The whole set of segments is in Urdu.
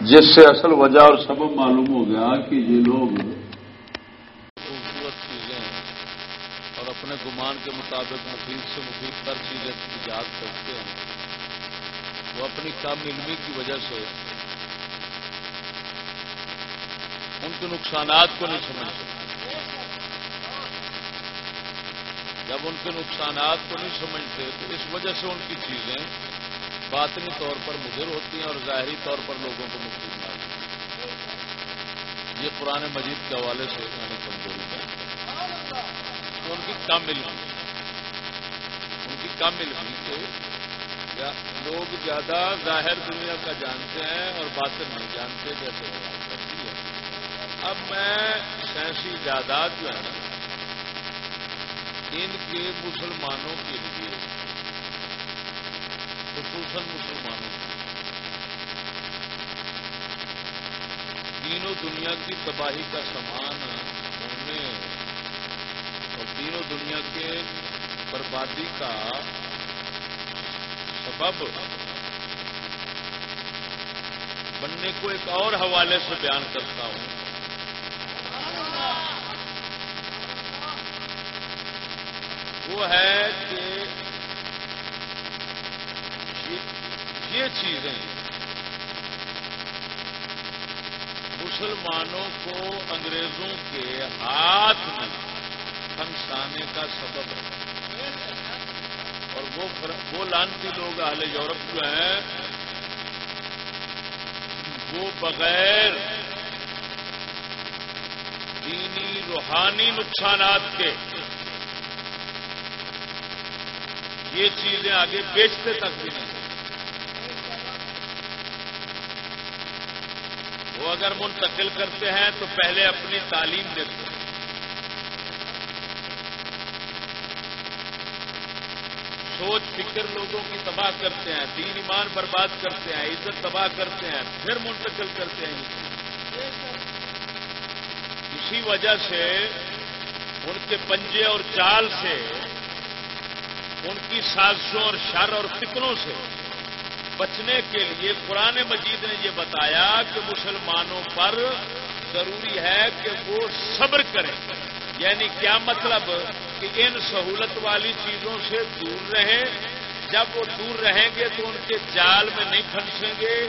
جس سے اصل وجہ اور سبب معلوم ہو گیا کہ یہ لوگ خوبصورت چیزیں اور اپنے گمان کے مطابق مفید سے مفید تر چیزیں ایجاد کرتے ہیں۔ وہ اپنی کم علمی کی وجہ سے ان کے نقصانات کو نہیں سمجھ سکتے۔ جب ان کے نقصانات کو نہیں سمجھتے تو اس وجہ سے ان کی چیزیں باطنی طور پر مضر ہوتی ہیں اور ظاہری طور پر لوگوں کو مفید مارتی یہ پرانے مجید کے حوالے سے میں نے کمزوری کا ان کی کم علم ان کی کم علم کہ لوگ زیادہ ظاہر دنیا کا جانتے ہیں اور باطن نہیں جانتے جیسے کرتی ہے۔ اب میں سائنسی ایجادات جو ہے نا، ان کے مسلمانوں کے لیے خصوصاً مسلمانوں تینوں دنیا کی تباہی کا سامان ہونے اور تینوں دنیا کے بربادی کا سبب بننے کو ایک اور حوالے سے بیان کرتا ہوں۔ وہ ہے کہ یہ چیزیں مسلمانوں کو انگریزوں کے ہاتھ میں پھنسانے کا سبب ہے۔ اور وہ وہ لانتی لوگ اہل یورپ جو ہیں، وہ بغیر دینی روحانی نقصانات کے یہ چیزیں آگے بیچتے تک بھی نہیں وہ اگر منتقل کرتے ہیں تو پہلے اپنی تعلیم دیتے ہیں۔ سوچ فکر لوگوں کی تباہ کرتے ہیں، دین ایمان برباد کرتے ہیں، عزت تباہ کرتے ہیں، پھر منتقل کرتے ہیں۔ اسی وجہ سے ان کے پنجے اور چال سے، ان کی سازشوں اور شر اور فکروں سے بچنے کے لیے قرآن مجید نے یہ بتایا کہ مسلمانوں پر ضروری ہے کہ وہ صبر کریں۔ یعنی کیا مطلب کہ ان سہولت والی چیزوں سے دور رہیں۔ جب وہ دور رہیں گے تو ان کے جال میں نہیں پھنسیں گے۔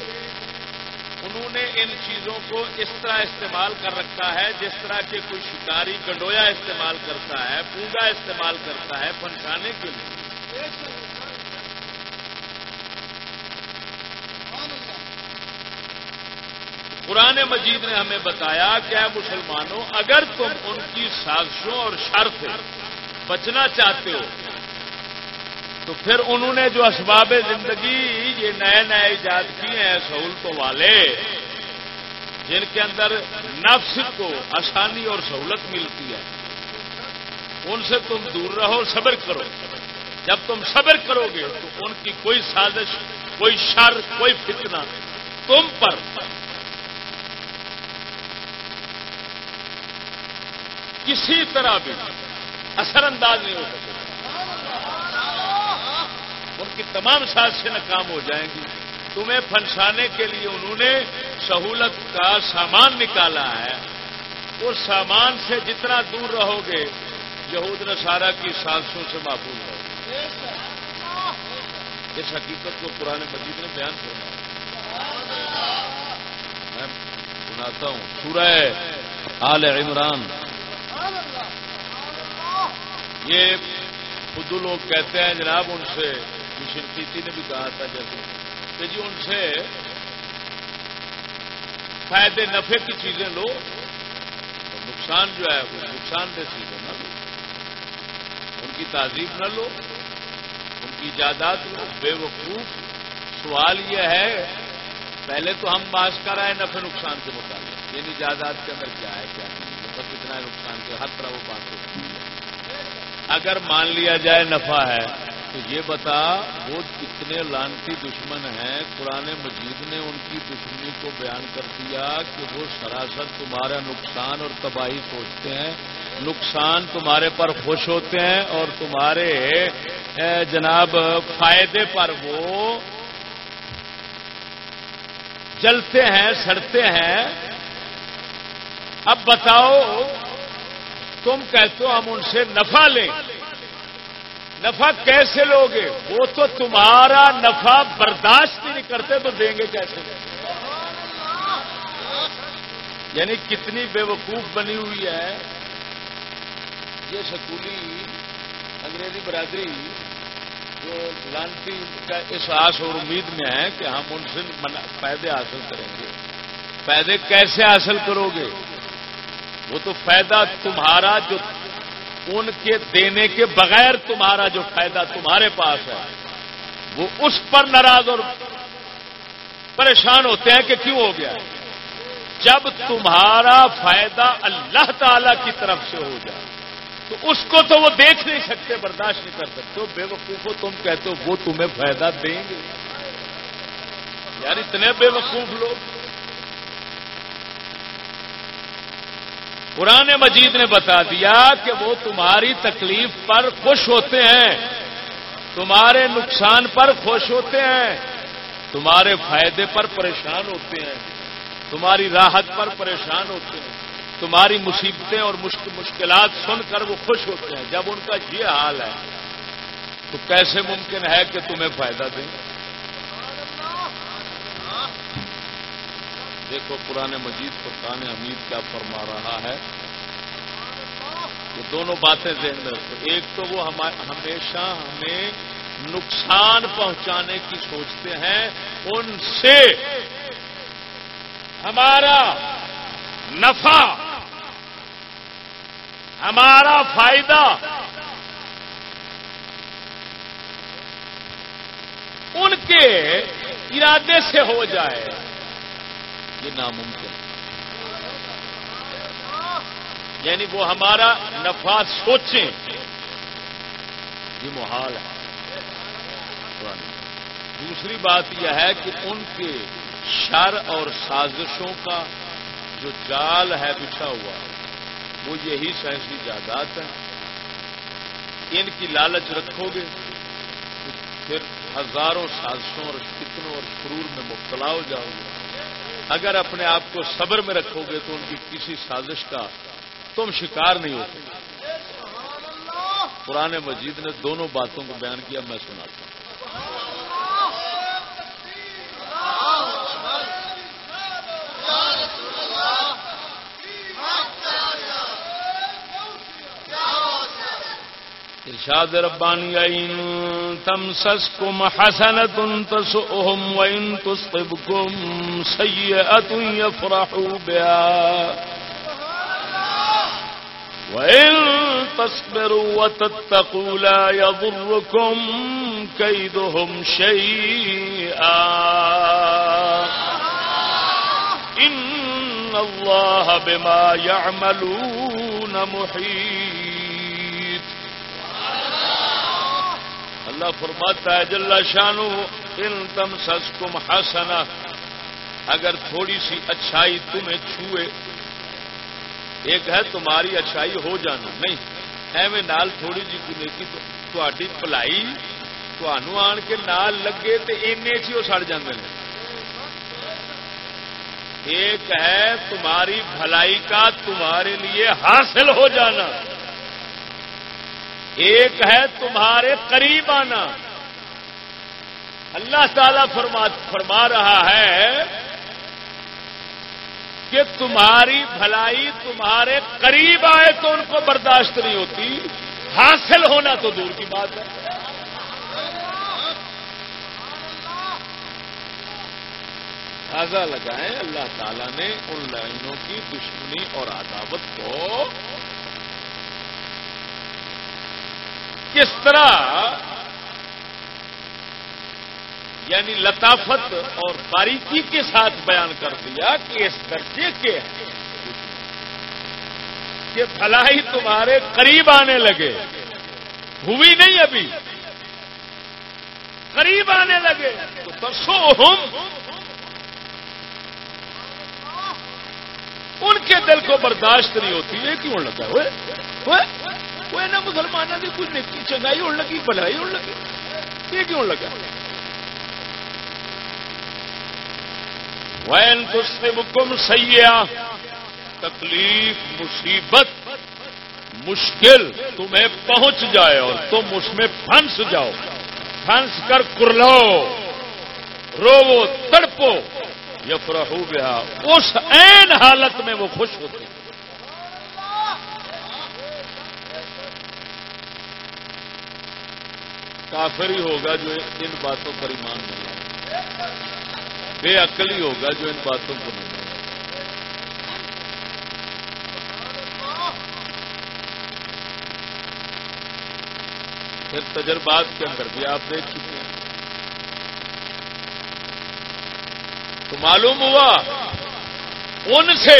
انہوں نے ان چیزوں کو اس طرح استعمال کر رکھا ہے جس طرح کے کوئی شکاری گڈویا استعمال کرتا ہے، پونگا استعمال کرتا ہے پھنسانے کے لیے۔ قرآن مجید نے ہمیں بتایا کہ مسلمانوں، اگر تم ان کی سازشوں اور شرط بچنا چاہتے ہو، تو پھر انہوں نے جو اسباب زندگی، یہ نئے نئے ایجاد کیے ہیں سہولتوں والے، جن کے اندر نفس کو آسانی اور سہولت ملتی ہے، ان سے تم دور رہو، صبر کرو۔ جب تم صبر کرو گے، تو ان کی کوئی سازش، کوئی شر، کوئی فتنہ تم پر کسی طرح بھی اثر انداز نہیں ہو سکے۔ ان کی تمام سازشیں ناکام ہو جائیں گی۔ تمہیں پھنسانے کے لیے انہوں نے سہولت کا سامان نکالا ہے۔ اس سامان سے جتنا دور رہو گے، یہود نصارہ کی سازشوں سے محفوظ ہو اس حقیقت کو پرانے مجید نے بیان کرنا میں سناتا ہوں۔ سورہ آل عمران۔ یہ خود لوگ کہتے ہیں جناب ان سے شرکیتی نے بھی کہا تھا جیسے۔ کہ جی ان سے فائدے نفے کی چیزیں لو نقصان جو ہے وہ نقصان دہ چیزیں نہ لو۔ ان کی تعظیم نہ لو، ان کی جائیداد لو۔ بے وقوف۔ سوال یہ ہے، پہلے تو ہم باس کر آئے نفے نقصان کے مطابق۔ یعنی جائیداد کے اندر کیا ہے، کیا نہیں؟ بس اتنا نقصان کے ہر طرح وہ بات ہوتی ہے۔ اگر مان لیا جائے نفع ہے، تو یہ بتا، وہ کتنے لانتی دشمن ہیں۔ قرآن مجید نے ان کی دشمنی کو بیان کر دیا کہ وہ سراسر تمہارا نقصان اور تباہی سوچتے ہیں۔ نقصان تمہارے پر خوش ہوتے ہیں اور تمہارے جناب، فائدے پر وہ جلتے ہیں، سڑتے ہیں۔ اب بتاؤ، تم کہتے ہو ہم ان سے نفع لیں۔ نفع کیسے لوگے؟ وہ تو تمہارا نفع برداشت نہیں کرتے، تو دیں گے کیسے؟ یعنی کتنی بے وقوف بنی ہوئی ہے۔ یہ سکولی انگریزی برادری جو لانتی کا اس آس اور امید میں ہے کہ ہم ان سے فائدے حاصل کریں گے۔ فائدے کیسے حاصل کرو گے؟ وہ تو فائدہ تمہارا جو ان کے دینے کے بغیر تمہارا جو فائدہ تمہارے پاس ہے، وہ اس پر ناراض اور پریشان ہوتے ہیں کہ کیوں ہو گیا؟ جب تمہارا فائدہ اللہ تعالی کی طرف سے ہو جائے، تو اس کو تو وہ دیکھ نہیں سکتے، برداشت نہیں کر سکتے، بے وقوف تم کہتے ہو، وہ تمہیں فائدہ دیں گے۔ یار اتنے بے وقوف لوگ۔ قرآن مجید نے بتا دیا کہ وہ تمہاری تکلیف پر خوش ہوتے ہیں۔ تمہارے نقصان پر خوش ہوتے ہیں۔ تمہارے فائدے پر پریشان ہوتے ہیں۔ تمہاری راحت پر پریشان ہوتے ہیں۔ تمہاری مصیبتیں اور مشکلات سن کر وہ خوش ہوتے ہیں۔ جب ان کا یہ حال ہے تو کیسے ممکن ہے کہ تمہیں فائدہ دیں؟ دیکھو پرانے مجید فرقان حمید کیا فرما رہا ہے۔ یہ دونوں باتیں ذہن میں رکھو۔ ایک تو وہ ہمیشہ ہمیں نقصان پہنچانے کی سوچتے ہیں۔ ان سے ہمارا نفع، ہمارا فائدہ، ان کے ارادے سے ہو جائے۔ یہ ناممکن یعنی وہ ہمارا نفع سوچیں۔ یہ محال ہے۔ دوسری بات یہ ہے کہ ان کے شر اور سازشوں کا جو جال ہے بچھا ہوا، وہ یہی سائنسی جائیداد ہے ان کی لالچ رکھو گے۔ پھر ہزاروں سازشوں اور فتنوں اور فرور میں مبتلا ہو جاؤ گے۔ اگر اپنے آپ کو صبر میں رکھو گے تو ان کی کسی سازش کا تم شکار نہیں ہوتے پرانے مجید نے دونوں باتوں کو بیان کیا، میں سناتا ہوں۔ ارشاد ربانی این تمسسکم حسنة تسؤهم وإن تصطبكم سيئة يفرحوا بها. وإن تصبروا وتتقوا لا يضركم كيدهم شيئا. إن الله بما يعملون محيط. اللہ فرماتا ہے جل شانو ان تم سس کم ہسنا اگر تھوڑی سی اچھائی تمہیں چھوئے، ایک ہے تمہاری اچھائی ہو جانا۔ نہیں، ایویں نال تھوڑی جی نیکی تھی پلائی تنوع آن کے نال لگے تو اینے چی وہ سڑ جاندے ہیں ایک ہے تمہاری بھلائی کا تمہارے لیے حاصل ہو جانا۔ ایک ہے تمہارے قریب آنا اللہ تعالی فرما فرما رہا ہے کہ تمہاری بھلائی تمہارے قریب آئے تو ان کو برداشت نہیں ہوتی، حاصل ہونا تو دور کی بات ہے۔ تازہ لگائیں، اللہ تعالیٰ نے ان لائنوں کی دشمنی اور عداوت کو کس طرح یعنی لطافت اور باریکی کے ساتھ بیان کر دیا کہ اس درجے کے کہ فلاحی تمہارے قریب آنے لگے۔ ہوئی نہیں ابھی۔ قریب آنے لگے۔ تو ترسو ہم ان کے دل کو برداشت نہیں ہوتی، یہ کیوں لگا ہوئے؟ وہ مسلمانوں کی کوئی نیکی چنگائی ہونے لگی بلائی ہونے لگی؟ یہ کیوں لگا؟ وین تو حکم سیاح تکلیف، مصیبت، مشکل، تمہیں پہنچ جائے اور تم اس میں پھنس جاؤ، پھنس کر کرلو رو تڑپو، یفرحو بہا، اس این حالت میں وہ خوش ہوتے ہیں۔ کافر ہی ہوگا جو ان باتوں پر ایمان نہیں بے عقل ہی ہوگا جو ان باتوں کو نہیں پھر تجربات کے اندر بھی آپ دیکھ چکے ہیں۔ تو معلوم ہوا ان سے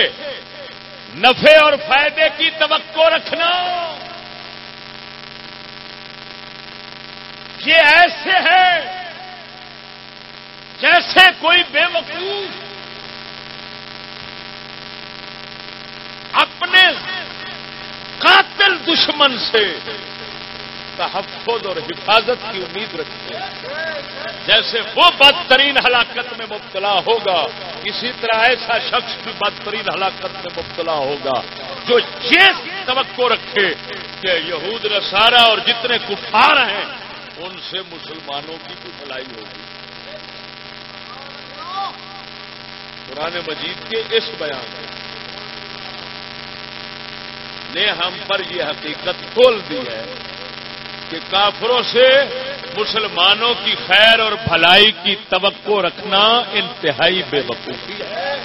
نفے اور فائدے کی توقع رکھنا یہ ایسے ہے جیسے کوئی بے وقوف اپنے قاتل دشمن سے تحفظ اور حفاظت کی امید رکھتے ہیں۔ جیسے وہ بدترین ہلاکت میں مبتلا ہوگا، اسی طرح ایسا شخص بھی بدترین ہلاکت میں مبتلا ہوگا جو یہ توقع رکھے کہ یہود نسارا اور جتنے کفار ہیں ان سے مسلمانوں کی کچھ بھلائی ہوگی۔ قرآن مجید کے اس بیان نے ہم پر یہ حقیقت کھول دی ہے کہ کافروں سے مسلمانوں کی خیر اور بھلائی کی توقع رکھنا انتہائی بے وقوفی ہے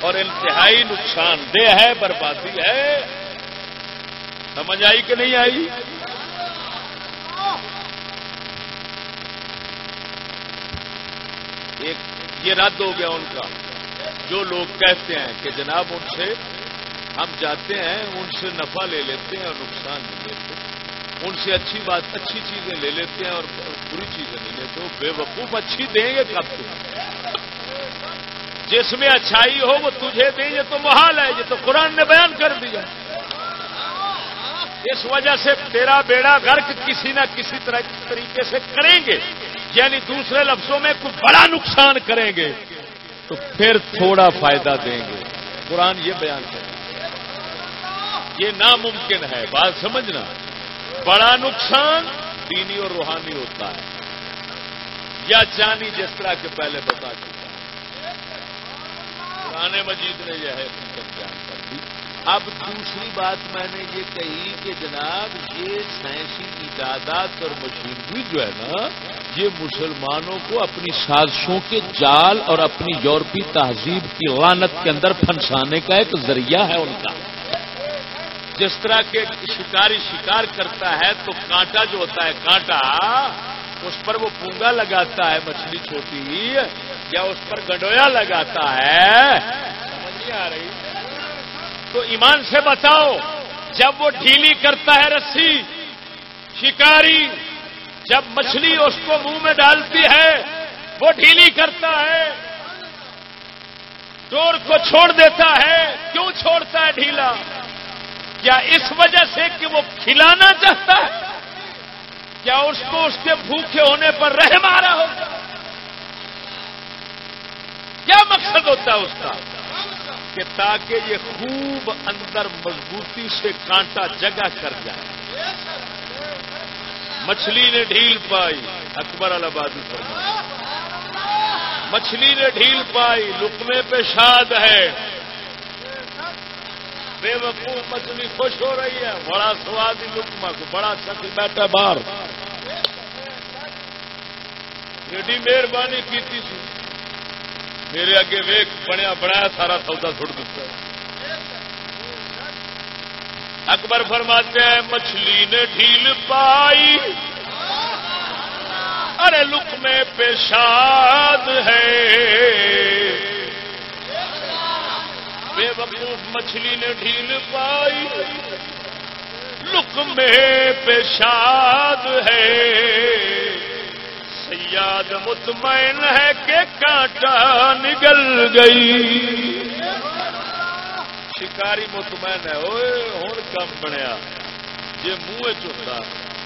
اور انتہائی نقصان دہ ہے، بربادی ہے۔ سمجھ آئی کہ نہیں آئی؟ ایک یہ رد ہو گیا ان کا۔ جو لوگ کہتے ہیں کہ جناب ان سے ہم جاتے ہیں، ان سے نفع لے لیتے ہیں اور نقصان نہیں لیتے۔ ان سے اچھی بات، اچھی چیزیں لے لیتے ہیں اور بری چیزیں نہیں لیتے۔ بے وقوف اچھی دیں گے کب تم جس میں اچھائی ہو وہ تجھے دیں، یہ تو محال ہے، یہ تو قرآن نے بیان کر دیا۔ اس وجہ سے تیرا بیڑا گرک کسی نہ کسی طرح طریقے سے کریں گے۔ یعنی دوسرے لفظوں میں کچھ بڑا نقصان کریں گے تو پھر تھوڑا فائدہ دیں گے۔ قرآن یہ بیان کرے یہ ناممکن ہے، بات سمجھنا۔ بڑا نقصان دینی اور روحانی ہوتا ہے۔ یا جانی جس طرح کے پہلے بتا چکا۔ پرانے مجید نے یہ ہے بیان کر دی۔ اب دوسری بات میں نے یہ کہی کہ جناب، یہ سائنسی ایجادات اور مشینری جو ہے نا یہ مسلمانوں کو اپنی سازشوں کے جال اور اپنی یورپی تہذیب کی غانت کے اندر پھنسانے کا ایک ذریعہ ہے ان کا۔ جس طرح کے شکاری شکار کرتا ہے تو کانٹا جو ہوتا ہے کانٹا، اس پر وہ پونگا لگاتا ہے مچھلی چھوٹی، یا اس پر گڈویا لگاتا ہے۔ سمجھ نہیں آ رہی۔ تو ایمان سے بتاؤ، جب وہ ڈھیلی کرتا ہے رسی، شکاری جب مچھلی اس کو منہ میں ڈالتی ہے، وہ ڈھیلی کرتا ہے۔ ڈور کو چھوڑ دیتا ہے، کیوں چھوڑتا ہے ڈھیلا؟ کیا اس وجہ سے کہ وہ کھلانا چاہتا ہے؟ کیا اس کو اس کے بھوکے ہونے پر رہ مارا ہوگا؟ کیا مقصد ہوتا ہے اس کا؟ کہ تاکہ یہ خوب اندر مضبوطی سے کانٹا جگہ کر جائے۔ مچھلی نے ڈھیل پائی۔ اکبر البادی مچھلی نے ڈھیل پائی لکمے پہ شاد ہے۔ بے وقوف مچھلی خوش ہو رہی ہے۔ بڑا سوادی لکما کو بڑا شخص بیٹھا باہر۔ ایڈی مہربانی کی میرے اگے ویک بنیا بنایا سارا سودا چھوڑ دیتا اکبر فرماتے ہیں، مچھلی نے ڈھیل پائی۔ ارے لک میں پیشاد ہے۔ بے وقوف مچھلی نے ڈھیل پائی۔ لک میں پیشاد ہے۔ سیاد مطمئن ہے کہ کانٹا نگل گئی۔ شکاری مطمئن ہے ہوں کم بنیا جی منہ چوتا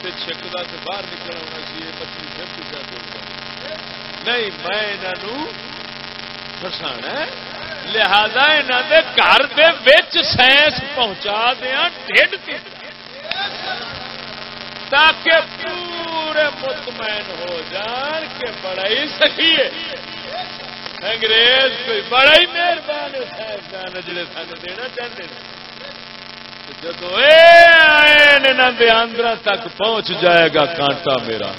تو چھکتا تو باہر نکل ہونا چاہیے مچھلی پھر پیچھا نہیں میں انہوں فسانا لہذا یہاں دے گھر دے وچ سائنس پہنچا دیا ڈیڈ تاکہ پورے مطمئن ہو جان کہ بڑا ہی سکی ہے انگریز کوئی بڑا ہی مہربان سائنسدان جڑے سن دینا چاہتے ہیں جب آئے آندرا تک پہنچ جائے گا کانٹا میرا۔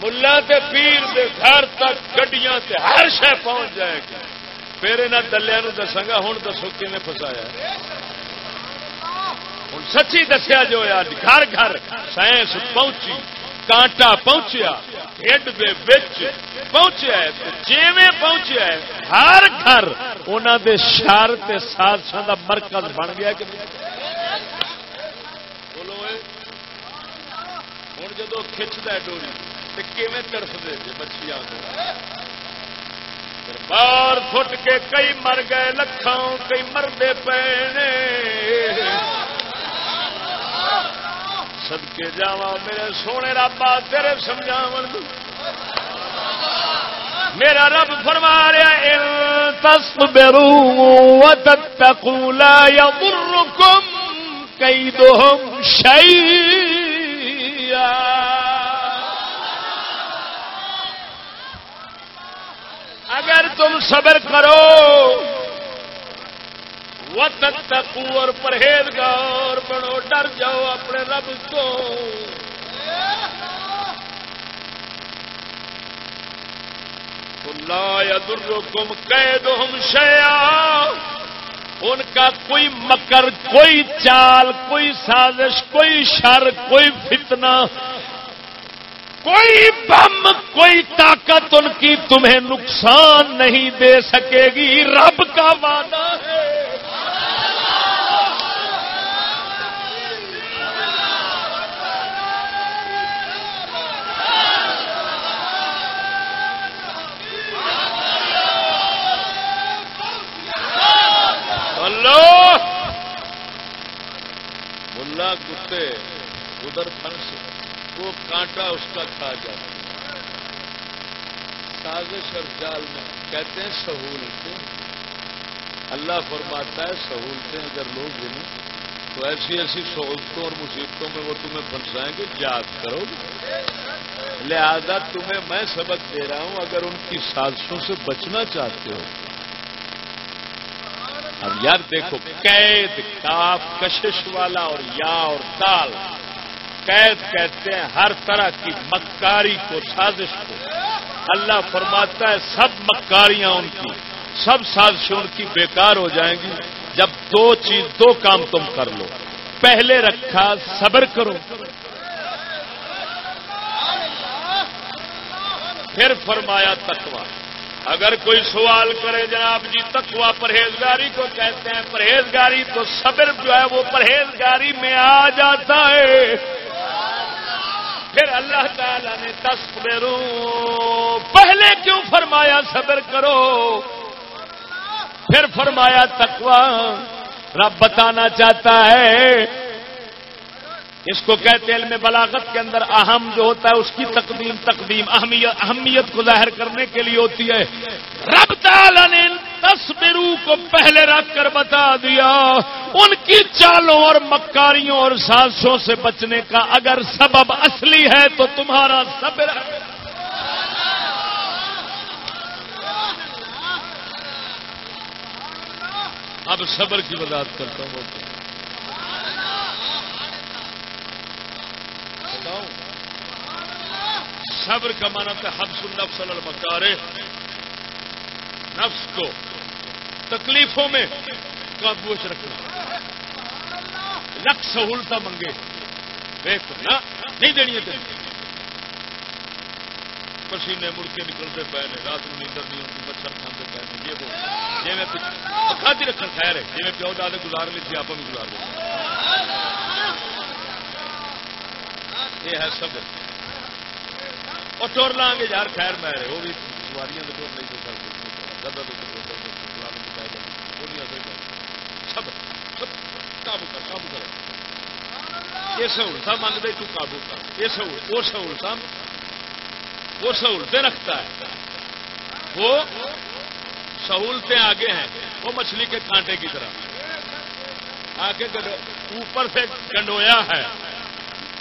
ملا تے پیر دے گھر تک گڈیاں تے ہر شہ پہنچ جائے گی۔ پھر یہاں دلیا دساگا ہوں دسو کھے فسایا ہوں سچی دسیا جو یار گھر گھر سائنس پہنچی۔ کانٹا پہنچیا ہڈ دے بچ پہنچیا جیویں پہنچیا ہے ہر گھر انہوں دے شہر تے سازشاں دا مرکز بن گیا کہ بولو ہوں جدو کھچتا ہے ڈوری تو کیویں ترف دے جی مچھلیاں بار فٹ کے کئی مر گئے لکھاں کئی مردے پے سدکے جا میرے سونے رابا، تیرے سمجھا میرا رب فرما رہا تصبروا وتتقوا لا يضركم كيدهم شيئا۔ اگر تم صبر کرو تکو اور پرہیزگار بنو، ڈر جاؤ اپنے رب کو۔ لا یدرکم قیدہم شیعا ان کا کوئی مکر، کوئی چال، کوئی سازش، کوئی شر، کوئی فتنہ، کوئی بم، کوئی طاقت ان کی تمہیں نقصان نہیں دے سکے گی۔ رب کا وعدہ ہے۔ ملا کتے، ادھر پھنس، وہ کانٹا اس کا کھا جاتا سازش اور جال میں کہتے ہیں سہولتیں۔ اللہ فرماتا ہے سہولتیں اگر لوگ گنے تو ایسی ایسی سہولتوں اور مصیبتوں میں وہ تمہیں پھنسائیں گے۔ یاد کرو۔ لہذا تمہیں میں سبق دے رہا ہوں، اگر ان کی سازشوں سے بچنا چاہتے ہو اب یار دیکھو، قید، کاف، کشش والا اور یا اور تال قید کہتے ہیں ہر طرح کی مکاری کو، سازش کو۔ اللہ فرماتا ہے سب مکاریاں ان کی، سب سازشیں ان کی بیکار ہو جائیں گی۔ جب دو چیز، دو کام تم کر لو۔ پہلے رکھا، صبر کرو۔ پھر فرمایا تکوا اگر کوئی سوال کرے جناب جی تکوا پرہیزگاری کو کہتے ہیں، پرہیزگاری تو صبر جو ہے وہ پرہیزگاری میں آ جاتا ہے۔ پھر اللہ تعالی نے تصویروں پہلے کیوں فرمایا صبر کرو؟ پھر فرمایا تکوا رب بتانا چاہتا ہے اس کو کہتے علم بلاغت کے اندر اہم جو ہوتا ہے اس کی تقدیم تقدیم اہمیت کو ظاہر کرنے کے لیے ہوتی ہے۔ رب تعالی نے تصویروں کو پہلے رکھ کر بتا دیا۔ ان کی چالوں اور مکاریوں اور سانسوں سے بچنے کا اگر سبب اصلی ہے تو تمہارا صبر اب صبر کی وضاحت کرتا ہوں۔ صبر کا مانا تھا حبس النفس المکارے نفس کو تکلیفوں میں قابوش رکھنا۔ لکھ سہولت منگے۔ دیکھ نہ نہیں دینی ہے پسینے مڑ کے نکلتے پے نے، رات میں نیندر نہیں ہوتی مچھر کھانے پے نے، یہ وہ۔ جی میں کھاتی رکھنا خیر ہے۔ جی میں پیو دادے گزار لی تھی آپ بھی گزار لیں یہ ہے سب اور ٹور لا گے یار خیر میں وہ بھی سواریاں ٹور نہیں دے سکتے سب سب قابو کر قابو کر یہ سہولت منگتے تو قابو کر یہ سہولت وہ سہولت وہ سہولتیں رکھتا ہے وہ سہولتیں آگے ہیں وہ مچھلی کے کانٹے کی طرح آگے اوپر سے گنڈویا ہے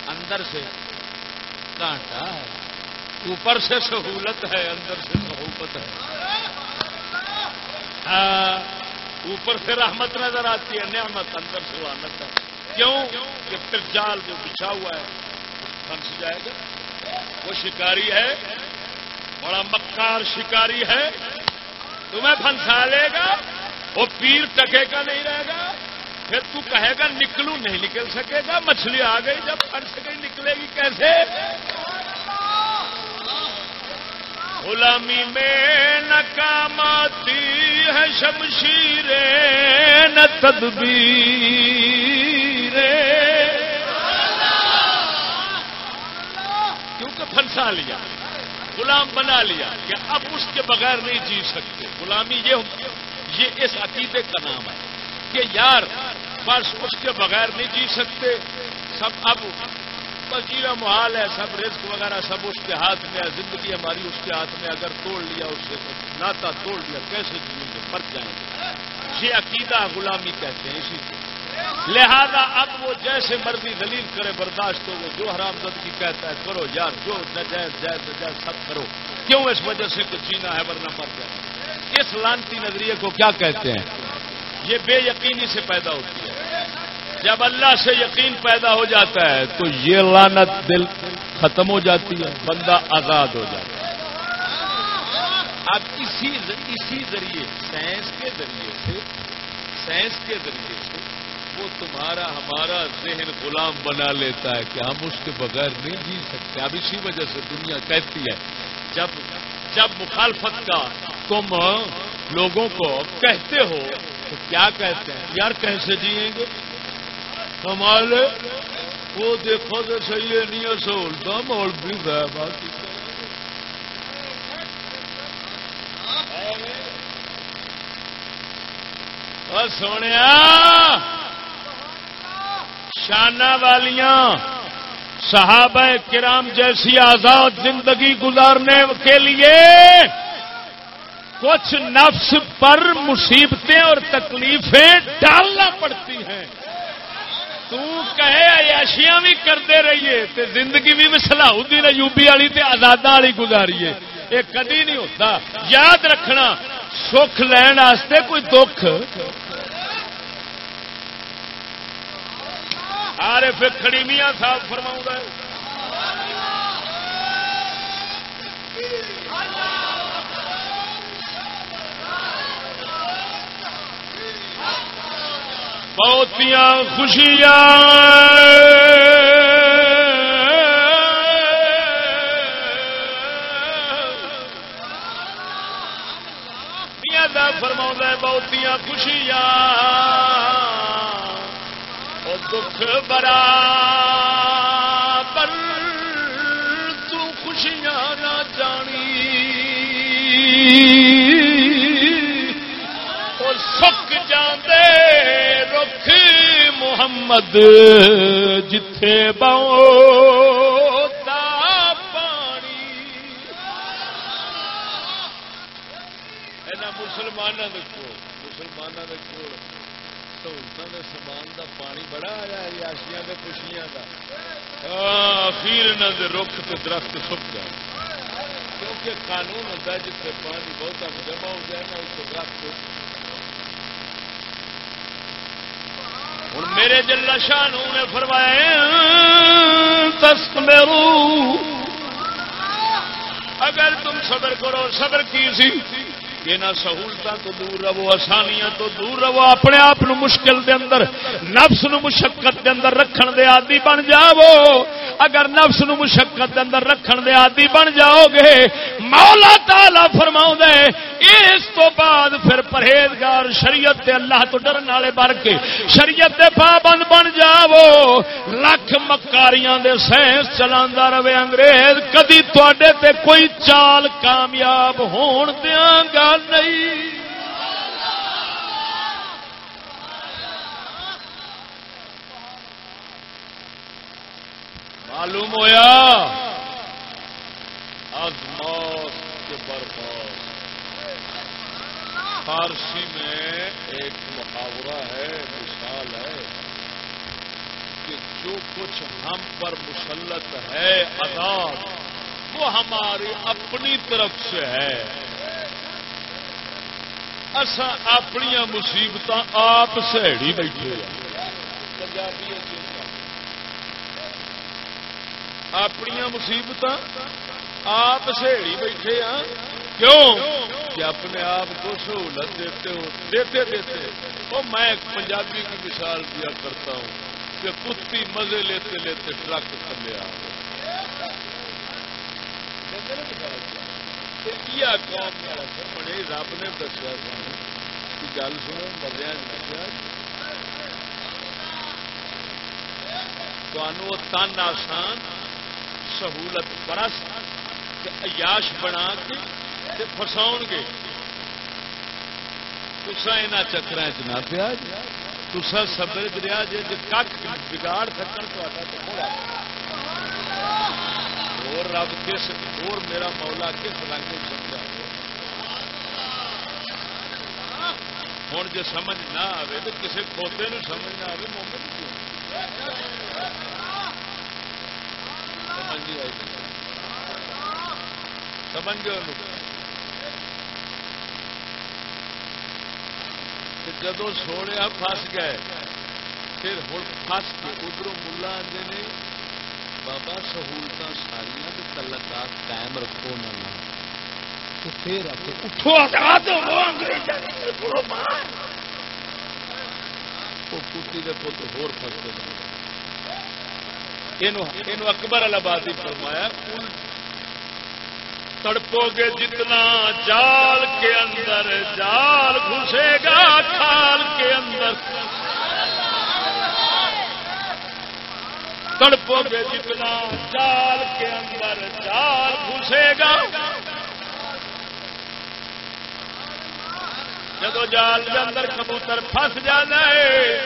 اندر سے کانٹا ہے اوپر سے سہولت ہے اندر سے سہولت ہے۔ ہاں، اوپر سے رحمت نظر آتی ہے نعمت اندر سے وہ آنت ہے۔ کیوں؟ کہ پھر جال جو بچھا ہوا ہے پھنس جائے گا۔ وہ شکاری ہے بڑا مکار شکاری ہے۔ تمہیں پھنسا لے گا وہ پیر ٹکے کا نہیں رہے گا۔ پھر تو کہے گا نکلوں نہیں نکل سکے گا۔ مچھلی آ گئی جب پھنس گئی نکلے گی کیسے؟ غلامی میں ناکام آتی ہے شمشیر نہ تدبیر کیونکہ پھنسا لیا، غلام بنا لیا کہ اب اس کے بغیر نہیں جی سکتے۔ غلامی یہ یہ اس عقیدے کا نام ہے کہ یار، بس اس کے بغیر نہیں جی سکتے۔ سب اب وزیرہ محال ہے، سب رزق وغیرہ، سب اس کے ہاتھ میں ہے، زندگی ہماری اس کے ہاتھ میں اگر توڑ لیا اس سے ناتا توڑ لیا، کیسے جیئیں گے مر جائیں گے؟ یہ عقیدہ غلامی کہتے ہیں، اسی کو لہذا اب وہ جیسے مرضی دلیل کرے، برداشت ہو، وہ جو حرام زدگی کہتا ہے، کرو یار، جو نجائز، جائز، نجائز، سب کرو۔ کیوں اس وجہ سے کہ جینا ہے ورنہ مر جائے اس لانتی نظریے کو کیا کہتے ہیں؟ یہ بے یقینی سے پیدا ہوتی ہے۔ جب اللہ سے یقین پیدا ہو جاتا ہے تو یہ لانت دل ختم ہو جاتی ہے، بندہ آزاد ہو جاتا ہے۔ اب اسی اسی ذریعے، سائنس کے ذریعے سے، سائنس کے ذریعے سے وہ تمہارا، ہمارا ذہن غلام بنا لیتا ہے کہ ہم اس کے بغیر نہیں جی سکتے۔ اب اسی وجہ سے دنیا کہتی ہے، جب جب مخالفت کا تم لوگوں کو کہتے ہو تو کیا کہتے ہیں؟ یار کیسے جیئیں گے؟ ہمارے وہ دیکھو تو صحیح نہیں سہولت مول بھی باقی سونے شانہ والیاں، صحابہ کرام جیسی آزاد زندگی گزارنے کے لیے کچھ نفس پر مصیبتیں اور تکلیفیں ڈالنا پڑتی ہیں۔ تہے عیاشیاں بھی کرتے رہیے تے زندگی بھی سلاؤ الدین والی تے آزادہ والی گزاریے۔ یہ کدی نہیں ہوتا۔ یاد رکھنا، سکھ لین واسطے کوئی دکھ۔ آر پھر میاں صاحب فرماؤں گا۔ بہتیاں خوشیاں۔ فرما بہتیاں خوشیاں۔ دکھ برا پر تو خوشیاں نہ جانی۔ اور سک جاندے۔ محمد، جتھے باؤ مسلمانوں کے کول مسلمانوں کے کول سہولتوں کے سامان کا پانی بڑا آیا ریاشیاں کے خوشیاں کا اخیر انہوں کے رخ کے درخت سک گئے۔ کیونکہ قانون ہوتا ہے جتنے پانی بہت جمع ہو جائے نا، اس درخت ہوں میرے جلا شاہ نے فرمایا تس اگر تم صبر کرو، صبر کی سی؟ یہاں سہولتوں تو دور رہو، آسانیاں تو دور رہو، اپنے آپ مشکل دے اندر، نفس نو مشقت دے اندر رکھن دے آدی بن جاؤ۔ اگر نفس نو مشقت دے اندر رکھن دے آدی بن جاؤ گے، مولا تالا فرما دے، اس تو بعد پھر پرہیزگار شریعت دے اللہ تو ڈرن والے بن کے شریعت دے پابند بن جاؤ، لکھ مکاریاں دے سائنس چلا رہے انگریز، کدی تے کوئی چال کامیاب ہون دیاں گا نہیں۔ معلوم ہوا آزماس کے برباد۔ فارسی میں ایک محاورہ ہے، مثال ہے کہ جو کچھ ہم پر مسلط ہے عذاب وہ ہماری اپنی طرف سے ہے۔ اصا اپنی مصیبت آپ سہڑی بیٹھے پنجابی اپنی مصیبت آپ سہڑی بیٹھے ہاں۔ کیوں؟ کہ اپنے آپ کو سہولت دیتے ہو۔ دیتے دیتے۔ وہ میں ایک پنجابی کی مثال دیا کرتا ہوں کہ کتی مزے لیتے لیتے ٹرک تھلے آ بڑے رب نے دسیا کہ گل سنو، مزے تن آسان سہولت پرس عیاش بنا کے فساؤ گے۔ تسا یہاں چکر چ نہ پیا تسا سبر دریا جی, جی، کھ بگاڑ سکن اور رب کس، اور میرا مولا کس رنگ سمجھا ہوں جی سمجھ نہ آئے تو کسی کھوتے سمجھ نہ آئے مومن کیوں؟ سمجھ گئے جدو سونے فس گئے، پھر ہوں فس کے ادھر ملا آدھے نے، بابا سہولت ساریا تعلقات قائم رکھو نہ پھر پوتی کے پوت ہوتے اکبر آبادی فرمایا تڑپو گے جتنا جال کے اندر جال گھسے گا کھال کے اندر تڑپو گے جتنا جال کے اندر جال گھسے گا جدو جال کے اندر کبوتر پھنس جانا ہے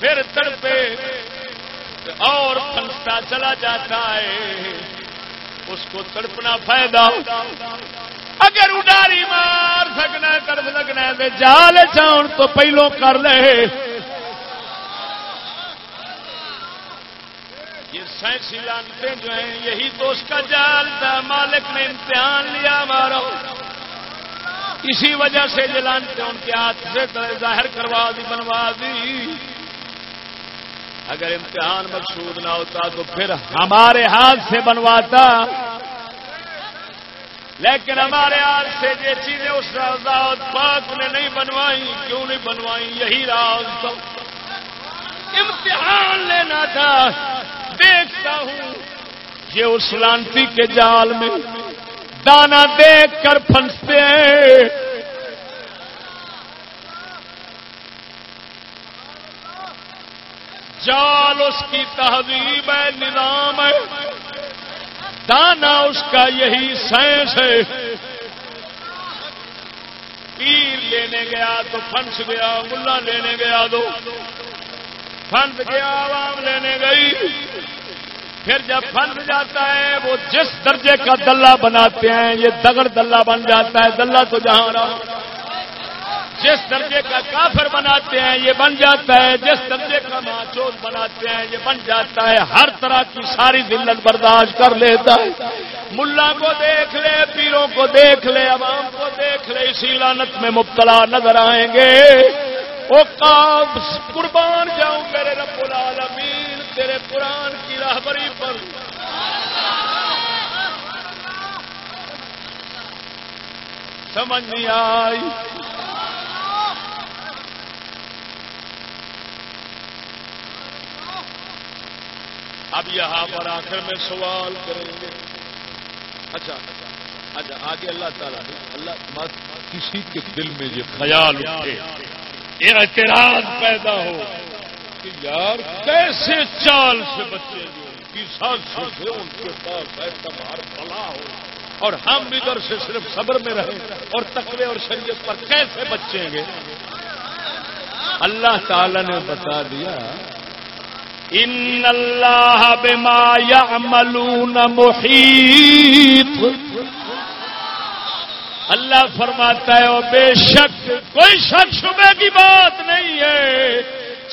پھر تڑپے اور پھنستا چلا جاتا ہے۔ اس کو تڑپنا فائدہ۔ اگر اڈاری مار سکنا تڑپ سکنا ہے جال چاؤن تو پہلو کر لے۔ یہ سائنسی لانتے جو ہیں، یہی تو اس کا جال تھا۔ مالک نے امتحان لیا، مارو۔ اسی وجہ سے یہ لانتے ان کے ہاتھ سے ظاہر کروا دی، بنوا دی۔ اگر امتحان مقصود نہ ہوتا تو پھر ہمارے ہاتھ سے بنواتا۔ لیکن ہمارے ہاتھ سے یہ چیزیں اس رازات پاک نے نہیں بنوائی، کیوں نہیں بنوائی؟ یہی راز تو۔ امتحان لینا تھا۔ دیکھتا ہوں۔ یہ اس لانتی کے جال میں دانا دیکھ کر پھنستے ہیں۔ جال اس کی تہذیب ہے، نظام ہے۔ دانا اس کا یہی سائنس ہے۔ پیر لینے گیا تو پھنس گیا، ملا لینے گیا تو پھنس گیا، عوام لینے گئی۔ پھر جب پھنس جاتا ہے، وہ جس درجے کا دلہ بناتے ہیں، یہ دگڑ دلہ بن جاتا ہے، دلہ تو جہاں رہا۔ جس درجے کا کافر بناتے ہیں یہ بن جاتا ہے، جس درجے کا ماچوت بناتے ہیں یہ بن جاتا ہے۔ ہر طرح کی ساری ذلت برداشت کر لیتا ہے۔ ملا کو دیکھ لے، پیروں کو دیکھ لے، عوام کو دیکھ لے، اسی لانت میں مبتلا نظر آئیں گے۔ وہ کام قربان جاؤں میرے رب العالمین، تیرے قرآن کی راہبری پر۔ سمجھ نہیں آئی۔ اب یہاں پر آخر میں سوال کریں گے۔ اچھا اچھا آگے اللہ تعالیٰ اللہ کسی کے دل میں یہ خیال اٹھے یہ اعتراض پیدا ہو کہ یار کیسے چال سے بچے جو ان کے پاس اعتبار بلا ہو۔ اور ہم ادھر سے صرف صبر میں رہیں اور تقوی اور شریعت پر کیسے بچیں گے؟ اللہ تعالی نے بتا دیا، ان اللہ بما يعملون محیط۔ اللہ فرماتا ہے وہ بے شک کوئی شک شبے کی بات نہیں ہے۔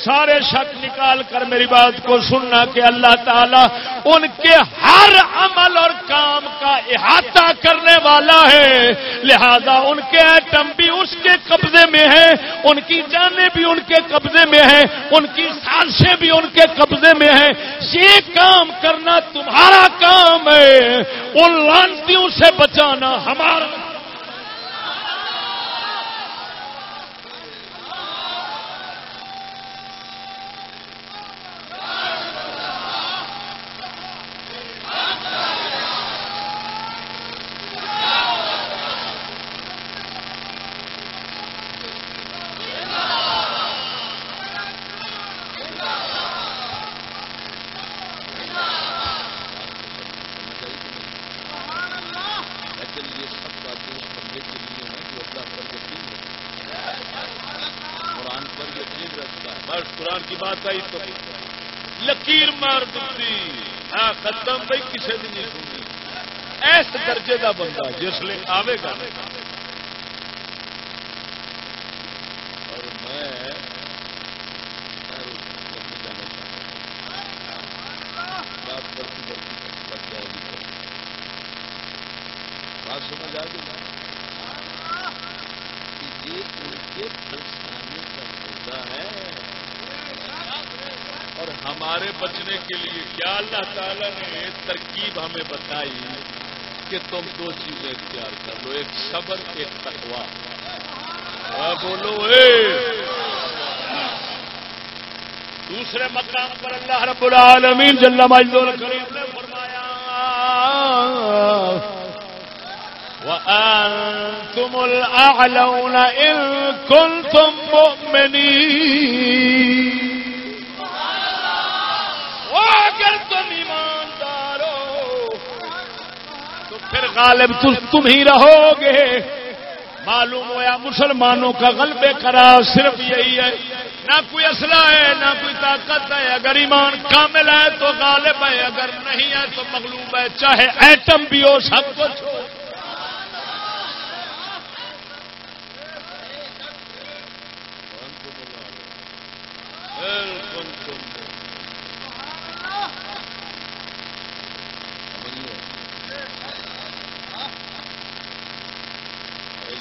سارے شک نکال کر میری بات کو سننا کہ اللہ تعالیٰ ان کے ہر عمل اور کام کا احاطہ کرنے والا ہے۔ لہذا ان کے ایٹم بھی اس کے قبضے میں ہے ان کی جانیں بھی ان کے قبضے میں ہے ان کی سازشیں بھی ان کے قبضے میں ہے یہ کام کرنا تمہارا کام ہے۔ ان لانتیوں سے بچانا ہمارا مار دیتی ہاں ختم بھائی کسی بھی نہیں سنی اس درجے کا بندہ جس لیے آئے گا اور میں بات سمجھ آ گئی یہ ان کے پرستانی کا مدعا ہے اور ہمارے بچنے کے لیے کیا اللہ تعالیٰ نے ترکیب ہمیں بتائی کہ تم دو چیزیں اختیار کر لو، ایک صبر، ایک تقوا بولو، اے۔ دوسرے مقام پر اللہ رب العالمین جل مجدول کریم نے فرمایا، وَأَنْتُمُ الْأَعْلَوْنَ إِن كُنتُم مُؤْمِنِينَ۔ غالب، تم ہی رہو گے۔ معلوم ہوا مسلمانوں کا غلبے کرا صرف یہی ہے۔ نہ کوئی اسلحہ ہے، نہ کوئی طاقت ہے۔ اگر ایمان کامل ہے تو غالب ہے، اگر نہیں ہے تو مغلوب ہے۔ چاہے ایٹم بھی ہو، سب کچھ ہو۔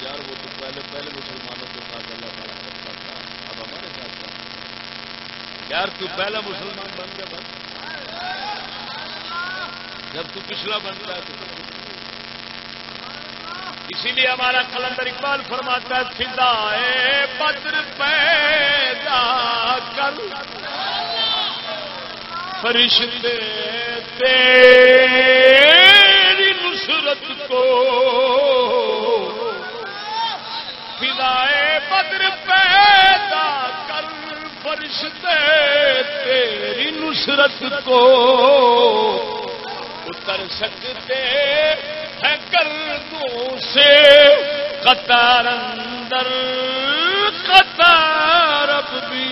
یار وہ تو پہلے پہلے مسلمانوں کے ساتھ اللہ تعالیٰ کرتا تھا اب ہمارے ساتھ کرتا یار تو پہلا مسلمان بن گیا بن جب تو پچھلا بنتا ہے تو۔ اسی لیے ہمارا کلندر اقبال فرماتا ہے فضا بدر پیدا کر۔ فرشتے تیری نصرت کو فضائے بدر پیدا فرشتے تیری نصرت کو اتر سکتے ہیں گردوں سے قطار اندر، قطار اب بھی۔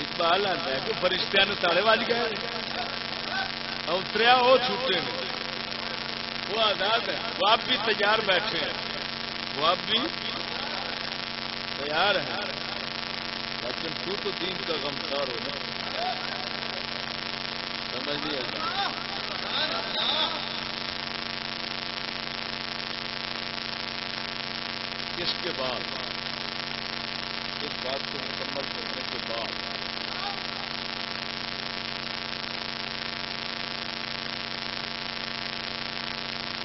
اقبال آتا ہے کہ فرشتیاں تالے بج گئے اتریا، وہ چھوٹے نے۔ وہ آزاد ہے، وہ آپ بھی تیار بیٹھے ہیں۔ وہ بھی تیار ہیں، لیکن تو تو دین کا غمخار ہونا سمجھ نہیں آتا اس کے بعد؟ اس بات کو مکمل کرنا کے بعد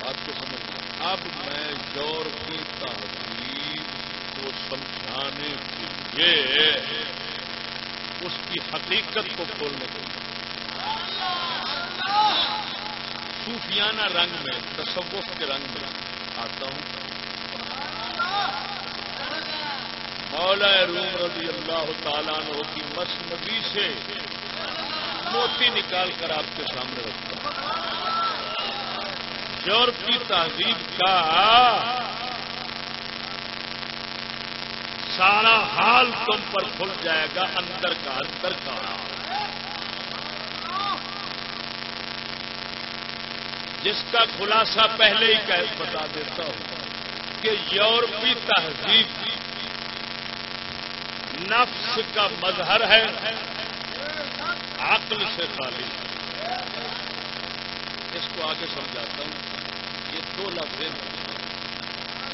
بات کو سمجھنا اب میں یورپی تہذیب کو سمجھانے کے لیے اس کی حقیقت کو کھولنے کے صوفیانہ رنگ میں، تصوف کے رنگ میں آتا ہوں۔ مولا روم رضی اللہ تعالیٰ عنہ کی مسنبی سے موتی نکال کر آپ کے سامنے رکھتا ہوں۔ یورپ کی تہذیب کا سارا حال تم پر کھل جائے گا، اندر کا اندر کا۔ جس کا خلاصہ پہلے ہی کہہ بتا دیتا ہوں کہ یورپی تہذیب نفس کا مظہر ہے، عقل سے خالی۔ اس کو آگے سمجھاتا ہوں، یہ دو لفظ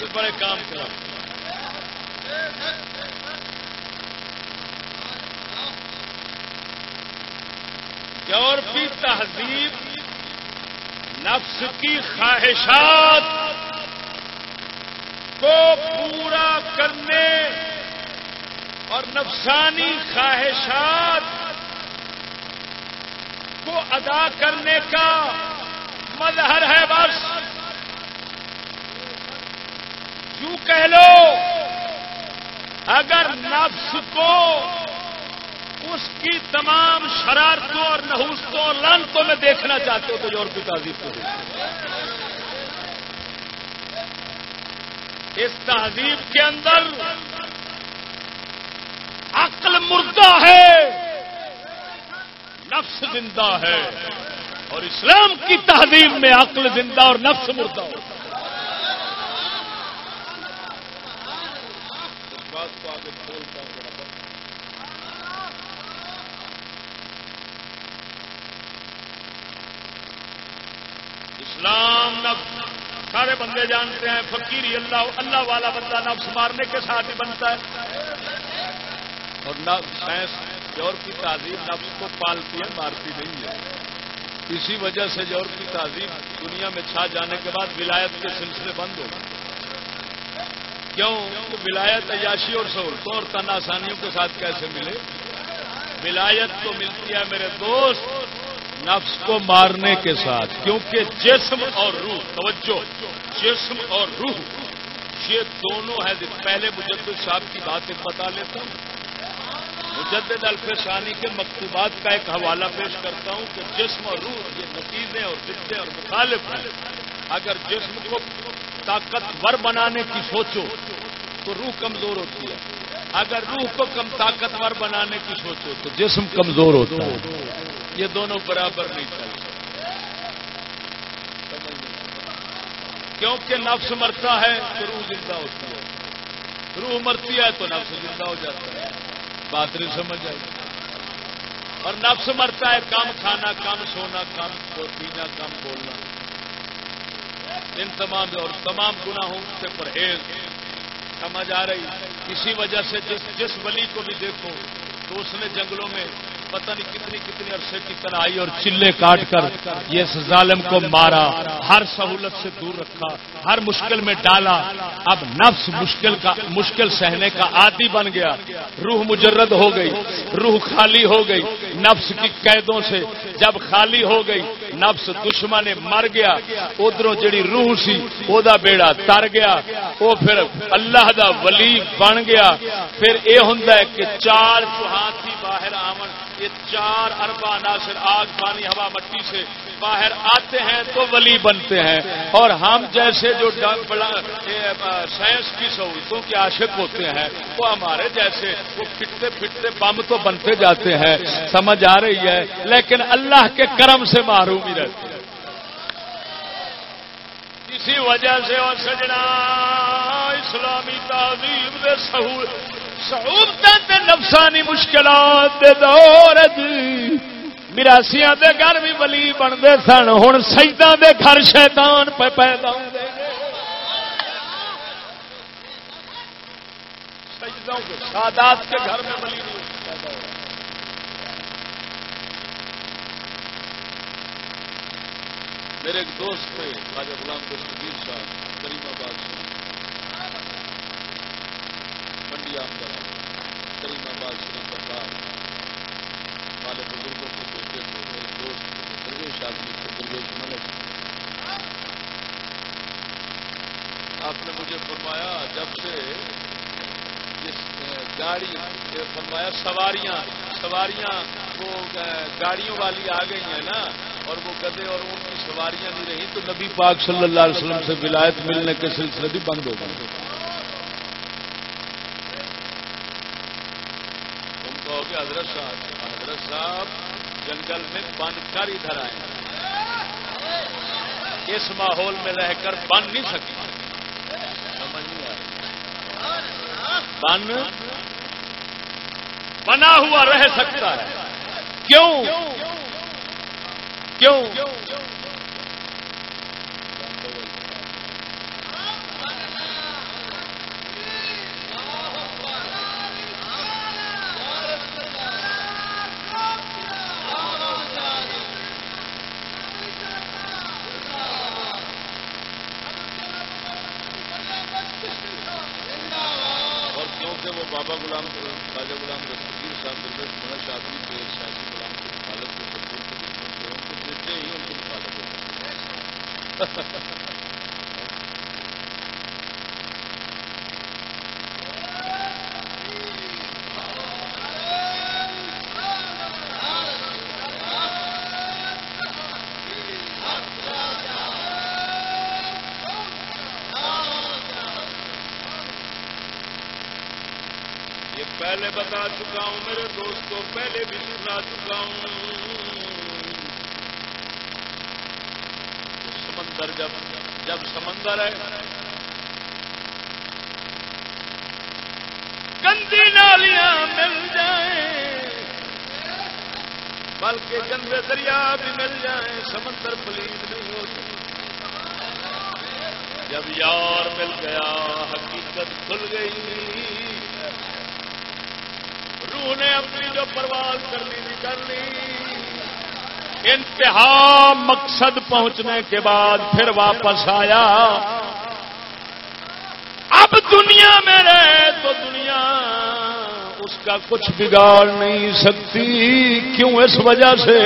یہ بڑے کام کرا یورپی تہذیب نفس کی خواہشات کو پورا کرنے اور نفسانی خواہشات کو ادا کرنے کا مظہر ہے بس۔ یوں کہہ لو، اگر نفس کو اس کی تمام شرارتوں اور نحوستوں اور لانتوں میں دیکھنا چاہتے ہو تو یورپی تہذیب کو اس تہذیب کے اندر عقل مردہ ہے، نفس زندہ ہے۔ اور اسلام کی تہذیب میں عقل زندہ اور نفس مردہ ہو بات کو آگے کھولتا ہوں اسلام نفس سارے بندے جانتے ہیں فقیری اللہ اللہ والا بندہ نفس مارنے کے ساتھ ہی بنتا ہے۔ اور سائنس جور کی تعظیم نفس کو پالتی ہے، مارتی نہیں ہے۔ اسی وجہ سے جور کی تعظیم دنیا میں چھا جانے کے بعد ولایت کے سلسلے بند ہو گئے۔ کیوں؟ ولایت عیاشی اور سہولتوں اور تن آسانیوں کے ساتھ کیسے ملے؟ ولایت تو ملتی ہے میرے دوست نفس کو مارنے کے ساتھ، کیونکہ جسم اور روح، توجہ، جسم اور روح، یہ دونوں ہے پہلے مجدد صاحب کی باتیں بتا لیتا ہوں۔ مجدد الفسانی کے مکتوبات کا ایک حوالہ پیش کرتا ہوں کہ جسم اور روح یہ نتیجے اور ضدے اور مخالف ہیں۔ اگر جسم کو طاقتور بنانے کی سوچو تو روح کمزور ہوتی ہے۔ اگر روح کو کم طاقتور بنانے کی سوچو تو جسم کمزور ہوتا ہے۔ یہ دونوں برابر نہیں چل کیونکہ نفس مرتا ہے تو روح زندہ ہوتی ہے۔ روح مرتی ہے تو نفس زندہ ہو جاتا ہے۔ بات نہیں سمجھ آئی۔ اور نفس مرتا ہے کم کھانا کم سونا کم پینا کم بولنا۔ ان تمام اور تمام گناہوں سے پرہیز۔ سمجھ آ رہی۔ اسی وجہ سے جس جس ولی کو بھی دیکھو تو اس نے جنگلوں میں پتہ نہیں کتنی کتنی عرصے کی کڑھائی اور چلے کاٹ کر یہ ظالم کو مارا، ہر سہولت سے دور رکھا، ہر مشکل میں ڈالا۔ اب نفس مشکل کا مشکل سہنے کا عادی بن گیا۔ روح مجرد ہو گئی، روح خالی ہو گئی۔ نفس کی قیدوں سے جب خالی ہو گئی، نفس دشمن مر گیا۔ ادھر جڑی روح سی او دا بیڑا تر گیا۔ وہ پھر اللہ دا ولی بن گیا۔ پھر یہ ہوں کہ چار چوہاتی باہر آمن۔ یہ چار اربا عناصر آگ پانی ہوا مٹی سے باہر آتے ہیں تو ولی بنتے ہیں۔ اور ہم جیسے جو سائنس کی سہولتوں کے عاشق ہوتے ہیں، وہ ہمارے جیسے وہ پھٹتے پھٹتے بم تو بنتے جاتے ہیں۔ سمجھ آ رہی ہے، لیکن اللہ کے کرم سے معروم ہی رہتے ہیں۔ اسی وجہ سے اور سجنا اسلامی تعلیم سہولت سہولت نفسانی مشکلات دے دور مراسیاں دے گھر بھی ولی بنتے سن۔ ہوں سجدہ دے گھر شیطان پہ پیدا ہوندے سجدوں کے سادات کے گھر میں ولی پیدا میرے ایک دوست تھے، خواجہ غلام کو صاحب، کریم آباد سے۔ منڈی آمدہ کریم آباد شریف آباد والے بزرگوں کے بیٹے تھے، میرے دوست درویش آدمی تھے، درویش ملک آپ نے مجھے فرمایا، جب سے جس گاڑی فرمایا، سواریاں سواریاں وہ گاڑیوں والی آ گئی ہیں نا۔ اور وہ گدے اور ان کی سواریاں نہیں رہی تو نبی پاک صلی اللہ علیہ وسلم سے ولایت ملنے کے سلسلے بھی بند ہو گئے۔ کہ حضرت صاحب۔ حضرت صاحب جنگل میں بن کر ادھر آئے۔ اس ماحول میں رہ کر بن نہیں سکتا سمجھ نہیں آ رہی۔ بن بنا ہوا رہ سکتا ہے۔ کیوں؟ کیوں؟ اور کیونکہ وہ بابا غلام خواجہ غلام دستگیر صاحب درویش منا شادی کے سیاسی غلام کی مخالف کو سبول کے دشمن تھے ان کو دیتے ہی ان کی مخالف ہوتے یہ پہلے بتا چکا ہوں میرے دوستوں پہلے بھی سنا چکا ہوں۔ سمندر جب جب سمندر ہے۔ گندی نالیاں مل جائیں۔ بلکہ گندے دریا بھی مل جائیں۔ سمندر پلیت نہیں ہوتی جب یار مل گیا، حقیقت کھل گئی۔ روح نے اپنی جو پرواز کرنی تھی کر لی انتہا مقصد پہنچنے کے بعد پھر واپس آیا۔ اب دنیا میں رہے تو دنیا اس کا کچھ بگاڑ نہیں سکتی۔ کیوں؟ اس وجہ سے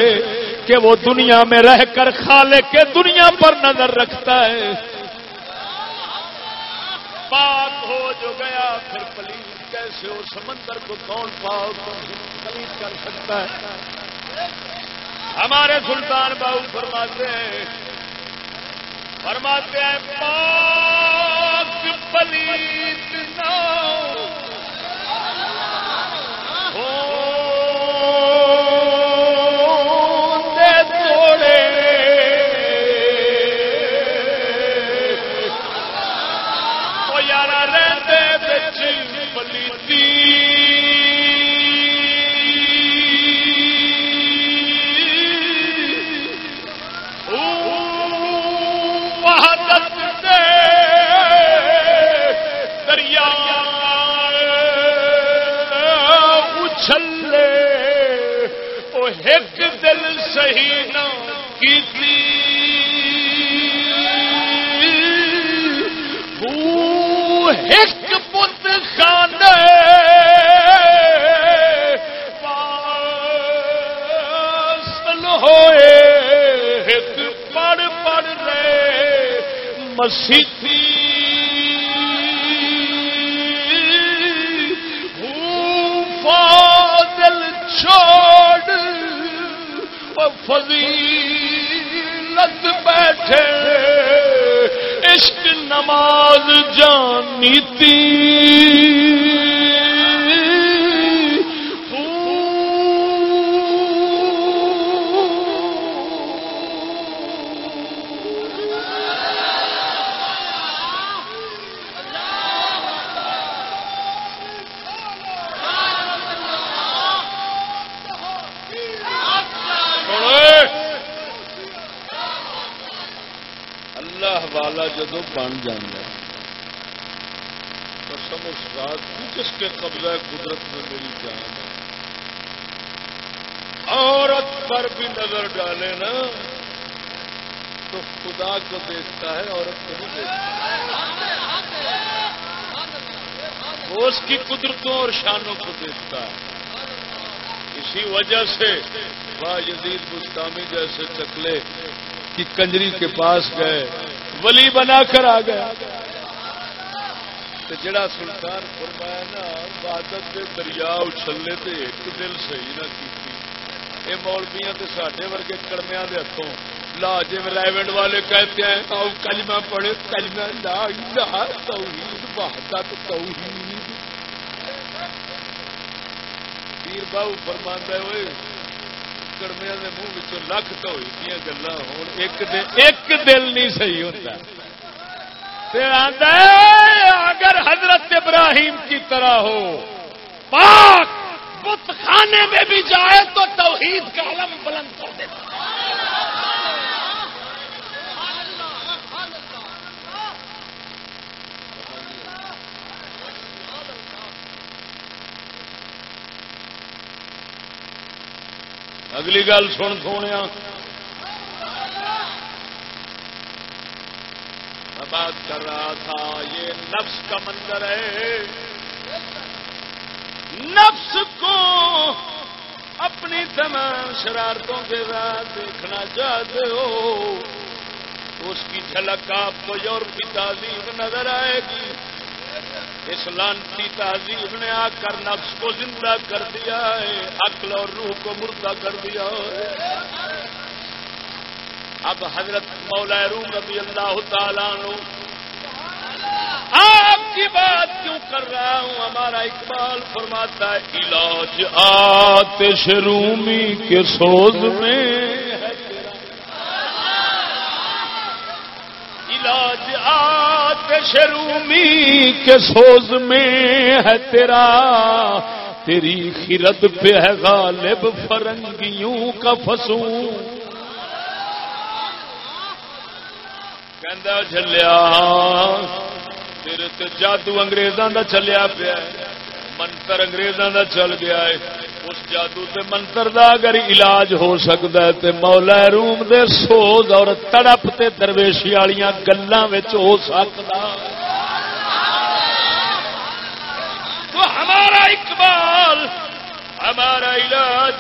کہ وہ دنیا میں رہ کر خالے کے دنیا پر نظر رکھتا ہے۔ پاک ہو جو گیا، پھر پلیت کیسے؟ ہو سمندر کو کون پاک کر سکتا ہے؟ ہمارے سلطان باؤ فرماتے ہیں فرماتے ہیں پاک پلیت نہ ہو۔ دل صحیح نہ کیتی ایک پت خانے واصل ہوئے ایک پڑ پڑ رہے مسیحی فاضل چھوڑ فضیلت بیٹھے عشق نماز جانی بن جانا قسم اس رات کی جس کے قبضہ قدرت میں میری جان ہے۔ عورت پر بھی نظر ڈالے نا، تو خدا کو دیکھتا ہے، عورت کو نہیں دیکھتا۔ وہ اس کی قدرتوں اور شانوں کو دیکھتا ہے۔ اسی وجہ سے واہ یزید مستامی جیسے چکلے کی کنجری کے پاس گئے۔ ولی بنا کر آ گیا۔ جڑا سلطان فرمایا نا، عبادت کے دریا اچھلے تے ایک دل صحیح نہ کی یہ مولبیاں تے ساڈے ورگے کڑمیاں دے ہاتھوں لا جی رائیونڈ والے کہتے ہیں، آؤ کلمہ پڑھے، کلمہ لا الہ توحید، وحدت توحید۔ پیر باؤ فرماندا ہے ہوئے کڑمیا کے منہ لکھ تو ہوئی گلا ہوں ایک دل نہیں صحیح ہوتا اگر حضرت ابراہیم کی طرح ہو پاک بت خانے میں بھی جائے تو توحید کا علم بلند کر دیتا اگلی گل سن سونے میں بات کر رہا تھا، یہ نفس کا منظر ہے۔ نفس کو اپنی تمام شرارتوں کے ساتھ دیکھنا چاہتے ہو، اس کی جھلک آپ کو یورپی تعلیم نظر آئے گی۔ اس لانتی تہذیب نے آ کر نفس کو زندہ کر دیا ہے، عقل اور روح کو مردہ کر دیا ہے۔ اب حضرت مولا روم رضی اللہ تعالیٰ آپ کی بات کیوں کر رہا ہوں؟ ہمارا اقبال فرماتا ہے، علاج آتش رومی کے سوز میں۔ علاج آتش رومی کے سوز میں ہے تیرا، تیری خرد پہ ہے غالب فرنگیوں کا فسوں چلیا تیرے تو جادو انگریزاں دا چلیا پیا منتر انگریزاں دا چل گیا ہے۔ اس جادو تے منتر دا اگر علاج ہو سکتا ہے تے مولا روم دے سوز اور تڑپ تے درویشی والیاں گلاں وچ ہو سکتا تو ہمارا اقبال، ہمارا علاج۔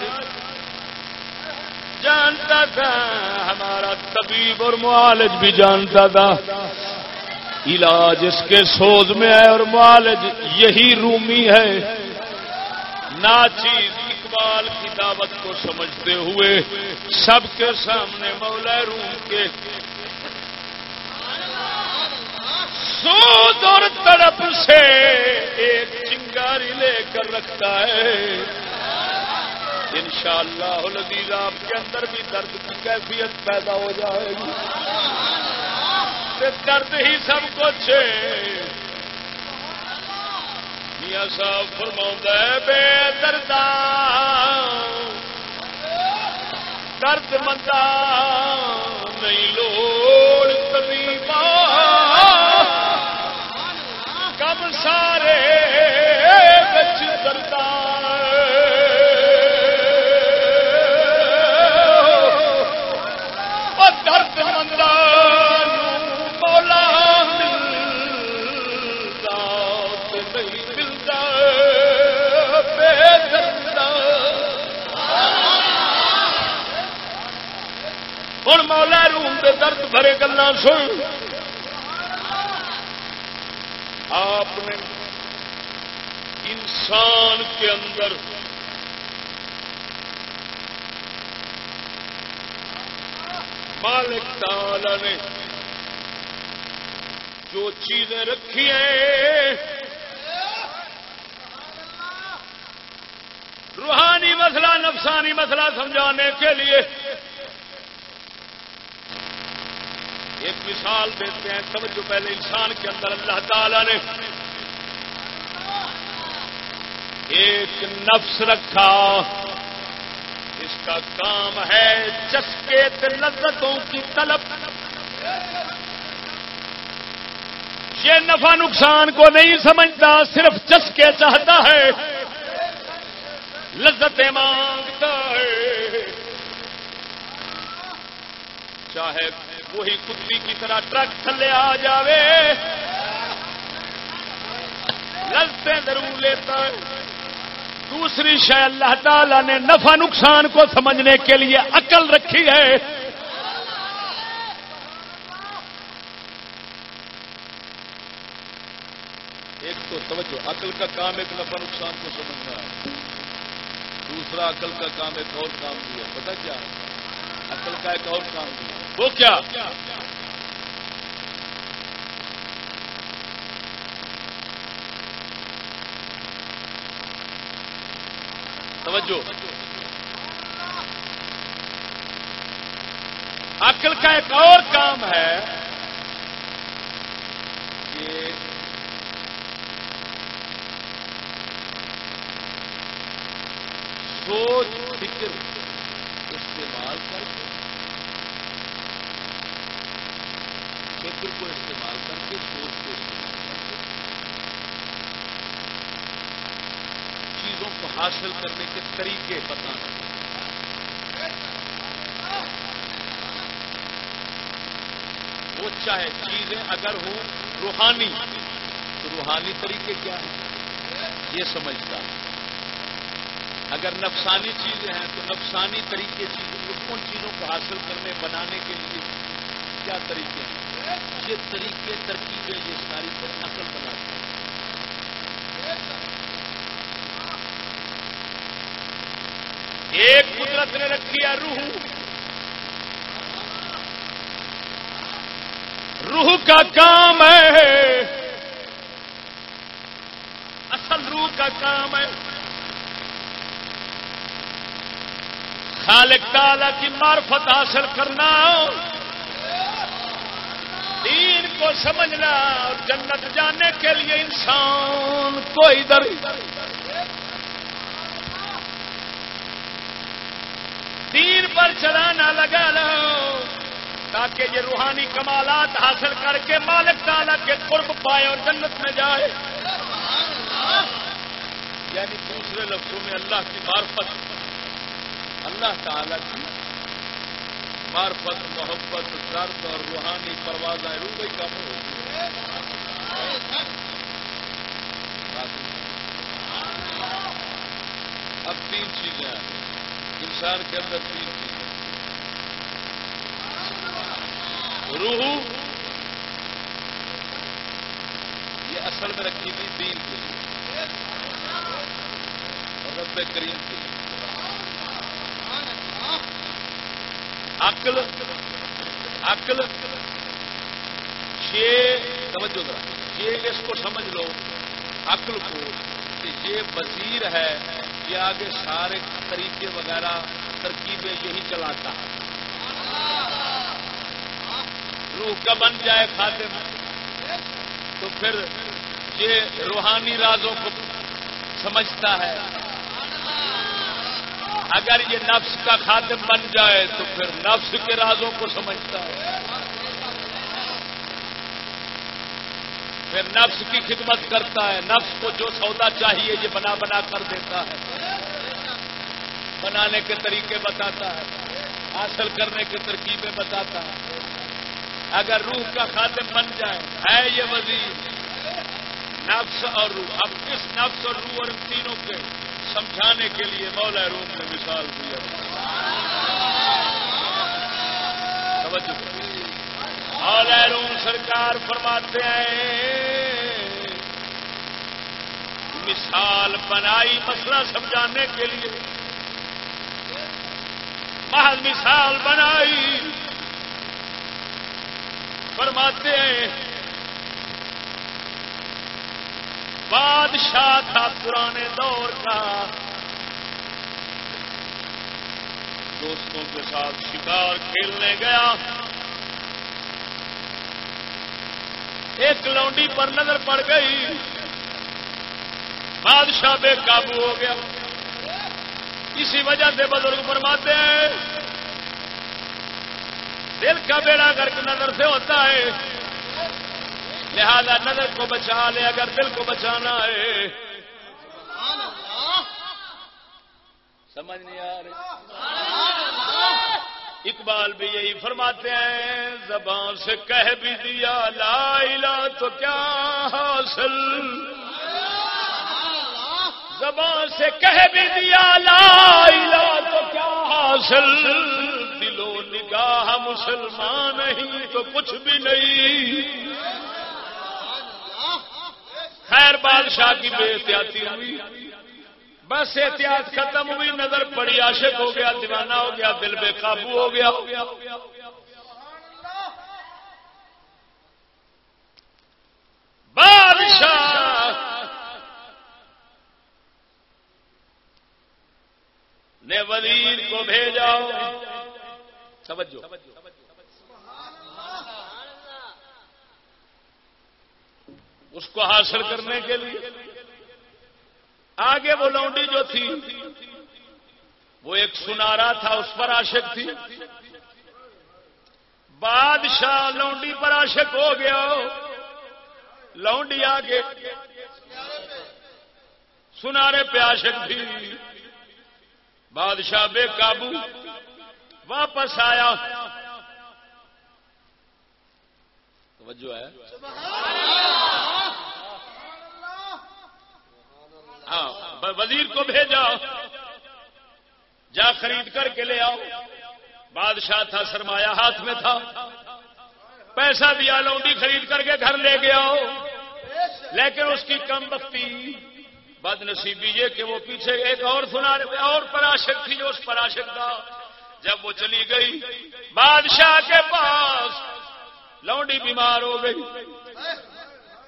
جانتا تھا، ہمارا طبیب اور معالج بھی جانتا تھا۔ علاج اس کے سوز میں ہے اور معالج یہی رومی ہے۔ ناچیز اقبال کی دعوت کو سمجھتے ہوئے سب کے سامنے مولا روم کے سود اور تڑپ سے ایک چنگاری لے کر رکھتا ہے۔ ان شاء اللہ آپ کے اندر بھی درد کی کیفیت پیدا ہو جائے گی۔ درد ہی سب کچھ میاں صاحب فرما بے درد درد مندہ نہیں لوڑ تبھی کم سا ہوں مولا روم دے درد بھرے گلا سن۔ آپ نے انسان کے اندر مالک تعالی نے جو چیزیں رکھی ہیں، روحانی مسئلہ، نفسانی مسئلہ سمجھانے کے لیے ایک مثال دیتے ہیں، سمجھو پہلے انسان کے اندر اللہ تعالی نے ایک نفس رکھا، اس کا کام ہے چسکے لذتوں کی طلب۔ یہ نفع نقصان کو نہیں سمجھتا، صرف چسکے چاہتا ہے، لذتیں مانگتا ہے۔ چاہے وہی کتی کی طرح ٹرک تھلے آ جاوے۔ لذتیں ضرور لیتا ہے۔ دوسری شہ اللہ تعالی نے نفع نقصان کو سمجھنے کے لیے عقل رکھی ہے۔ ایک تو توجہ، عقل کا کام ایک نفع نقصان کو سمجھنا ہے۔ دوسرا، عقل کا کام ایک اور کام بھی ہے۔ پتا کیا عقل کا ایک اور کام بھی ہے۔ وہ کیا؟ توجہ۔ عقل کا ایک اور کام ہے کہ سوچ فکر استعمال کر کے فکر کو استعمال کر کے سوچ کو استعمال کر کے چیزوں کو حاصل کرنے کے طریقے بتانا۔ وہ چاہے چیزیں اگر ہوں روحانی، تو روحانی طریقے کیا ہیں؟ یہ سمجھتا اگر نفسانی چیزیں ہیں، تو نفسانی طریقے چیزیں ان چیزوں کو حاصل کرنے، بنانے کے لیے کیا طریقے ہیں؟ یہ طریقے ترکیبیں یہ ساری پر نقل بناتے ہیں ایک قدرت نے رکھی ہے روح۔ روح کا کام ہے۔ اصل روح کا کام ہے۔ خالق تعالی کی معرفت حاصل کرنا۔ کو سمجھنا اور جنت جانے کے لیے انسان کو ادھر دین پر چلانا لگا لو تاکہ یہ روحانی کمالات حاصل کر کے مالک تعالی کے قرب پائے اور جنت میں جائے۔ یعنی دوسرے لفظوں میں اللہ کی معرفت۔ اللہ تعالی کی معرفت، محبت، درد اور روحانی پرواز روبئی کم ہو اب تین چیزیں انسان کے اندر تین چیزیں روح، یہ اصل میں رکھی تھی دین کے لیے۔ رب کریم کے لیے عقل عقل۔ یہ سمجھو ذرا یہ اس کو سمجھ لو، عقل کو، کہ یہ وزیر ہے، یہ آگے سارے طریقے وغیرہ، ترکیبیں یہی چلاتا ہے۔ روح کا بن جائے خاتم تو پھر یہ روحانی رازوں کو سمجھتا ہے۔ اگر یہ نفس کا خاتم بن جائے تو پھر نفس کے رازوں کو سمجھتا ہے۔ پھر نفس کی خدمت کرتا ہے۔ نفس کو جو سودا چاہیے یہ بنا بنا کر دیتا ہے۔ بنانے کے طریقے بتاتا ہے۔ حاصل کرنے کے ترکیبیں بتاتا ہے۔ اگر روح کا خاتم بن جائے، ہے یہ وزیر۔ نفس اور روح۔ اب کس نفس اور روح اور تینوں کے سمجھانے کے لیے مولا روم نے مثال دیا مولا روم سرکار فرماتے ہیں، مثال بنائی مسئلہ سمجھانے کے لیے۔ محض مثال بنائی۔ فرماتے ہیں، بادشاہ تھا پرانے دور کا دوستوں کے ساتھ شکار کھیلنے گیا۔ ایک لونڈی پر نظر پڑ گئی۔ بادشاہ بے قابو ہو گیا۔ اسی وجہ سے بزرگ فرماتے ہیں دل کا بیڑا گرک نظر سے ہوتا ہے لہذا نظر کو بچا لے اگر دل کو بچانا ہے۔ سمجھ نہیں آ رہی۔ اقبال بھی یہی فرماتے ہیں، زبان سے کہہ بھی دیا، لا الہ تو کیا حاصل؟ زبان سے کہہ بھی دیا، لا الہ تو کیا حاصل؟ دلو نگاہ مسلمان نہیں تو کچھ بھی نہیں۔ خیر بادشاہ کی بے احتیاطی ہوئی۔ بس احتیاط ختم ہوئی، نظر بڑی عاشق ہو گیا، دیوانہ ہو گیا، دل بے قابو ہو گیا۔ بادشاہ نے وزیر کو بھیجا۔ اس کو حاصل کرنے کے لیے۔ آگے وہ لونڈی جو تھی، وہ ایک سنارا تھا، اس پر عاشق تھی۔ بادشاہ لونڈی پر عاشق ہو گیا۔ لونڈی آگے۔ سنارے پہ عاشق تھی۔ بادشاہ بے قابو واپس آیا۔ توجہ ہے۔ ہاں وزیر کو بھیجا۔ جا خرید کر کے لے آؤ۔ بادشاہ تھا، سرمایہ ہاتھ میں تھا۔ پیسہ دیا لونڈی خرید کر کے گھر لے گیا لیکن اس کی کم بختی۔ بد نصیبی یہ کہ وہ پیچھے ایک اور سنا اور پراشک تھی جو اس پراشک تھا۔ جب وہ چلی گئی، بادشاہ کے پاس لونڈی بیمار ہو گئی۔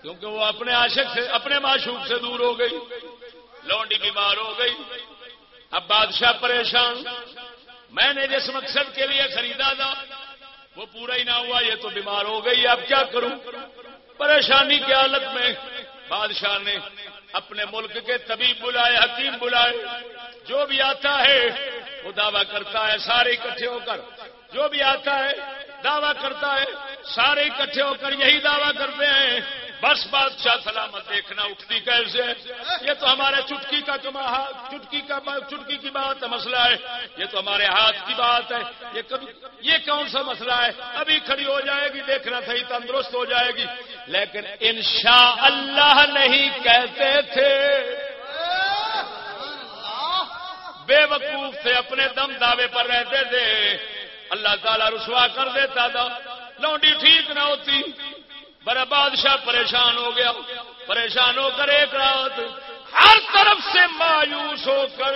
کیونکہ وہ اپنے عاشق سے، اپنے معشوق سے دور ہو گئی۔ لونڈی بیمار ہو گئی۔ اب بادشاہ پریشان۔ میں نے جس مقصد کے لیے خریدا تھا، وہ پورا ہی نہ ہوا، یہ تو بیمار ہو گئی۔ اب کیا کروں؟ پریشانی کی حالت میں بادشاہ نے اپنے ملک کے طبیب بلائے، حکیم بلائے۔ جو بھی آتا ہے، وہ دعویٰ کرتا ہے، سارے اکٹھے ہو کر۔ جو بھی آتا ہے، دعویٰ کرتا ہے، سارے اکٹھے ہو کر یہی دعویٰ کرتے ہیں۔ بس بادشاہ سلامت دیکھنا اٹھتی کیسے؟ یہ تو ہمارے چٹکی کا چٹکی کا چٹکی کی بات ہے مسئلہ ہے۔ یہ تو ہمارے ہاتھ کی بات ہے۔ یہ کبھی یہ کون سا مسئلہ ہے؟ ابھی کھڑی ہو جائے گی، دیکھنا صحیح، تندرست ہو جائے گی۔ لیکن انشاء اللہ نہیں کہتے تھے۔ بے وقوف تھے، اپنے دم دعوے پر رہتے تھے۔ اللہ تعالیٰ رسوا کر دیتا تھا۔ لونڈی ٹھیک نہ ہوتی۔ بڑا بادشاہ پریشان ہو گیا، پریشان ہو کر ایک رات ہر طرف سے مایوس ہو کر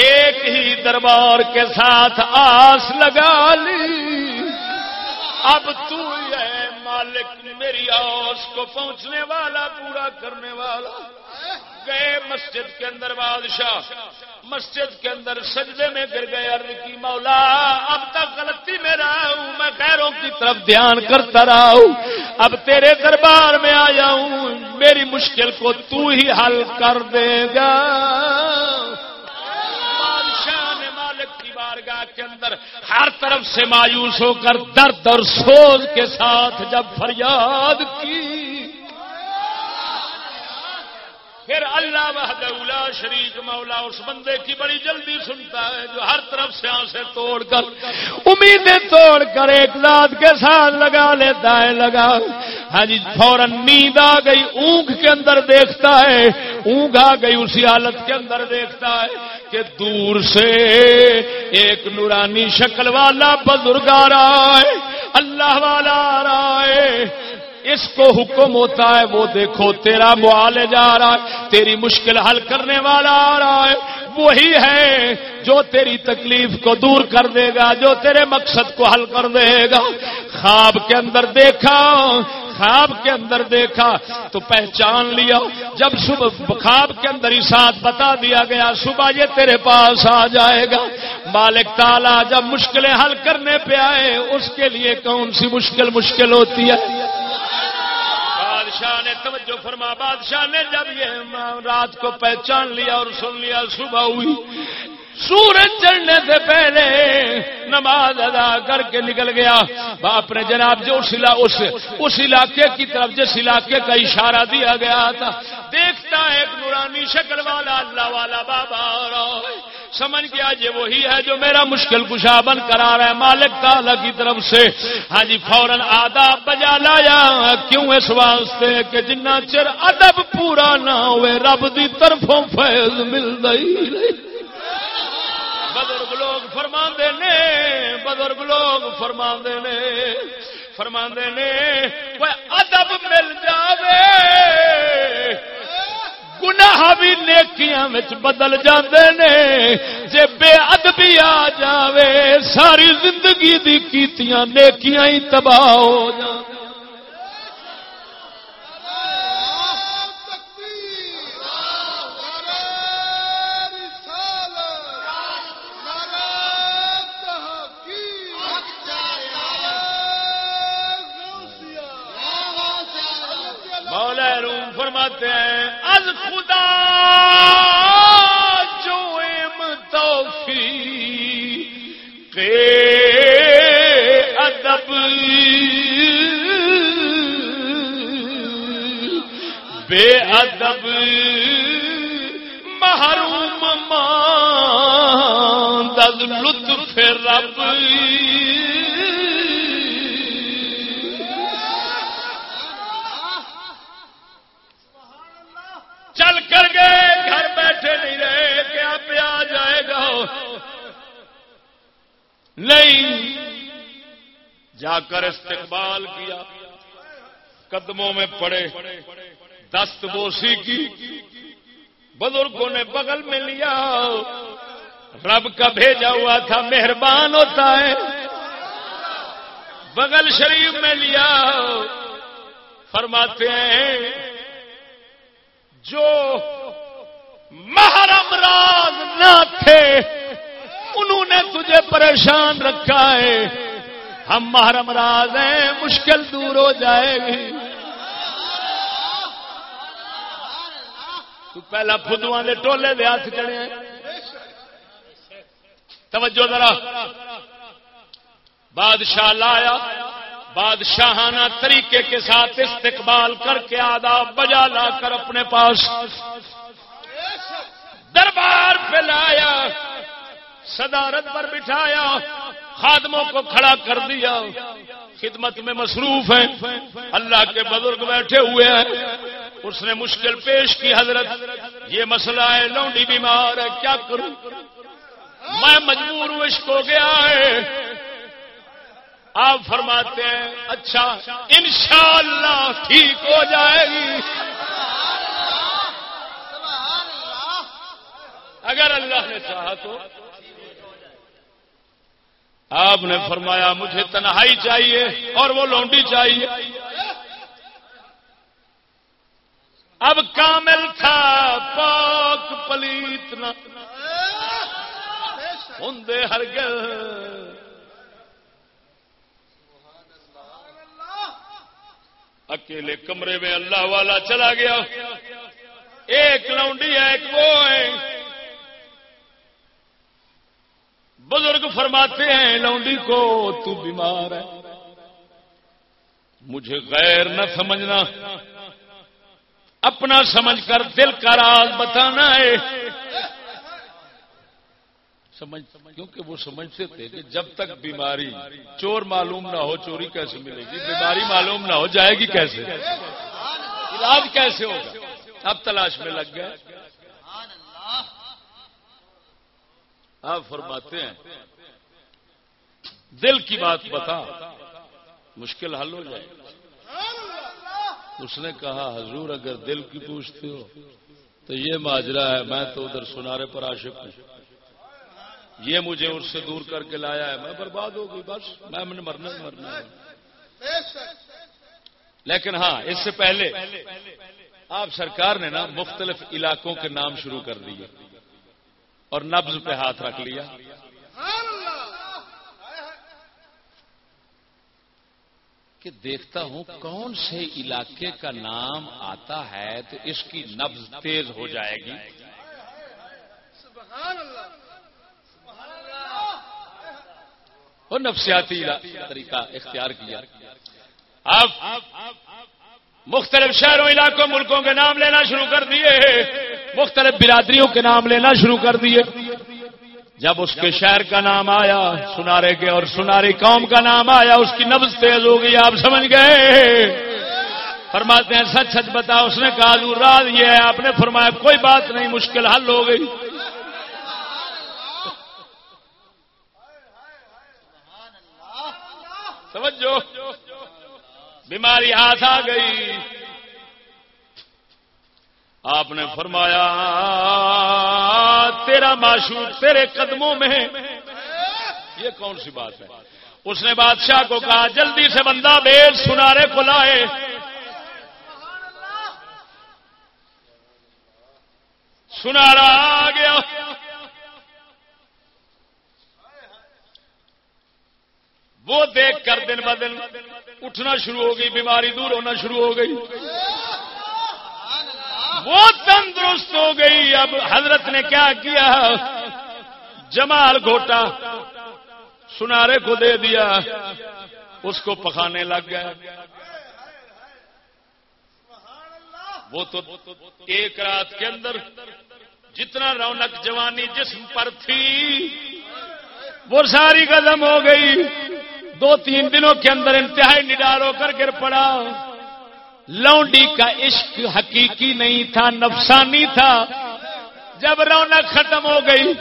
ایک ہی دربار کے ساتھ آس لگا لی۔ اب تو ہے مالک میری آس کو پہنچنے والا، پورا کرنے والا۔ گئے مسجد کے اندر بادشاہ، مسجد کے اندر سجدے میں گر گئے، عرض کی مولا، اب تک غلطی میں رہا ہوں، میں غیروں کی طرف دھیان کرتا رہا ہوں۔ اب تیرے دربار میں آیا ہوں، میری مشکل کو تو ہی حل کر دے گا۔ بادشاہ مالک کی بارگاہ کے اندر ہر طرف سے مایوس ہو کر درد اور سوز کے ساتھ جب فریاد کی۔ پھر اللہ وحدہ شریک مولا اس بندے کی بڑی جلدی سنتا ہے جو ہر طرف سے آنسے توڑ کر، امیدیں توڑ کر ایک ذات کے ساتھ لگا لیتا ہے، لگا۔ ہاں جی فوراً نیند آ گئی، اونگ کے اندر دیکھتا ہے۔ اونگ آ گئی، اسی حالت کے اندر دیکھتا ہے کہ دور سے ایک نورانی شکل والا بزرگ آ رہا ہے، اللہ والا آ رہا ہے۔ اس کو حکم ہوتا ہے، وہ دیکھو تیرا معالج آ رہا ہے، تیری مشکل حل کرنے والا آ رہا ہے۔ وہی ہے جو تیری تکلیف کو دور کر دے گا، جو تیرے مقصد کو حل کر دے گا۔ خواب کے اندر دیکھا، خواب کے اندر دیکھا، تو پہچان لیا۔ جب صبح خواب کے اندر ہی ساتھ بتا دیا گیا، صبح یہ تیرے پاس آ جائے گا۔ مالک تالا جب مشکلیں حل کرنے پہ آئے، اس کے لیے کون سی مشکل مشکل ہوتی ہے؟ بادشاہ نے توجہ فرما، بادشاہ نے جب یہ رات کو پہچان لیا اور سن لیا، صبح ہوئی۔ سورج چڑھنے سے پہلے نماز ادا کر کے نکل گیا۔ اپنے جناب جو اس اس علاقے کی طرف، جس علاقے کا اشارہ دیا گیا تھا، دیکھتا ہے ایک نورانی شکل والا، اللہ والا بابا سمجھ گیا یہ وہی ہے جو میرا مشکل کشا بن کرا رہا ہے مالک تعالی کی طرف سے۔ ہاں جی فوراً آداب بجا لایا۔ کیوں اس واسطے کہ جنہ چر ادب پورا نہ ہوئے، رب دی طرفوں فیض مل گئی۔ بزرگ لوگ فرما نے، بزرگ لوگ فرما نے فرما نے ادب مل جاوے۔ گناہ بھی نیکیاں بدل جاندے نے۔ جے بے ادبی آ جاوے، ساری زندگی دی کیتیاں نیکیاں ہی تباہ ہو جاندے۔ قدموں میں پڑے۔ دست بوسی کی۔ بزرگوں نے بغل میں لیا۔ رب کا بھیجا ہوا تھا، مہربان ہوتا ہے۔ بغل شریف میں لیا۔ فرماتے ہیں، جو محرم راز نہ تھے، انہوں نے تجھے پریشان رکھا ہے۔ ہم محرم راز ہیں، مشکل دور ہو جائے گی۔ تو پہلا فدو کے ٹولے دے ہاتھ چڑے توجہ ذرا۔ بادشاہ لایا، بادشاہانہ طریقے کے ساتھ استقبال کر کے آداب بجا لا کر اپنے پاس۔ دربار پہ لایا۔ صدارت پر بٹھایا خادموں کو کھڑا کر دیا۔ خدمت میں مصروف ہیں۔ اللہ کے بزرگ بیٹھے ہوئے ہیں۔ اس نے مشکل پیش کی حضرت یہ مسئلہ ہے لونڈی بیمار ہے کیا کروں؟ میں مجبور ہوں عشق ہو گیا ہے۔ آپ فرماتے ہیں اچھا انشاءاللہ ٹھیک ہو جائے گی۔ اگر اللہ نے چاہا تو۔ آپ نے فرمایا، مجھے تنہائی چاہیے اور وہ لونڈی چاہیے. اب کامل تھا، پاک پلیت نہ۔ ہوں ہر گل اکیلے کمرے میں اللہ والا چلا گیا۔ ایک لونڈی ہے، ایک وہ ہے۔ بزرگ فرماتے ہیں، لونڈی کو تو بیمار ہے۔ مجھے غیر نہ سمجھنا۔ اپنا سمجھ کر دل کا راز بتانا ہے۔ سمجھ، کیونکہ وہ سمجھتے تھے کہ جب تک بیماری، چور معلوم نہ ہو، چوری کیسے ملے گی؟ بیماری معلوم نہ ہو، جائے گی کیسے؟ علاج کیسے ہوگا؟ اب تلاش میں لگ گئے۔ آپ فرماتے ہیں، دل کی بات بتا، مشکل حل ہو جائے۔ اس نے کہا، حضور اگر دل کی پوچھتے ہو، تو یہ ماجرا ہے، میں تو ادھر سنارے پر عاشق ہوں۔ یہ مجھے اس سے دور کر کے لایا ہے۔ میں برباد ہو گئی، بس میں نے مرنا مرنا لیکن ہاں اس سے پہلے آپ سرکار نے نا مختلف علاقوں کے نام شروع کر دیے۔ اور نبز پہ ہاتھ رکھ لیا۔ کہ دیکھتا ہوں کون سے علاقے کا نام آتا ہے تو اس کی نبز تیز ہو جائے گی۔ اور نفسیاتی طریقہ اختیار کیا۔ اب مختلف شہروں، علاقوں، ملکوں کے نام لینا شروع کر دیے۔ مختلف برادریوں کے نام لینا شروع کر دیے۔ جب اس کے شہر کا نام آیا، سنارے کے اور سناری قوم کا نام آیا، اس کی نبز تیز ہو گئی، آپ سمجھ گئے؟ فرماتے ہیں، سچ سچ بتا اس نے کہا دور رات یہ ہے، آپ نے فرمایا، کوئی بات نہیں، مشکل حل ہو گئی۔ سمجھو؟ بیماری ہاتھ آ گئی۔ آپ نے فرمایا، تیرا معشوق تیرے قدموں میں یہ کون سی بات ہے؟ اس نے بادشاہ کو کہا، جلدی سے بندہ بیل سنارے کو لائے۔ سنارا آ گیا۔ وہ دیکھ کر دن ب دن اٹھنا شروع ہو گئی، بیماری دور ہونا شروع ہو گئی۔ وہ تندرست ہو گئی۔ اب حضرت نے کیا کیا؟ جمال گھوٹا سنارے کو دے دیا۔ اس کو پکانے لگ گیا وہ تو ایک رات کے اندر جتنا رونق جوانی جسم پر تھی، وہ ساری قدم ہو گئی۔ دو تین دنوں کے اندر انتہائی نڈال ہو کر گر پڑا۔ لونڈی کا عشق حقیقی نہیں تھا، نفسانی تھا۔ جب رونق ختم ہو گئی،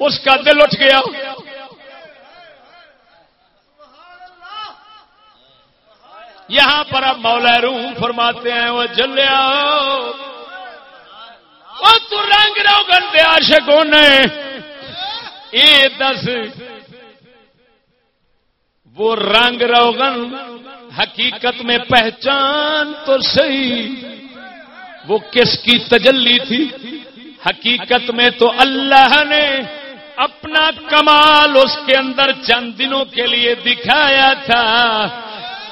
اس کا دل اٹھ گیا۔ یہاں پر اب مولا روم فرماتے ہیں، وہ جلیا وہ تو رنگ رو گنڈے آشکوں نے یہ دس، وہ رنگ روغن حقیقت میں پہچان تو صحیح۔ وہ کس کی تجلی تھی؟ حقیقت میں تو اللہ نے اپنا کمال اس کے اندر چند دنوں کے لیے دکھایا تھا۔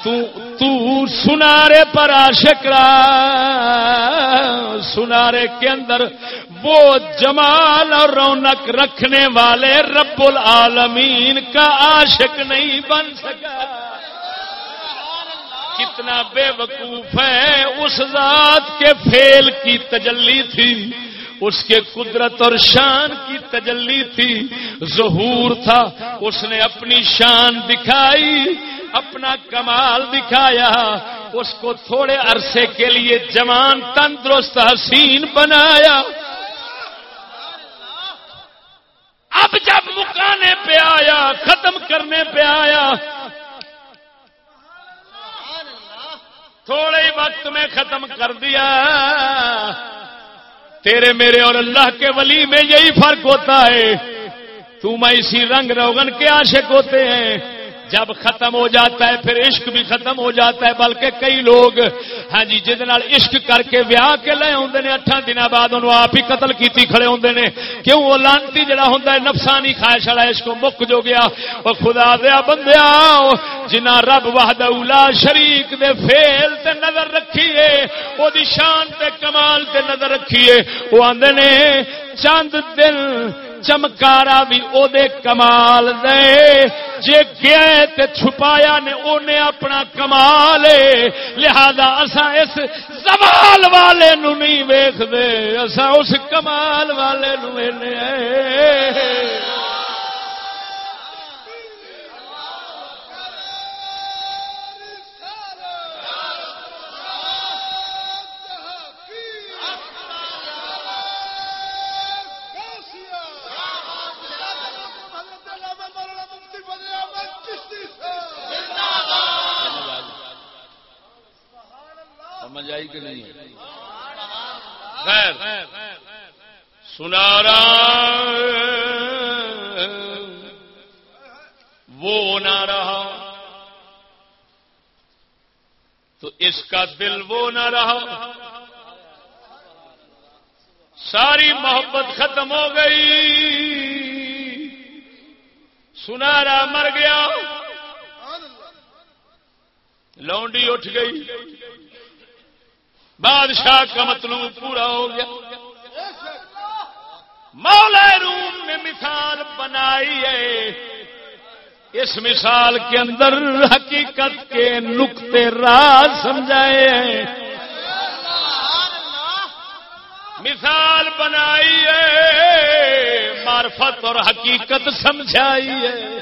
تو تو سنارے پر عاشق رہا سنارے کے اندر وہ جمال اور رونق رکھنے والے رب العالمین کا عاشق نہیں بن سکا۔ کتنا بے وقوف ہے اس ذات کے فیل کی تجلی تھی، اس کے قدرت اور شان کی تجلی تھی۔ ظہور تھا، اس نے اپنی شان دکھائی، اپنا کمال دکھایا، اس کو تھوڑے عرصے کے لیے جوان، تندرست، حسین بنایا۔ اب جب مکانے پہ آیا، ختم کرنے پہ آیا تھوڑے ہی وقت میں ختم کر دیا۔ تیرے میرے اور اللہ کے ولی میں یہی فرق ہوتا ہے۔ تو میں اسی رنگ روغن کے عاشق ہوتے ہیں۔ جب ختم ہو جاتا ہے، پھر عشق بھی ختم ہو جاتا ہے، بلکہ کئی لوگ ہاں جی جہد عشق کر کے ویاہ کے لے آتے ہیں اٹھان دن بعد انہوں آپ ہی قتل کیتی کھڑے ہوتے ہیں کیوں؟ وہ لانتی جڑا ہوتا ہے، نفسانی خواہش والا عشق مک جو گیا۔ وہ خدا دیا بندیا جنہ رب واہد اولا شریک دے فیل تے نظر رکھیے وہ شان تے کمال تے نظر رکھیے، وہ آدھے نے چند دن چمکارا بھی او دے کمال دے۔ جے گئے تے چھپایا نے اونے اپنا کمال لہذا اسا اس زوال والے نو نہیں ویکھ دے اسا اس کمال والے نو وینے سمجھ آئی کہ نہیں خیر سنارا وہ نہ رہا۔ تو اس کا دل وہ نہ رہا۔ ساری محبت ختم ہو گئی۔ سنارا مر گیا۔ لونڈی اٹھ گئی۔ بادشاہ کا مطلوب پورا ہو گیا۔ مولا روم نے مثال بنائی ہے۔ اس مثال کے اندر حقیقت کے نقطے راز سمجھائے ہیں۔ مثال بنائی ہے، معرفت اور حقیقت سمجھائی ہے۔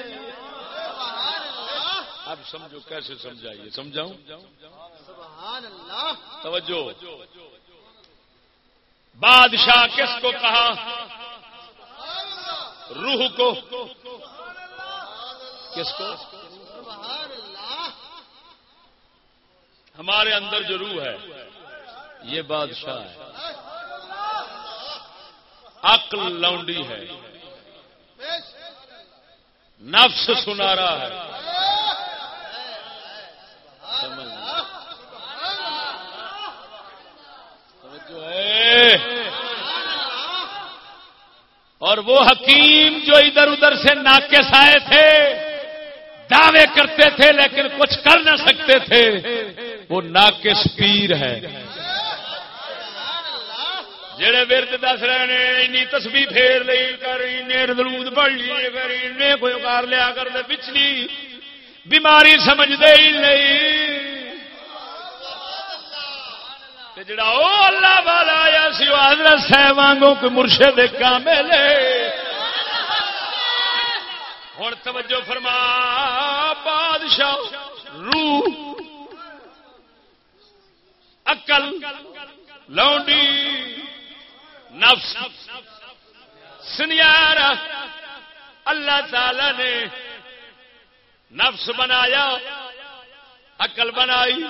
اب سمجھو کیسے سمجھائیے، سمجھاؤں؟ توجہ۔ بادشاہ کس کو کہا؟ روح کو۔ کس کو؟ ہمارے اندر جو روح ہے یہ بادشاہ ہے۔ عقل لونڈی ہے۔ نفس سنارا ہے۔ اور وہ حکیم جو ادھر ادھر سے ناکس آئے تھے، دعوے کرتے تھے لیکن کچھ کر نہ سکتے تھے۔ وہ ناکس پیر ہے۔ جڑے ورد دس رہے ہیں اینی تسبیح پھیر لئی کر اینے درود پڑھ لیے کر کوئی کار لیا کر دے، پچھلی بیماری سمجھ دے ہی نہیں۔ تے جڑا او اللہ والا آیا سی وہ حضرت صاحب وانگوں کوئی مرشد کامل ہوں توجہ فرما، بادشاہ، روح اکل لونڈی، نفس سنیارا اللہ تعالی نے نفس بنایا، عقل بنائی،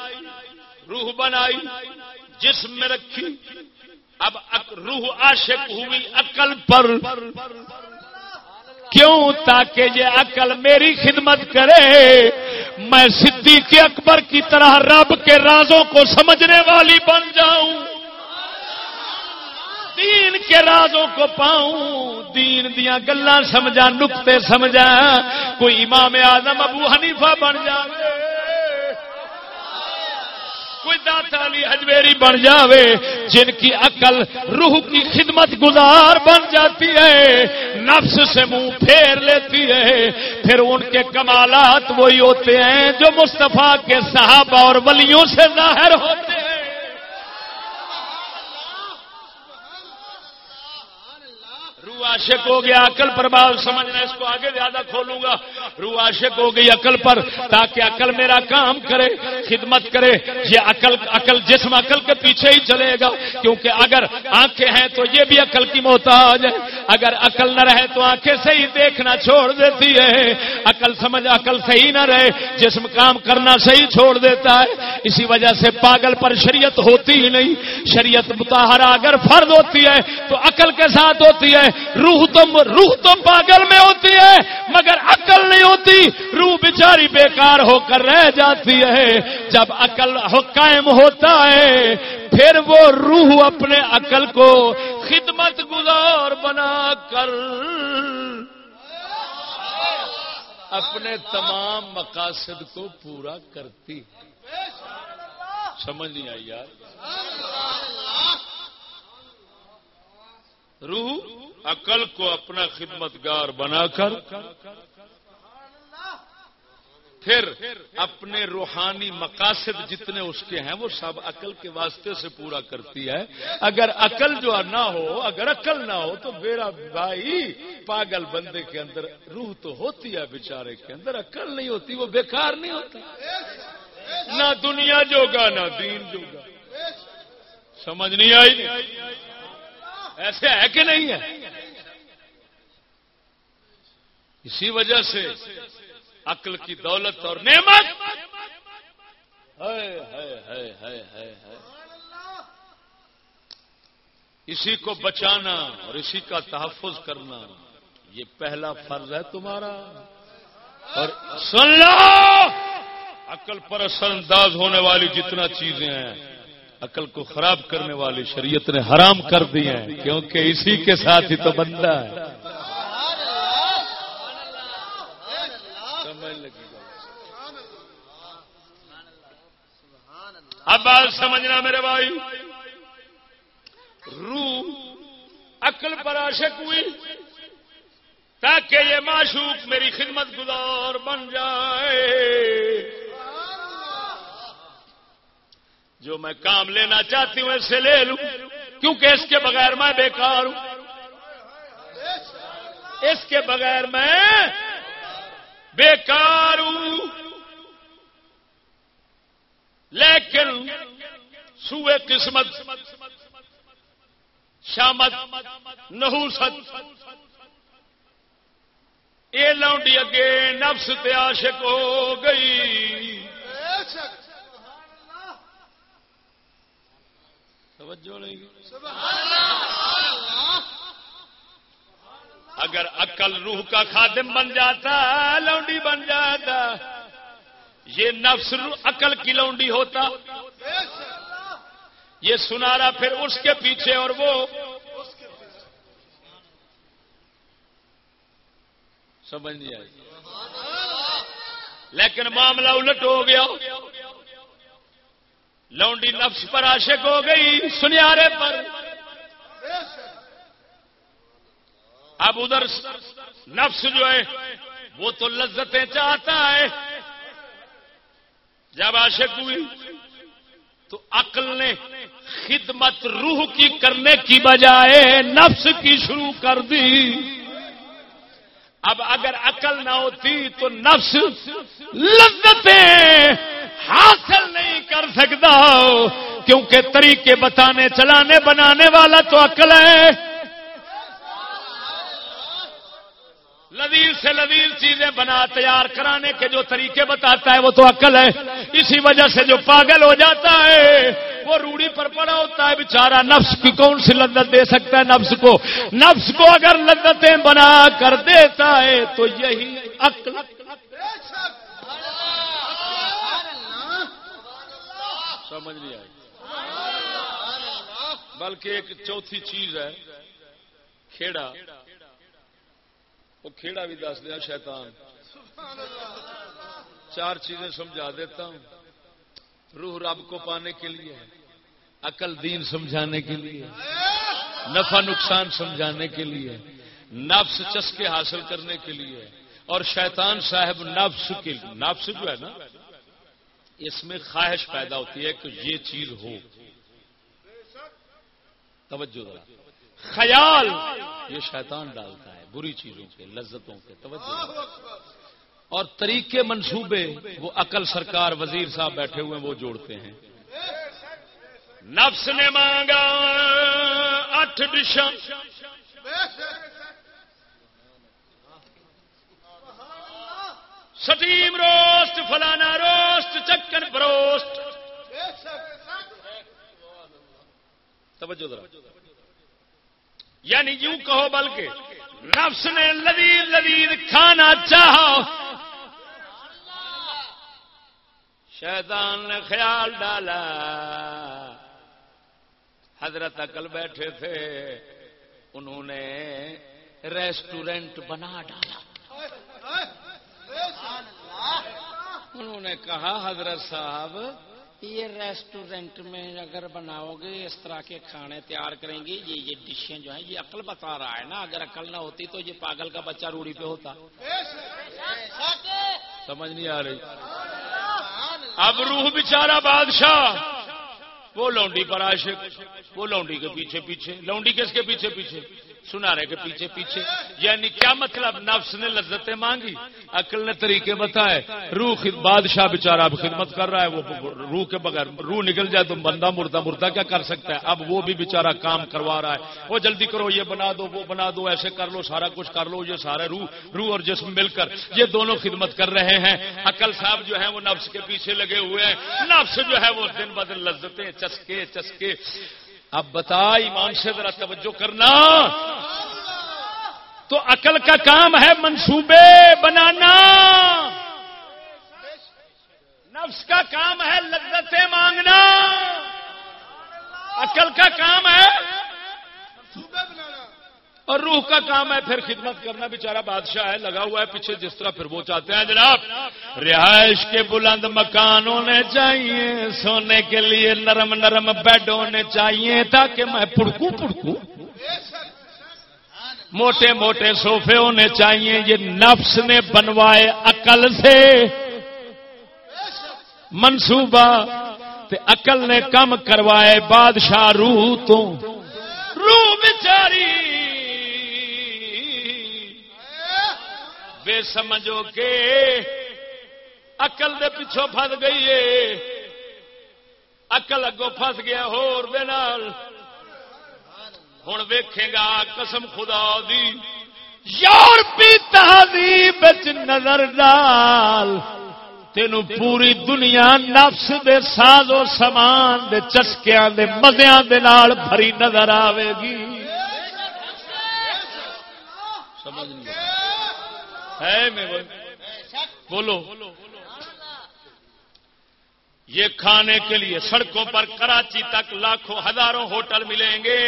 روح بنائی جسم میں رکھی، اب روح عاشق ہوئی عقل پر۔ کیوں؟ تاکہ یہ عقل میری خدمت کرے۔ میں صدیق اکبر کی طرح رب کے رازوں کو سمجھنے والی بن جاؤں۔ دین کے رازوں کو پاؤں۔ دین دیا گلا سمجھا نقطے سمجھا کوئی امام آدم ابو حنیفہ بن جائے کوئی داتا علی حجویری بن جاوے، جن کی عقل، روح کی خدمت گزار بن جاتی ہے، نفس سے منہ پھیر لیتی ہے، پھر ان کے کمالات وہی ہوتے ہیں جو مصطفیٰ کے صحابہ اور ولیوں سے ظاہر ہوتے ہیں۔ روح عاشق ہو گیا، عقل پر بات سمجھنا، اس کو آگے زیادہ کھولوں گا۔ روح عاشق ہو گئی عقل پر، تاکہ عقل میرا کام کرے، خدمت کرے۔ یہ عقل عقل جسم، عقل کے پیچھے ہی چلے گا۔ کیونکہ اگر آنکھیں ہیں تو یہ بھی عقل کی محتاج ہے۔ اگر عقل نہ رہے تو آنکھیں صحیح دیکھنا چھوڑ دیتی ہے۔ عقل سمجھ، عقل صحیح نہ رہے، جسم کام کرنا صحیح چھوڑ دیتا ہے۔ اسی وجہ سے پاگل پر شریعت ہوتی ہی نہیں۔ شریعت متحرہ اگر فرد ہوتی ہے تو عقل کے ساتھ ہوتی ہے۔ روح تو روح تو پاگل میں ہوتی ہے، مگر عقل نہیں ہوتی۔ روح بیچاری بیکار ہو کر رہ جاتی ہے۔ جب عقل قائم ہوتا ہے، پھر وہ روح اپنے عقل کو خدمت گزار بنا کر اپنے تمام مقاصد کو پورا کرتی۔ سمجھ نہیں آئی یار۔ روح عقل کو اپنا خدمتگار بنا کر، پھر اپنے روحانی مقاصد جتنے اس کے ہیں، وہ سب عقل کے واسطے سے پورا کرتی ہے۔ اگر عقل جو نہ ہو، اگر عقل نہ ہو، تو میرا بھائی پاگل بندے کے اندر روح تو ہوتی ہے، بیچارے کے اندر عقل نہیں ہوتی، وہ بیکار نہیں ہوتا۔ نہ دنیا جوگا، نہ دین جوگا۔ سمجھ نہیں آئی؟ ایسے ہے کہ نہیں ہے؟ اسی وجہ سے عقل کی دولت اور نعمت اسی کو بچانا اور اسی کا تحفظ کرنا، یہ پہلا فرض ہے تمہارا۔ اور سن لو، عقل پر اثر انداز ہونے والی جتنا چیزیں ہیں، عقل کو خراب کرنے والی شریعت نے حرام کر دی ہیں، کیونکہ اسی کے ساتھ ہی تو بندہ ہے۔ اب بات سمجھنا میرے بھائی۔ روح عقل پر عاشق ہوئی تاکہ یہ معشوق میری خدمت گزار بن جائے۔ جو میں کام لینا چاہتی ہوں اسے لے لوں، کیونکہ اس کے بغیر میں بیکار ہوں۔ اس کے بغیر میں بیکار ہوں۔ لیکن سوئے قسمت شامت نحوست یہ لونڈی اگے نفس تے عاشق ہو گئی۔ اگر عقل روح کا خادم بن جاتا لونڈی بن جاتا۔ یہ نفس عقل کی لونڈی ہوتا۔ یہ سنارا پھر اس کے پیچھے اور وہ۔ سمجھ نہیں آئی۔ لیکن معاملہ الٹ ہو گیا۔ لونڈی نفس پر عاشق ہو گئی، سنیارے پر۔ اب ادھر نفس جو ہے، وہ تو لذتیں چاہتا ہے۔ جب عاشق ہوئی تو عقل نے خدمت روح کی کرنے کی بجائے نفس کی شروع کر دی۔ اب اگر عقل نہ ہوتی تو نفس لذتیں حاصل نہیں کر سکتا۔ کیونکہ طریقے بتانے، چلانے، بنانے والا تو عقل ہے۔ لذیذ سے لذیذ چیزیں بنا، تیار کرانے کے جو طریقے بتاتا ہے وہ تو عقل ہے۔ اسی وجہ سے جو پاگل ہو جاتا ہے، وہ روڑی پر پڑا ہوتا ہے۔ بیچارہ نفس کی کون سی لذت دے سکتا ہے نفس کو؟ نفس کو اگر لذتیں بنا کر دیتا ہے تو یہی عقل۔ سمجھ نہیں آئی۔ بلکہ ایک چوتھی چیز ہے، کھیڑا۔ وہ کھیڑا بھی دس دیا شیطان۔ چار چیزیں سمجھا دیتا ہوں۔ روح رب کو پانے کے لیے، عقل دین سمجھانے کے لیے، نفع نقصان سمجھانے کے لیے، نفس چسکے حاصل کرنے کے لیے، اور شیطان صاحب نفس کے نفس جو ہے نا، اس میں خواہش پیدا ہوتی ہے کہ یہ چیز ہو۔ توجہ خیال یہ شیطان ڈالتا ہے۔ بری چیزوں کے لذتوں کے توجہ اور طریقے منصوبے وہ عقل سرکار وزیر صاحب بیٹھے ہوئے وہ جوڑتے ہیں۔ نفس نے مانگا اٹھ ڈشاں۔ سٹیم روسٹ فلانا روسٹ چکن بروسٹ توجہ ذرا۔ یعنی یوں کہو بلکہ نفس نے لذیذ لذیذ کھانا چاہو شیطان نے خیال ڈالا۔ حضرت عقل بیٹھے تھے۔ انہوں نے ریسٹورینٹ بنا ڈالا۔ انہوں نے کہا، حضرت صاحب یہ ریسٹورینٹ میں اگر بناؤ گے، اس طرح کے کھانے تیار کریں گے۔ یہ یہ ڈشیں جو ہیں، یہ عقل بتا رہا ہے نا۔ اگر عقل نہ ہوتی تو یہ پاگل کا بچہ روڑی پہ ہوتا۔ سمجھ نہیں آ رہی۔ اب روح بچارا بادشاہ۔ وہ لونڈی پر عاشق، وہ لونڈی کے پیچھے پیچھے۔ لونڈی کس کے پیچھے پیچھے؟ سنارے کے پیچھے پیچھے۔ یعنی کیا مطلب نفس نے لذتیں مانگی؟ عقل نے طریقے بتائے۔ روح بادشاہ بےچارا اب خدمت کر رہا ہے، وہ روح کے بغیر روح نکل جائے تو بندہ مردہ مردہ کیا کر سکتا ہے؟ اب وہ بھی بےچارا کام کروا رہا ہے۔ وہ جلدی کرو، یہ بنا دو، وہ بنا دو، ایسے کر لو، سارا کچھ کر لو، یہ سارے روح روح اور جسم مل کر۔ یہ دونوں خدمت کر رہے ہیں۔ عقل صاحب جو ہے وہ نفس کے پیچھے لگے ہوئے ہیں۔ نفس جو ہے وہ دن بدن لذتیں چسکے چسکے۔ اب بتا، ایمان سے ذرا توجہ کرنا۔ تو عقل کا کام ہے منصوبے بنانا۔ نفس کا کام ہے لذتیں مانگنا۔ عقل کا کام ہے اور روح کا کام ہے پھر خدمت کرنا۔ بیچارہ بادشاہ ہے، لگا ہوا ہے پیچھے، جس طرح پھر وہ چاہتے ہیں۔ جناب، رہائش کے بلند مکان ہونے چاہیے، سونے کے لیے نرم نرم بیڈ ہونے چاہیے تاکہ میں پڑکوں پڑکوں۔ موٹے موٹے صوفے ہونے چاہیے، یہ نفس نے بنوائے عقل سے۔ منصوبہ تے عقل نے کم کروائے بادشاہ روح تو۔ روح بچاری بے سمجھو کے اقل دے پیچھوں پس گئی ہے۔ اقل اگوں پس گیا ہور دے نال۔ ہوں ویکھے گا قسم خدا دی۔ یورپی تہذیب نظر ڈال۔ تین پوری دنیا نفس دے ساز و سامان دے چسکیاں دے مزیاں دے نال بھری نظر آئے گی سمجھ نہیں ہے میں بولو۔ یہ کھانے کے لیے سڑکوں پر کراچی تک لاکھوں ہزاروں ہوٹل ملیں گے۔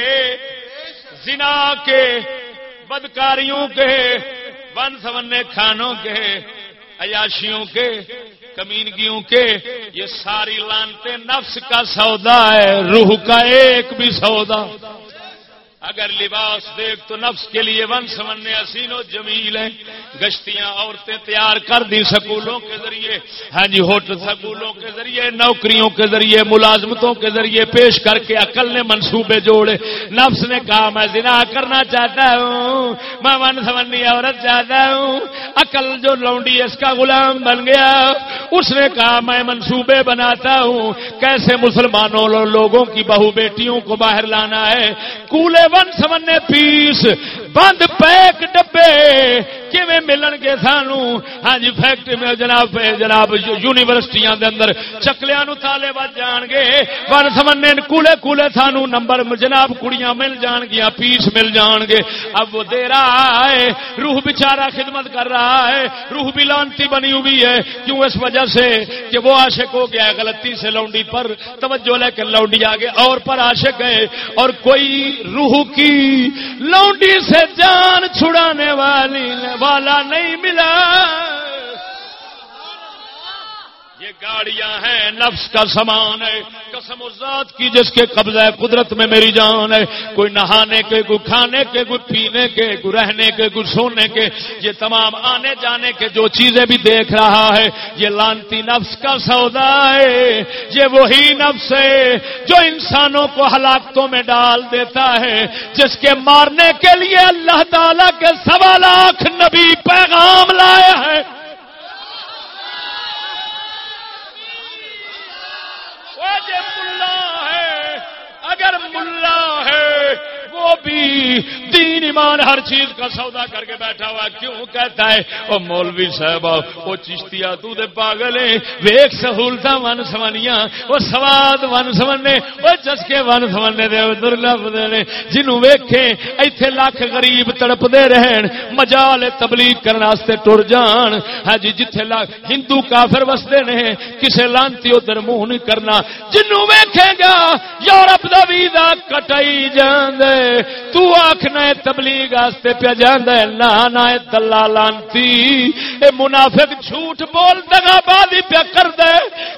زنا کے بدکاریوں کے، بن سونے کھانوں کے، عیاشیوں کے، کمینگیوں کے، یہ ساری لانتے نفس کا سودا ہے، روح کا ایک بھی سودا۔ اگر لباس دیکھ تو نفس کے لیے ون سمنے حسین و جمیل ہیں۔ گشتیاں عورتیں تیار کر دی سکولوں کے ذریعے۔ ہاں جی ہوٹل سکولوں کے ذریعے، نوکریوں کے ذریعے، ملازمتوں کے ذریعے پیش کر کے عقل نے منصوبے جوڑے۔ نفس نے کہا، میں زنا کرنا چاہتا ہوں، میں ون سمنی عورت چاہتا ہوں۔ عقل جو لونڈی اس کا غلام بن گیا۔ اس نے کہا، میں منصوبے بناتا ہوں۔ کیسے مسلمانوں لوگوں کی بہو بیٹیوں کو باہر لانا ہے؟ کولے ون سمنے پیس بند پیک ڈبے کیویں ملن گے سانو؟ ہاں جی فیکٹری میں جناب جناب یونیورسٹیاں دے اندر چکلیاں نو تالے بج جان گے۔ ون سمنے کولے کولے سانو نمبر جناب کڑیاں مل جان گیا پیس مل جان گے۔ اب وہ دے رہا ہے، روح بیچارہ خدمت کر رہا ہے۔ روح بھی لانتی بنی ہوئی ہے۔ کیوں؟ اس وجہ سے کہ وہ عاشق ہو گیا غلطی سے لونڈی پر توجہ لے کے لونڈی آگے اور پر عاشق ہے۔ اور کوئی روح کی لونڈی سے جان چھڑانے والی والا نہیں ملا۔ یہ گاڑیاں ہیں، نفس کا سامان ہے۔ قسم ذات کی جس کے قبضہ قدرت میں میری جان ہے۔ کوئی نہانے کے، کوئی کھانے کے، کوئی پینے کے، کوئی رہنے کے، کوئی سونے کے۔ یہ تمام آنے جانے کے جو چیزیں بھی دیکھ رہا ہے، یہ لانتی نفس کا سودا ہے۔ یہ وہی نفس ہے جو انسانوں کو ہلاکتوں میں ڈال دیتا ہے، جس کے مارنے کے لیے اللہ تعالی کے سوا لاکھ نبی پیغام لائے ہیں۔ ملا ہے اگر ملا ہے وہ بھی دین ایمان ہر چیز کا سودا کر کے بیٹھا ہوا کیوں کہتا ہے؟ وہ مولوی صاحب وہ چشتیا تو دے پاگل ویک سہولت ون سمنیا وہ سواد ون سمنے وہ چسکے ون سمنے دے درلب دے جنوں ویکھے ایتھے لاکھ غریب تڑپدے رہن، مجال تبلیغ کرنے واسطے ٹر جان۔ ہاں جی جتھے لاکھ ہندو کافر وسدے نے، کسے لانتی ادھر منہ نہیں کرنا۔ جنوں ویکھے گا یورپ دا ویزا کٹائی جاندے۔ تو آخنا تبلیغ واسطے پیا جانا نہ نہ دلہ لانتی اے منافق جھوٹ بول دگا بازی پیا کر دے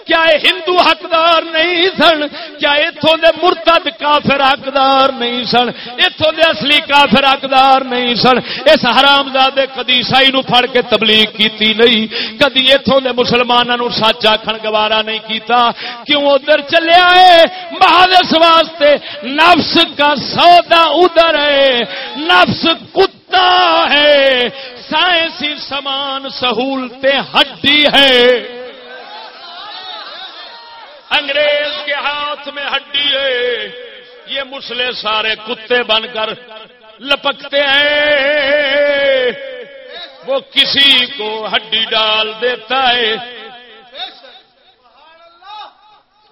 کیا اے ہندو حقدار نہیں سن؟ کیا اتوں دے مرتد کافر حقدار نہیں سن؟ اتوں دے اصلی کافر حقدار نہیں سن؟ اس حرام زادے کدی عیسائی نو پھڑ کے تبلیغ کیتی نہیں۔ کدی اتوں دے مسلمانوں سچ آخر گوارا نہیں کیتا۔ کیوں ادھر چلیا ہے مہادس واسطے نفس کا سودا ادھر ہے۔ نفس کتا ہے۔ سائنسی سامان سہولتیں ہڈی ہے۔ انگریز کے ہاتھ میں ہڈی ہے۔ یہ مسلے سارے کتے بن کر لپکتے ہیں۔ وہ کسی کو ہڈی ڈال دیتا ہے۔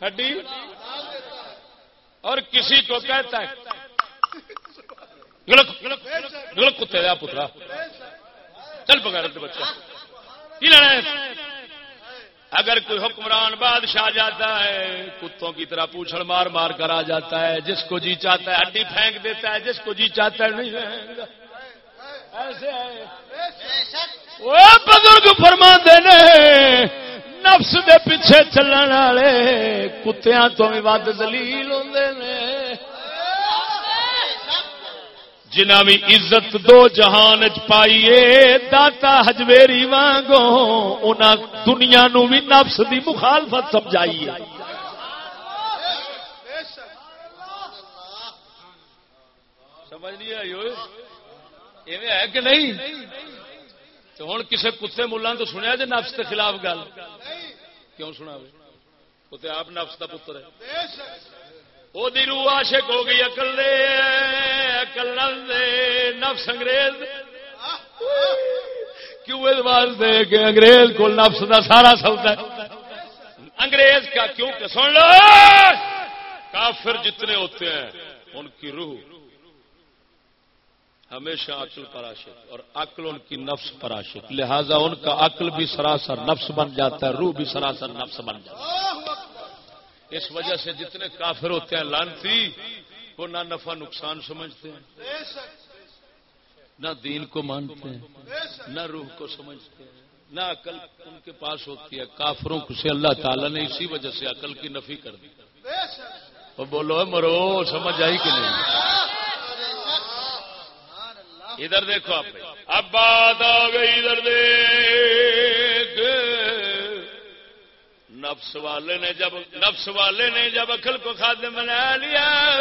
ہڈی؟ اور کسی کو کہتا ہے کتے دیا پترا۔ چل پکا بچہ اگر کوئی حکمران بادشاہ جاتا ہے، کتوں کی طرح پوچھڑ مار مار کر آ جاتا ہے، جس کو جی چاہتا ہے ہڈی پھینک دیتا ہے، جس کو جی چاہتا ہے نہیں ایسے وہ بزرگ فرما دینے نفس دے پیچھے چلن والے کتیاں تو بھی ود دلیل ہوتے ہیں جنہ بھی عزت دو جہان چ پائیے، داتا ہجویری وانگو انہاں دنیا نو بھی نفس دی مخالفت سمجھائی سمجھ نہیں آئی ایویں ہے کہ نہیں؟ تو ہوں کسی کتے ملا تو سنیا جی نفس کے خلاف گل۔ کیوں سنا وہ آپ نفس کا پتر ہے وہ روح عاشق ہو گئی اکل دے اکل دے نفس انگریز کیوں واسطے کہ انگریز کو نفس کا سارا سودا ہے انگریز کا کیوں کہ سن لو کافر جتنے ہوتے ہیں ان کی روح ہمیشہ عقل پر عاشق اور عقل ان کی نفس پر عاشق لہذا ان کا عقل بھی سراسر نفس بن جاتا ہے روح بھی سراسر نفس بن جاتا ہے اس وجہ سے جتنے کافر ہوتے ہیں لانتی، وہ نہ نفع نقصان سمجھتے ہیں، نہ دین کو مانتے ہیں، نہ روح کو سمجھتے ہیں، نہ عقل ان کے پاس ہوتی ہے۔ کافروں سے اللہ تعالیٰ نے اسی وجہ سے عقل کی نفی کر دی۔ وہ بولو مرو، سمجھ آئی کہ نہیں؟ ادھر دیکھو آپ۔ اب بات آ گئی، ادھر دیکھ۔ نفس والے نے جب نفس والے نے جب عقل کو کھادے بنا لیا،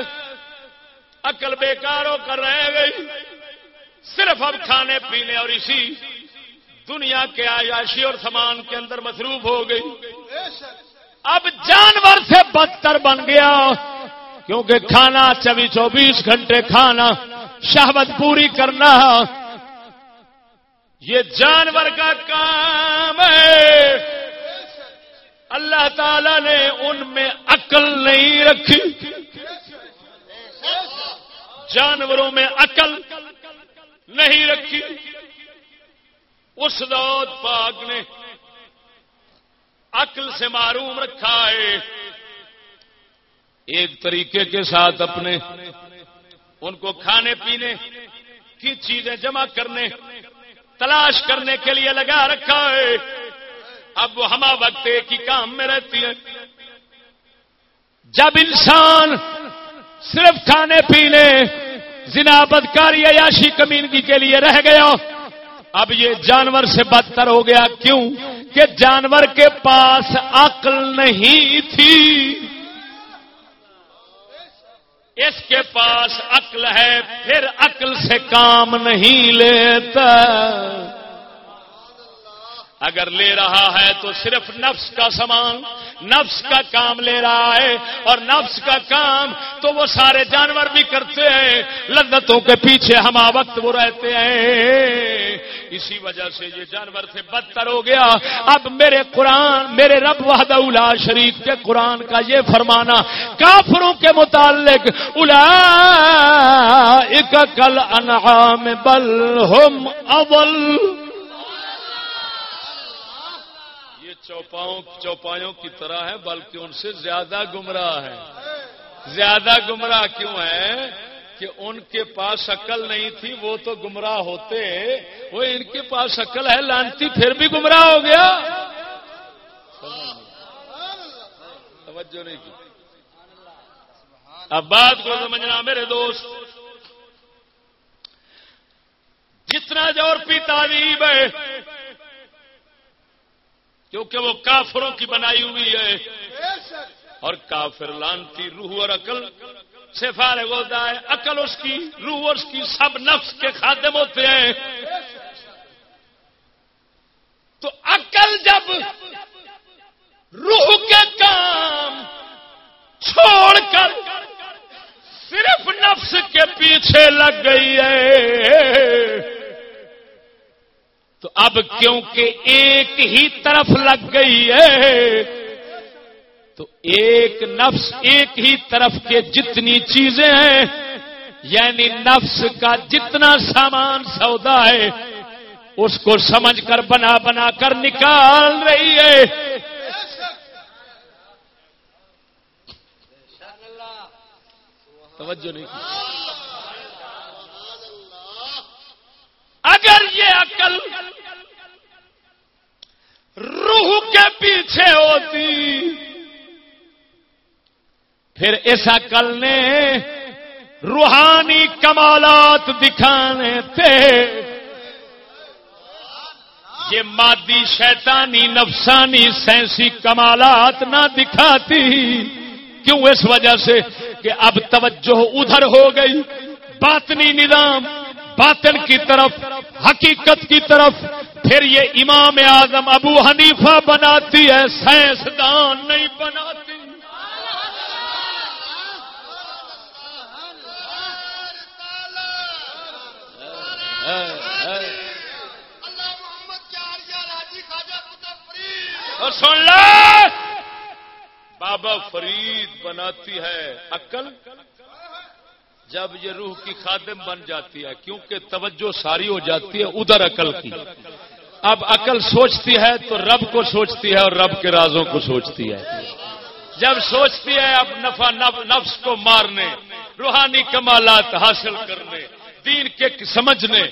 عقل بیکار ہو کر رہ گئی۔ صرف اب کھانے پینے اور اسی دنیا کے عیاشی اور سامان کے اندر مصروف ہو گئی۔ اب جانور سے بدتر بن گیا، کیونکہ کھانا چوبی چوبیس گھنٹے کھانا شہوت پوری کرنا یہ جانور کا کام ہے۔ اللہ تعالی نے ان میں عقل نہیں رکھی۔ جانوروں میں عقل نہیں رکھی۔ اس دود پاک نے عقل سے معروم رکھا ہے۔ ایک طریقے کے ساتھ اپنے ان کو کھانے پینے کی چیزیں جمع کرنے، تلاش کرنے کے لیے لگا رکھا ہے۔ اب وہ ہما وقت ایک ہی کام میں رہتی ہے جب انسان صرف کھانے پینے، زنا بدکاری، عیاشی کمینگی کے لیے رہ گیا اب یہ جانور سے بدتر ہو گیا۔ کیوں؟ کہ جانور کے پاس عقل نہیں تھی۔ اس کے پاس عقل ہے، پھر عقل سے کام نہیں لیتا۔ اگر لے رہا ہے تو صرف نفس کا سامان، نفس کا کام لے رہا ہے، اور نفس کا کام تو وہ سارے جانور بھی کرتے ہیں، لذتوں کے پیچھے ہما وقت وہ رہتے ہیں۔ اسی وجہ سے یہ جانور سے بدتر ہو گیا۔ اب میرے قرآن، میرے رب وحد الا شریف کے قرآن کا یہ فرمانا، کافروں کے متعلق الا کل انعام بل ہم اول۔ چوپاؤں چوپایوں کی طرح ہے، بلکہ ان سے زیادہ گمراہ ہے زیادہ گمراہ کیوں ہے کہ ان کے پاس عقل نہیں تھی، وہ تو گمراہ ہوتے۔ وہ ان کے پاس عقل ہے، لانتی پھر بھی گمراہ ہو گیا۔ توجہ نہیں کی۔ اب بات کو سمجھنا میرے دوست۔ جتنا زور پی تعلیم ہے کیونکہ وہ کافروں کی بنائی ہوئی ہے۔ اور کافر لانتی روح اور عقل سے فارغ ہوتا ہے۔ عقل اس کی، روح اس کی، سب نفس کے خاتم ہوتے ہیں۔ تو عقل جب روح کے کام چھوڑ کر صرف نفس کے پیچھے لگ گئی ہے تو اب کیونکہ ایک ہی طرف لگ گئی ہے، تو ایک نفس ایک ہی طرف کے جتنی چیزیں ہیں یعنی نفس کا جتنا سامان سودا ہے، اس کو سمجھ کر بنا بنا کر نکال رہی ہے۔ توجہ نہیں اگر یہ عقل روح کے پیچھے ہوتی، پھر اس عقل نے روحانی کمالات دکھانے تھے۔ یہ مادی شیطانی، نفسانی سینسی کمالات نہ دکھاتی۔ کیوں؟ اس وجہ سے کہ اب توجہ ادھر ہو گئی، باطنی نظام باطن کی طرف، حقیقت کی طرف، پھر یہ امام اعظم ابو حنیفہ بناتی ہے، سائنسدان نہیں بناتی۔ اور سن لو بابا فرید بناتی ہے، عقل۔ جب یہ روح کی خادم بن جاتی ہے، کیونکہ توجہ ساری ہو جاتی ہے ادھر عقل کی۔ اب عقل سوچتی ہے تو رب کو سوچتی ہے اور رب کے رازوں کو سوچتی ہے۔ جب سوچتی ہے اب نفع نفس کو مارنے، روحانی کمالات حاصل کرنے دین کے سمجھنے،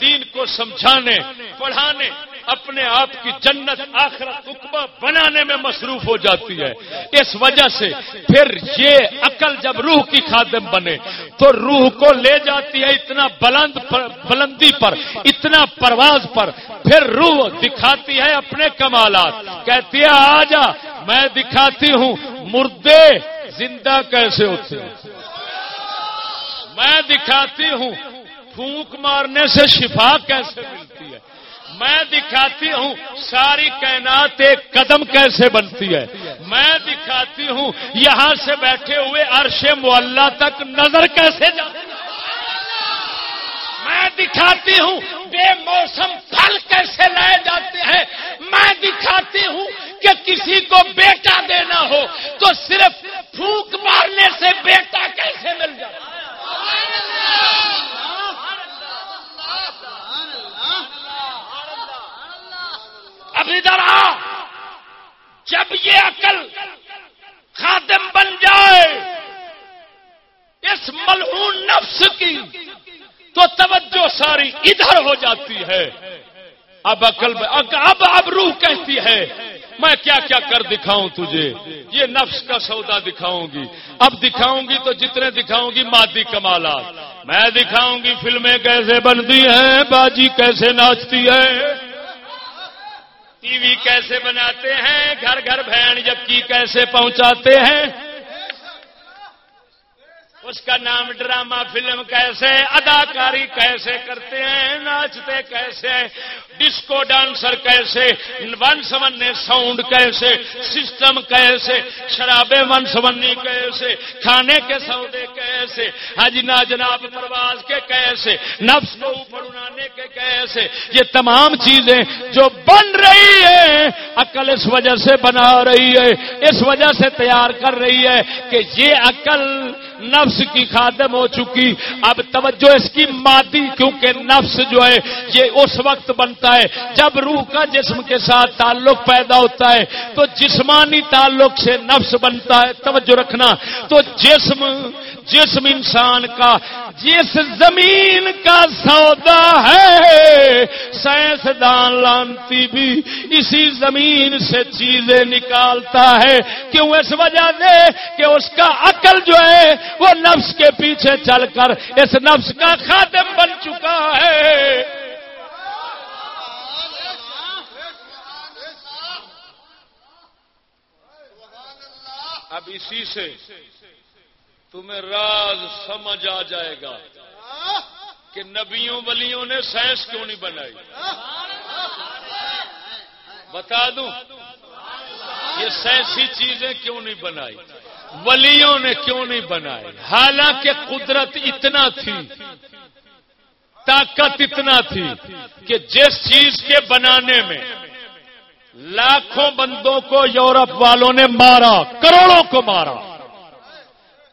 دین کو سمجھانے، پڑھانے، اپنے آپ کی جنت، آخرت، رقبہ بنانے میں مصروف ہو جاتی ہے۔ اس وجہ سے پھر یہ عقل جب روح کی خادم بنے، تو روح کو لے جاتی ہے اتنا بلند پر، بلندی پر، اتنا پرواز پر، پھر روح دکھاتی ہے اپنے کمالات۔ کہتی ہے، آ جا، میں دکھاتی ہوں، مردے زندہ کیسے ہوتے ہیں؟ میں دکھاتی ہوں پھونک مارنے سے شفا کیسے ملتی ہے؟ میں دکھاتی ہوں ساری کائنات ایک قدم کیسے بنتی ہے؟ میں دکھاتی ہوں یہاں سے بیٹھے ہوئے عرش معلّہ تک نظر کیسے جاتی میں دکھاتی ہوں بے موسم پھل کیسے لائے جاتے ہیں؟ میں دکھاتی ہوں کہ کسی کو بیٹا دینا ہو تو صرف پھونک مارنے سے بیٹا کیسے مل جائے اب ادھر آ جب یہ عقل خادم بن جائے، اس ملعون نفس کی تو توجہ ساری ادھر ہو جاتی ہے۔ اب عقل اب اب روح کہتی ہے، میں کیا کیا کر دکھاؤں تجھے؟ یہ نفس کا سودا دکھاؤں گی۔ اب دکھاؤں گی تو جتنے دکھاؤں گی، مادی کمالات۔ میں دکھاؤں گی، فلمیں کیسے بنتی ہیں، باجی کیسے ناچتی ہے ٹی وی کیسے بناتے ہیں؟ گھر گھر بہن جبکہ کیسے پہنچاتے ہیں؟ اس کا نام ڈرامہ فلم کیسے، اداکاری کیسے کرتے ہیں، ناچتے کیسے ڈسکو ڈانسر کیسے ون سمنے ساؤنڈ کیسے سسٹم کیسے شرابے ون سمنی کیسے کھانے کے سودے کیسے حج نا جناب پرواز کے کیسے نفس کو اوپر اڑانے کے کیسے یہ تمام چیزیں جو بن رہی ہے عقل اس وجہ سے بنا رہی ہے اس وجہ سے تیار کر رہی ہے کہ یہ عقل نفس کی خادم ہو چکی اب توجہ اس کی مادی کیونکہ نفس جو ہے یہ اس وقت بنتا ہے۔ جب روح کا جسم کے ساتھ تعلق پیدا ہوتا ہے، تو جسمانی تعلق سے نفس بنتا ہے۔ توجہ رکھنا۔ تو جسم جسم انسان کا، جس زمین کا سودا ہے۔ سائنسدان لانتی بھی اسی زمین سے چیزیں نکالتا ہے۔ کیوں؟ اس وجہ سے کہ اس کا عقل جو ہے، وہ نفس کے پیچھے چل کر اس نفس کا خاتم بن چکا ہے۔ اب اسی سے تمہیں راز سمجھ آ جائے گا کہ نبیوں ولیوں نے سائنس کیوں نہیں بنائی؟ بتا دوں، یہ سائنسی چیزیں کیوں نہیں بنائی؟ ولیوں نے کیوں نہیں بنائی؟ حالانکہ قدرت اتنا تھی، طاقت اتنا تھی کہ جس چیز کے بنانے میں لاکھوں بندوں کو یورپ والوں نے مارا، کروڑوں کو مارا۔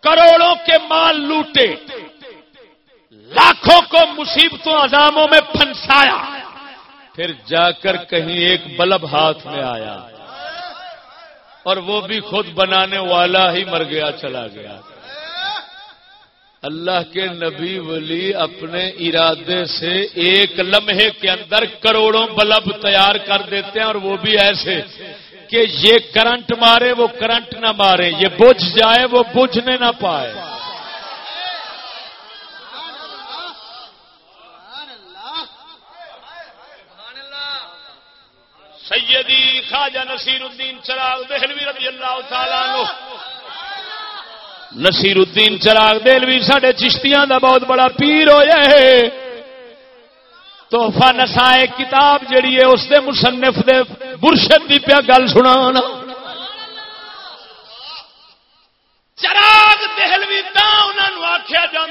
کروڑوں کے مال لوٹے۔ لاکھوں کو مصیبتوں عذاموں میں پھنسایا۔ پھر جا کر کہیں ایک بلب ہاتھ میں آیا۔ اور وہ بھی خود بنانے والا ہی مر گیا، چلا گیا۔ اللہ کے نبی ولی اپنے ارادے سے ایک لمحے کے اندر کروڑوں بلب تیار کر دیتے ہیں اور وہ بھی ایسے کہ یہ کرنٹ مارے وہ کرنٹ نہ مارے، یہ بجھ جائے وہ بجھنے نہ پائے۔ سیدی خواجہ نصیر الدین چراغ دہلوی رضی اللہ تعالیٰ نصیر الدین چراغ دہلوی سڈے چشتیاں دا بہت بڑا پیر ہو جائے توحفہ نسائے کتاب جڑی ہے، اس دے مصنف دے برشد دی پیا گل سنا چراغ دہلوی انہوں آخیا جا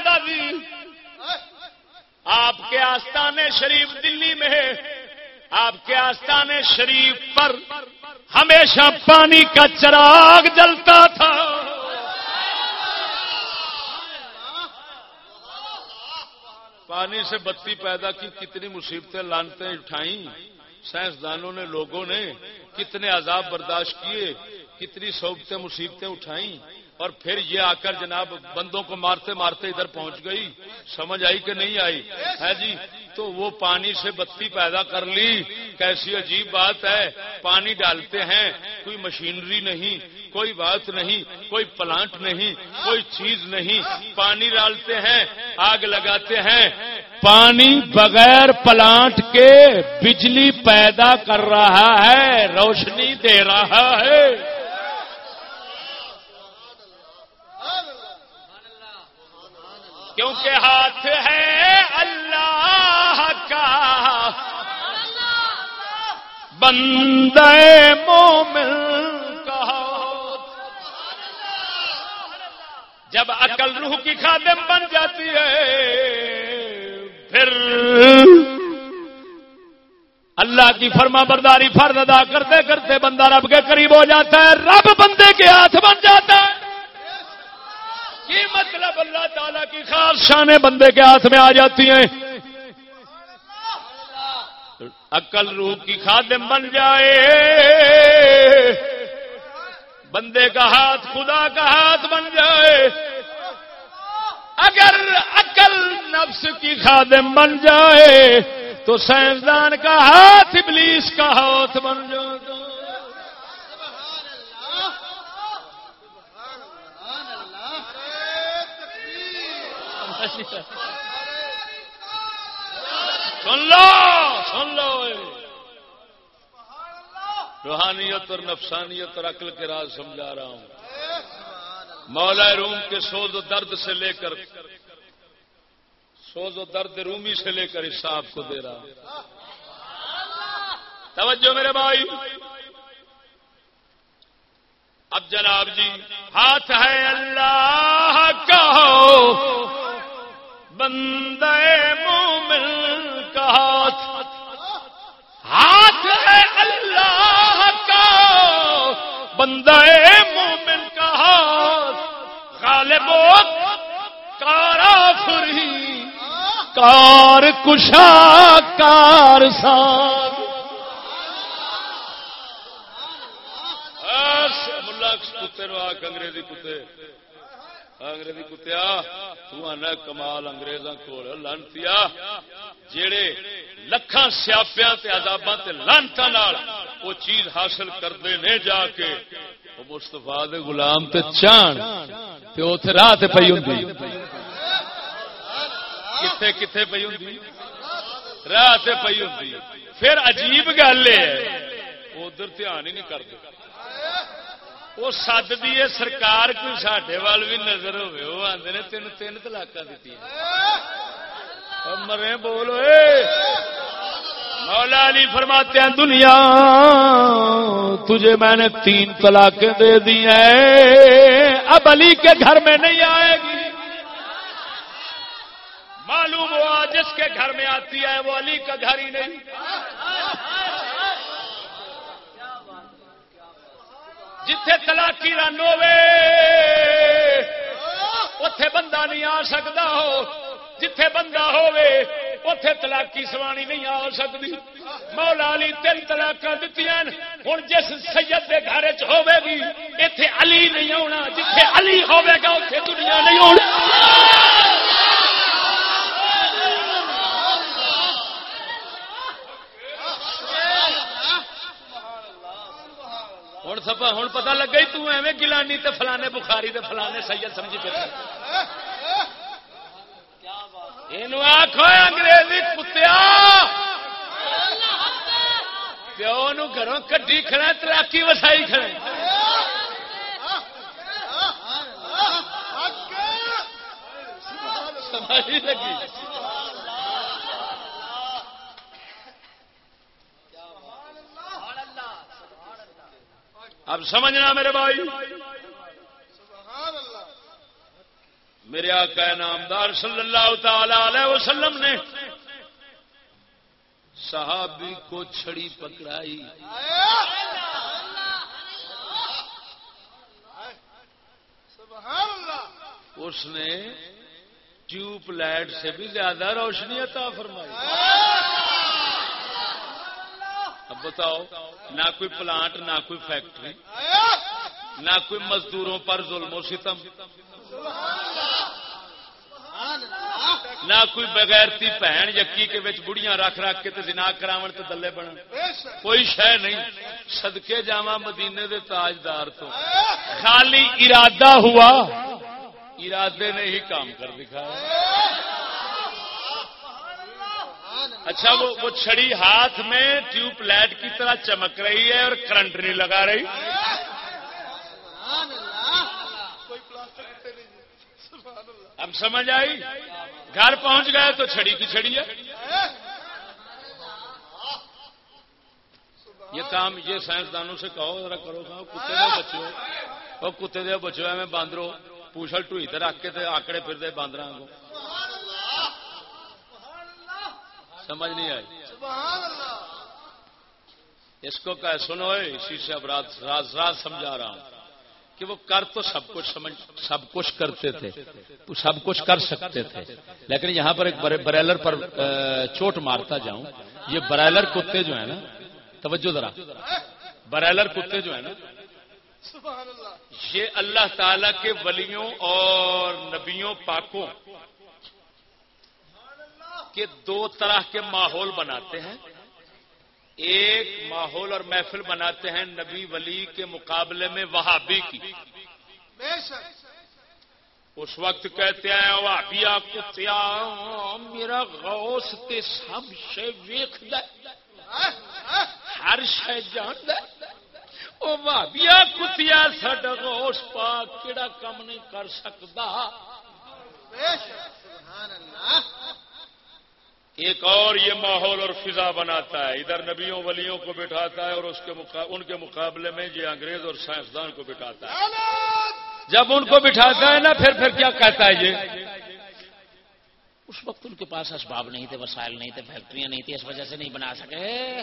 آپ کے آستانے شریف دلی میں ہے آپ کے آستانے شریف پر ہمیشہ پانی کا چراغ جلتا تھا۔ پانی سے بتی پیدا کی کتنی مصیبتیں لانتے اٹھائیں۔ سائنسدانوں نے، لوگوں نے کتنے عذاب برداشت کیے، کتنی صوبتیں مصیبتیں اٹھائیں۔ اور پھر یہ آ کر جناب بندوں کو مارتے مارتے ادھر پہنچ گئی۔ سمجھ آئی کہ نہیں آئی؟ ہے جی؟ تو وہ پانی سے بتی پیدا کر لی۔ کیسی عجیب بات ہے۔ پانی ڈالتے ہیں۔ کوئی مشینری نہیں، کوئی بات نہیں، کوئی پلانٹ نہیں، کوئی چیز نہیں۔ پانی ڈالتے ہیں، آگ لگاتے ہیں۔ پانی بغیر پلانٹ کے بجلی پیدا کر رہا ہے، روشنی دے رہا ہے۔ کیونکہ ہاتھ ہے اللہ کا۔ بندے مومن کا جب عقل روح کی خادم بن جاتی ہے، پھر اللہ کی فرما برداری فرد ادا کرتے کرتے بندہ رب کے قریب ہو جاتا ہے، رب بندے کے ہاتھ بن جاتا ہے۔ یہ مطلب اللہ تعالی کی خاص شانیں بندے کے ہاتھ میں آ جاتی ہیں؟ عقل روح کی خادم بن جائے۔ بندے کا ہاتھ خدا کا ہاتھ بن جائے۔ اگر عقل نفس کی خادم بن جائے تو سائنسدان کا ہاتھ ابلیس کا ہاتھ بن جائے۔ سن لو سن لو روحانیت اور نفسانیت اور عقل کے راز سمجھا رہا ہوں۔ مولا روم کے سوز و درد سے لے کر، سوز و درد رومی سے لے کر حساب کو دے رہا ہوں۔ توجہ میرے بھائی۔ اب جناب جی ہاتھ ہے اللہ کا بندے مومن کا ہاتھ۔ ہاتھ ہے اللہ کا۔ بندے مومن کا ہاتھ۔ غالب کارا فری کار کشا، کار سان ملا، کتے آ انگریزی کتے۔ انگریزی کتیا؟ تنا کمال اگریزاں کو لانتی جڑے لکھان سیاپیا آدابا لانتا وہ چیز حاصل کرتے نے جا کے مستفا گلام تے چان اتے راہ پی ہوں کتنے کتنے پی ہوں راہ پی ہوں پھر عجیب گل ہے ادھر دھیان ہی نہیں کرتے وہ سد دی سرکار کوئی سڈے وال بھی نظر ہوئے، وہ آدھے نے تین تین تلاک دیتی مرے بولو مولا علی فرماتے ہیں، دنیا، تجھے میں نے تین طلاقیں دے دی ہیں۔ اب علی کے گھر میں نہیں آئے گی۔ معلوم ہوا، جس کے گھر میں آتی ہے، وہ علی کا گھر ہی نہیں۔ جتھے تلاکی رن ہوے اتے بندہ نہیں آ سکتا ہو۔ جتھے بندہ ہوے اتے تلاکی سوانی نہیں آ سکتی۔ مولا علی تین تلاک دیتی ہوں جس سید کے گھر چے گی اتے علی نہیں آنا جتھے علی ہوے گا اتے دنیا نہیں آنا ہوں سب ہوں پتا لگا ہی تمہیں گلانی تے فلانے بخاری تے فلانے سید سمجھی پہ یہ آخو انگریزی کتیا۔ پیو گھروں کٹی کھڑا تراکی وسائی کھڑے سمجھ لگی؟ اب سمجھنا میرے بھائی۔ میرے آقا نامدار صلی اللہ تعالی علیہ وسلم نے صحابی کو چھڑی پکڑائی۔ اس نے ٹیوب لائٹ سے بھی زیادہ روشنی عطا فرمائی۔ اب بتاؤ، نہ کوئی پلانٹ، نہ کوئی فیکٹری، نہ کوئی مزدوروں پر ظلم و ستم، نہ کوئی بغیرتی بہن یقی کے وچ بڑیاں رکھ رکھ کے تے زنا کراون تے دلے بنن۔ کوئی شے نہیں۔ صدقے جاواں مدینے دے تاجدار تو۔ خالی ارادہ ہوا، ارادے نے ہی کام کر دکھایا۔ اچھا وہ وہ چھڑی ہاتھ میں ٹیوب لائٹ کی طرح چمک رہی ہے اور کرنٹ نہیں لگا رہی۔ اب سمجھ آئی؟ گھر پہنچ گئے تو چھڑی کی چھڑی ہے۔ یہ کام یہ سائنسدانوں سے کہو، ذرا کرو کہو کتے دے بچو۔ وہ کتے دے بچو میں باندرو پوچھل ٹوئی تے رکھ کے آکڑے پھر دے باندر کو۔ سمجھ نہیں آئی۔ اس کو کہ سنو اسی سے اب راز راز سمجھا رہا ہوں کہ وہ کر تو سب کچھ سمجھ سب کچھ کرتے تھے۔ سب کچھ کر سکتے تھے۔ لیکن یہاں پر ایک بریلر پر چوٹ مارتا جاؤں۔ یہ برائلر کتے جو ہیں نا توجہ ذرا۔ برائلر کتے جو ہیں نا یہ اللہ تعالی کے ولیوں اور نبیوں پاکوں کے دو طرح کے ماحول بناتے ہیں۔ ایک ماحول اور محفل بناتے ہیں نبی ولی کے مقابلے میں وہابی کی۔ اس وقت کہتے ہیں وہابیا کتیا میرا غوث تے سب سے ویخ ہر شہ جان بھابیا کتیا سڈا غوث پاک کہڑا کم نہیں کر سکتا ایک اور یہ ماحول اور فضا بناتا ہے۔ ادھر نبیوں ولیوں کو بٹھاتا ہے اور اس کے ان کے مقابلے میں یہ انگریز اور سائنسدان کو بٹھاتا ہے۔ جب ان کو بٹھاتا ہے نا پھر پھر کیا کہتا ہے یہ؟ اس وقت ان کے پاس اسباب نہیں تھے وسائل نہیں تھے فیکٹریاں نہیں تھی اس وجہ سے نہیں بنا سکے۔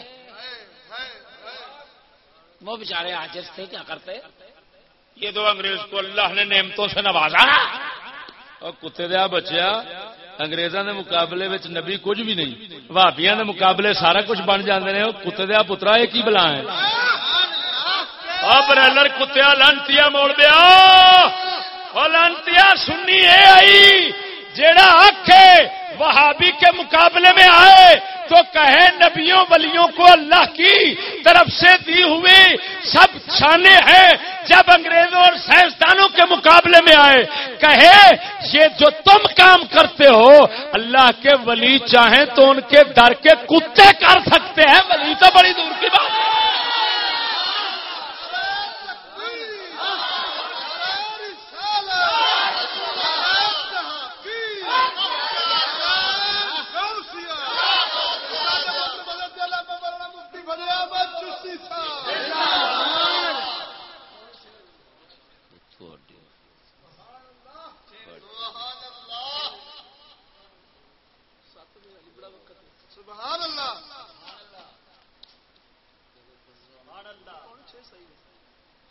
وہ بےچارے آجز تھے کیا کرتے؟ یہ دو انگریز کو اللہ نے نعمتوں سے نوازا۔ اور کتے دیا بچیا۔ انگریزوں کے مقابلے نبی کچھ بھی نہیں بھابیا کے مقابلے سارا کچھ بن جاتے ہیں کتے دیا پترا یہ کی بلا ہے؟ برلر کتیا لانتی موڑ دیا۔ لانتی سنی آئی، جیڑا آخ وہابی کے مقابلے میں آئے تو کہے نبیوں ولیوں کو اللہ کی طرف سے دی ہوئی سب شانے ہیں۔ جب انگریزوں اور سائنسدانوں کے مقابلے میں آئے، کہے یہ جو تم کام کرتے ہو، اللہ کے ولی چاہیں تو ان کے در کے کتے کر سکتے ہیں۔ ولی تو بڑی دور کی بات ہے۔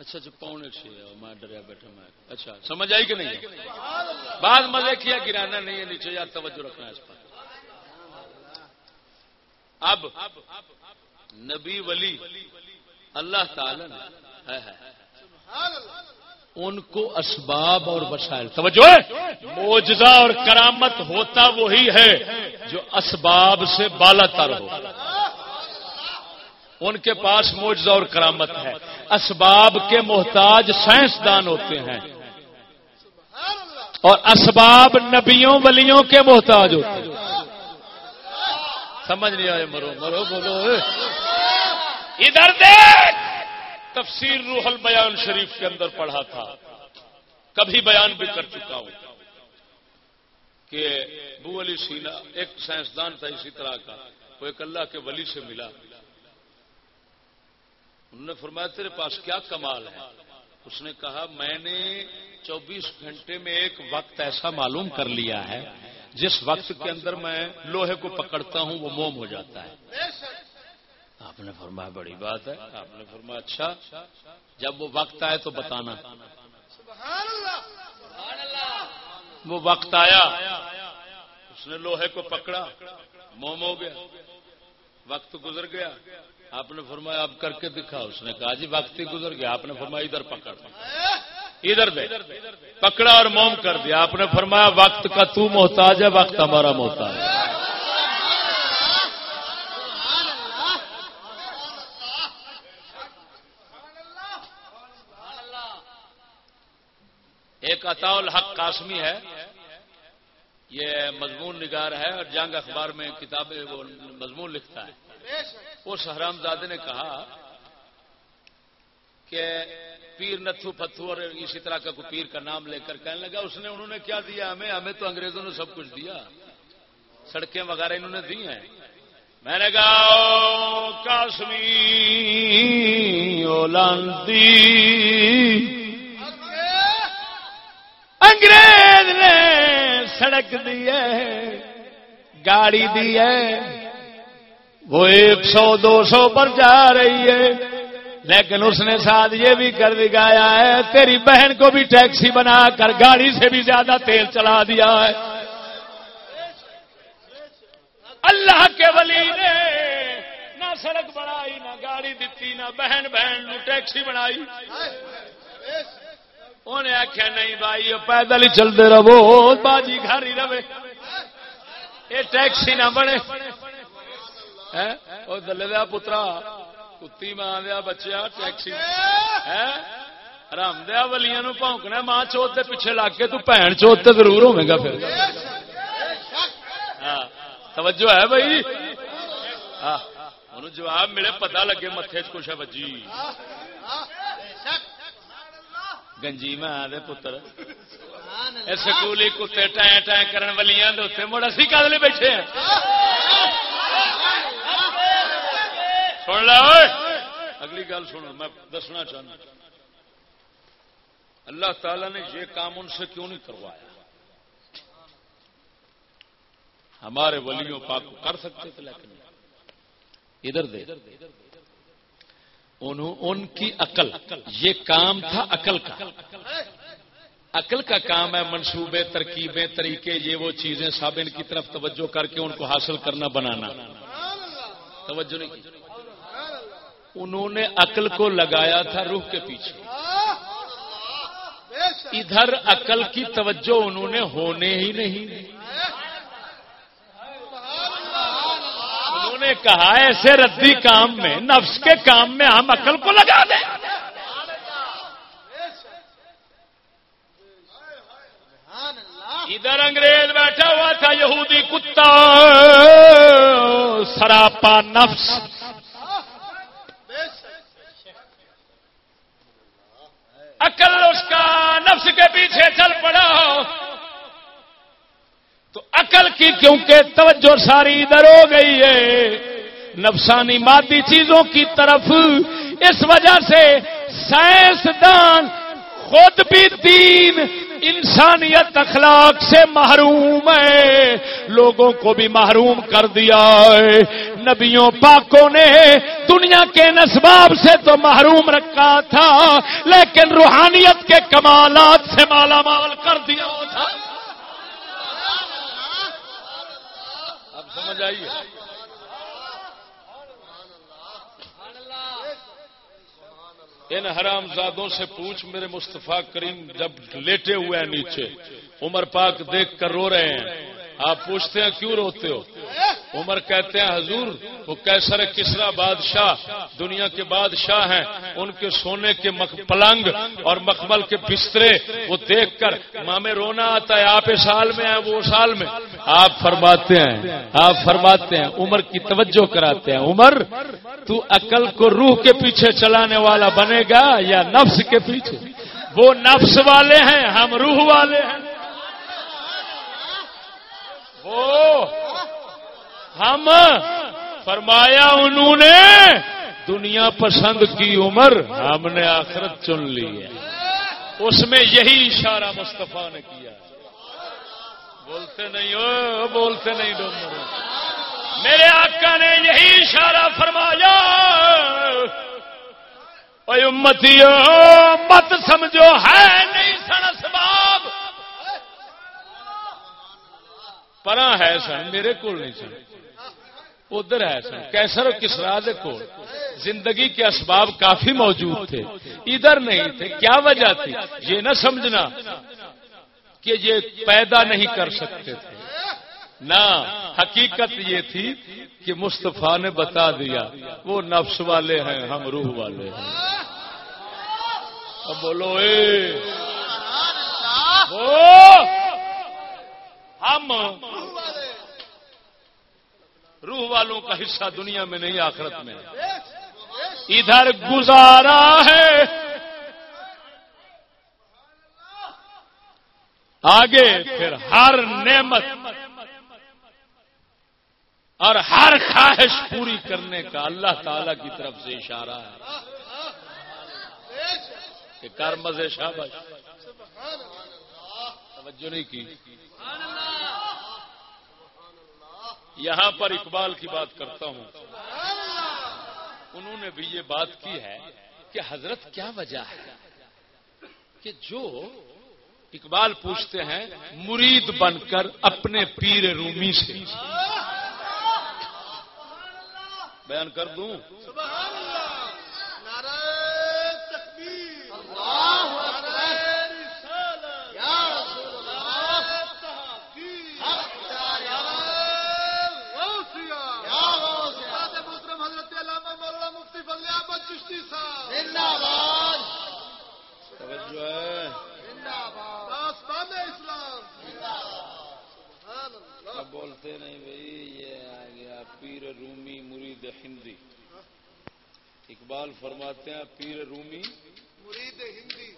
اچھا اچھا جی پونے چھ میں ڈریا بیٹھا، میں اچھا سمجھ آئی کہ نہیں؟ بعد مزے کیا گرانا نہیں ہے، نیچے یار توجہ رکھنا ہے اس پر۔ اب نبی ولی اللہ تعالی ان کو اسباب اور وسائل، توجہ موجزہ اور کرامت ہوتا وہی ہے جو اسباب سے بالا تر ہو۔ ان کے پاس موجزہ اور کرامت ہے۔ اسباب کے محتاج سائنسدان ہوتے ہیں۔ اور اسباب نبیوں، ولیوں کے محتاج ہوتے ہیں۔ سمجھ نہیں آئے، مرو مرو، بولو۔ ادھر دیکھ! تفسیر روح البیان شریف کے اندر پڑھا تھا۔ کبھی بیان بھی کر چکا ہوں کہ بو علی سینا ایک سائنسدان تھا اسی طرح کا۔ وہ ایک اللہ کے ولی سے ملا۔ انہوں نے فرمایا، تیرے پاس کیا کمال ہے؟ اس نے کہا، میں نے چوبیس گھنٹے میں ایک وقت ایسا معلوم کر لیا ہے، جس وقت کے اندر میں لوہے کو پکڑتا ہوں، وہ موم ہو جاتا ہے. آپ نے فرمایا، بڑی بات ہے. آپ نے فرمایا اچھا جب وہ وقت آئے تو بتانا. وہ وقت آیا، اس نے لوہے کو پکڑا، موم ہو گیا، وقت گزر گیا۔ آپ نے فرمایا اب کر کے دکھا اس نے کہا جی وقت ہی گزر گیا۔ آپ نے فرمایا، ادھر پکڑ۔ ادھر دے۔ پکڑا اور موم کر دیا۔ آپ نے فرمایا، وقت کا تو محتاج ہے، وقت ہمارا محتاج ہے۔ ایک عطا الحق قاسمی ہے۔ یہ مضمون نگار ہے اور جنگ اخبار میں کتابیں وہ مضمون لکھتا ہے۔ اس حرام زادے نے کہا کہ پیر نتھو پتھو اور اسی طرح کا کوئی پیر کا نام لے کر کہنے لگا، اس نے انہوں نے کیا دیا ہمیں؟ ہمیں تو انگریزوں نے سب کچھ دیا۔ سڑکیں وغیرہ انہوں نے دی ہیں۔ میں نے کہا کاسمی، اولاندی، انگریز نے سڑک دی ہے، گاڑی دی ہے۔ وہ ایک سو دو سو پر جا رہی ہے۔ لیکن اس نے ساتھ یہ بھی کر دکھایا ہے، تیری بہن کو بھی ٹیکسی بنا کر گاڑی سے بھی زیادہ تیل چلا دیا ہے۔ اللہ کے ولی نے نہ سڑک بنائی، نہ گاڑی دیتی، نہ بہن بہن نو ٹیکسی بنائی۔ انہیں آخیا نہیں بھائی پیدل ہی چلتے رہو، باجی گھر ہی رہے۔ یہ ٹیکسی نہ بنے۔ دلے دیا پترا کتی ماں دیا بچیا ٹیکسی رام دیا ولیاں پونکنا ماں چوت کے پیچھے لگ کے تو بھن چوت تے ضرور ہوے گا پھر ہاں توجہ ہے بھائی انہوں جواب ملے پتا لگے متے چ کچھ ہے بجی گنجی ماں دے پتر سکولی کتے ٹائیں ٹائیں کرن والیاں دے مڑ اسی کدے لے بیٹھے ہیں سن لا اگلی گل سنو، میں دسنا چاہنا۔ اللہ تعالی نے یہ کام ان سے کیوں نہیں کروایا؟ ہمارے ولیوں پاک کو کر سکتے تھے، لیکن ادھر دے۔ ان کی عقل، یہ کام تھا عقل کا۔ عقل کا کام ہے منصوبے، ترکیبیں، طریقے، یہ وہ چیزیں سب ان کی طرف توجہ کر کے ان کو حاصل کرنا، بنانا۔ توجہ نہیں کی؟ انہوں نے عقل کو لگایا تھا روح کے پیچھے۔ ادھر عقل کی توجہ انہوں نے ہونے ہی نہیں۔ انہوں نے کہا، ایسے ردی کام میں، نفس کے کام میں ہم عقل کو لگا دیں۔ ادھر انگریز بیٹھا ہوا تھا، یہودی کتا، سراپا نفس۔ عقل اس کا نفس کے پیچھے چل پڑا تو عقل کی کیونکہ توجہ ساری ادھر ہو گئی ہے۔ نفسانی مادی چیزوں کی طرف اس وجہ سے سائنسدان خود بھی دین انسانیت اخلاق سے محروم ہے۔ لوگوں کو بھی محروم کر دیا ہے۔ نبیوں پاکوں نے دنیا کے نسباب سے تو محروم رکھا تھا، لیکن روحانیت کے کمالات سے مالا مال کر دیا۔ تھا اب سمجھ آئیے ان حرام زادوں سے پوچھ میرے مصطفیٰ کریم جب لیٹے ہوئے ہیں نیچے، عمر پاک دیکھ کر رو رہے ہیں۔ آپ پوچھتے ہیں کیوں روتے ہو؟ عمر کہتے ہیں، حضور، وہ کیسر کسرا بادشاہ، دنیا کے بادشاہ ہیں۔ ان کے سونے کے پلنگ اور مخمل کے بسترے، وہ دیکھ کر، مامے رونا آتا ہے، آپ اس سال میں ہیں، وہ سال میں۔ آپ فرماتے ہیں، آپ فرماتے ہیں، عمر کی توجہ کراتے ہیں۔ عمر، تو عقل کو روح کے پیچھے چلانے والا بنے گا یا نفس کے پیچھے؟ وہ نفس والے ہیں، ہم روح والے ہیں۔ وہ ہم فرمایا انہوں نے دنیا پسند کی عمر ہم نے آخرت چن لی ہے۔ اس میں یہی اشارہ مصطفیٰ نے کیا۔ بولتے نہیں ہو، بولتے نہیں ڈومر۔ میرے آقا نے یہی اشارہ فرمایا۔ امتی، مت سمجھو، ہے نہیں سن اسباب۔ پرا ہے سن میرے کو نہیں سن۔ ادھر ہے سن کیسر و کسرا کو زندگی کے اسباب کافی موجود تھے۔ ادھر نہیں تھے کیا وجہ تھی؟ یہ نہ سمجھنا کہ یہ پیدا نہیں کر سکتے تھے۔ نہ حقیقت یہ تھی کہ مصطفیٰ نے بتا دیا وہ نفس والے ہیں ہم روح والے ہیں۔ اب بولو اے! ہم روح والوں کا حصہ دنیا میں نہیں، آخرت میں۔ ادھر گزارا ہے۔ آگے پھر ہر نعمت اور ہر خواہش پوری کرنے کا اللہ تعالی کی طرف سے اشارہ ہے۔ کہ کر مزے شابش توجہ نہیں کی۔ یہاں پر اقبال کی بات کرتا ہوں۔ انہوں نے بھی یہ بات کی ہے کہ حضرت کیا وجہ ہے کہ جو اقبال پوچھتے ہیں، مرید بن کر اپنے پیر رومی سے۔ بیان کر دوں۔ بولتے نہیں بھائی یہ آ گیا پیر رومی مرید ہندی۔ اقبال فرماتے ہیں پیر رومی مرید ہندی۔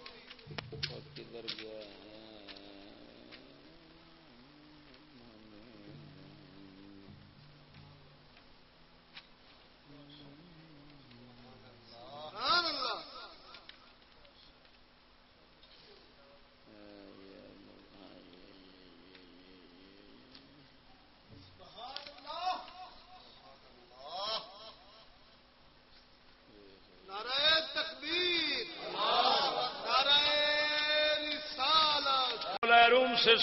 کدھر گیا سے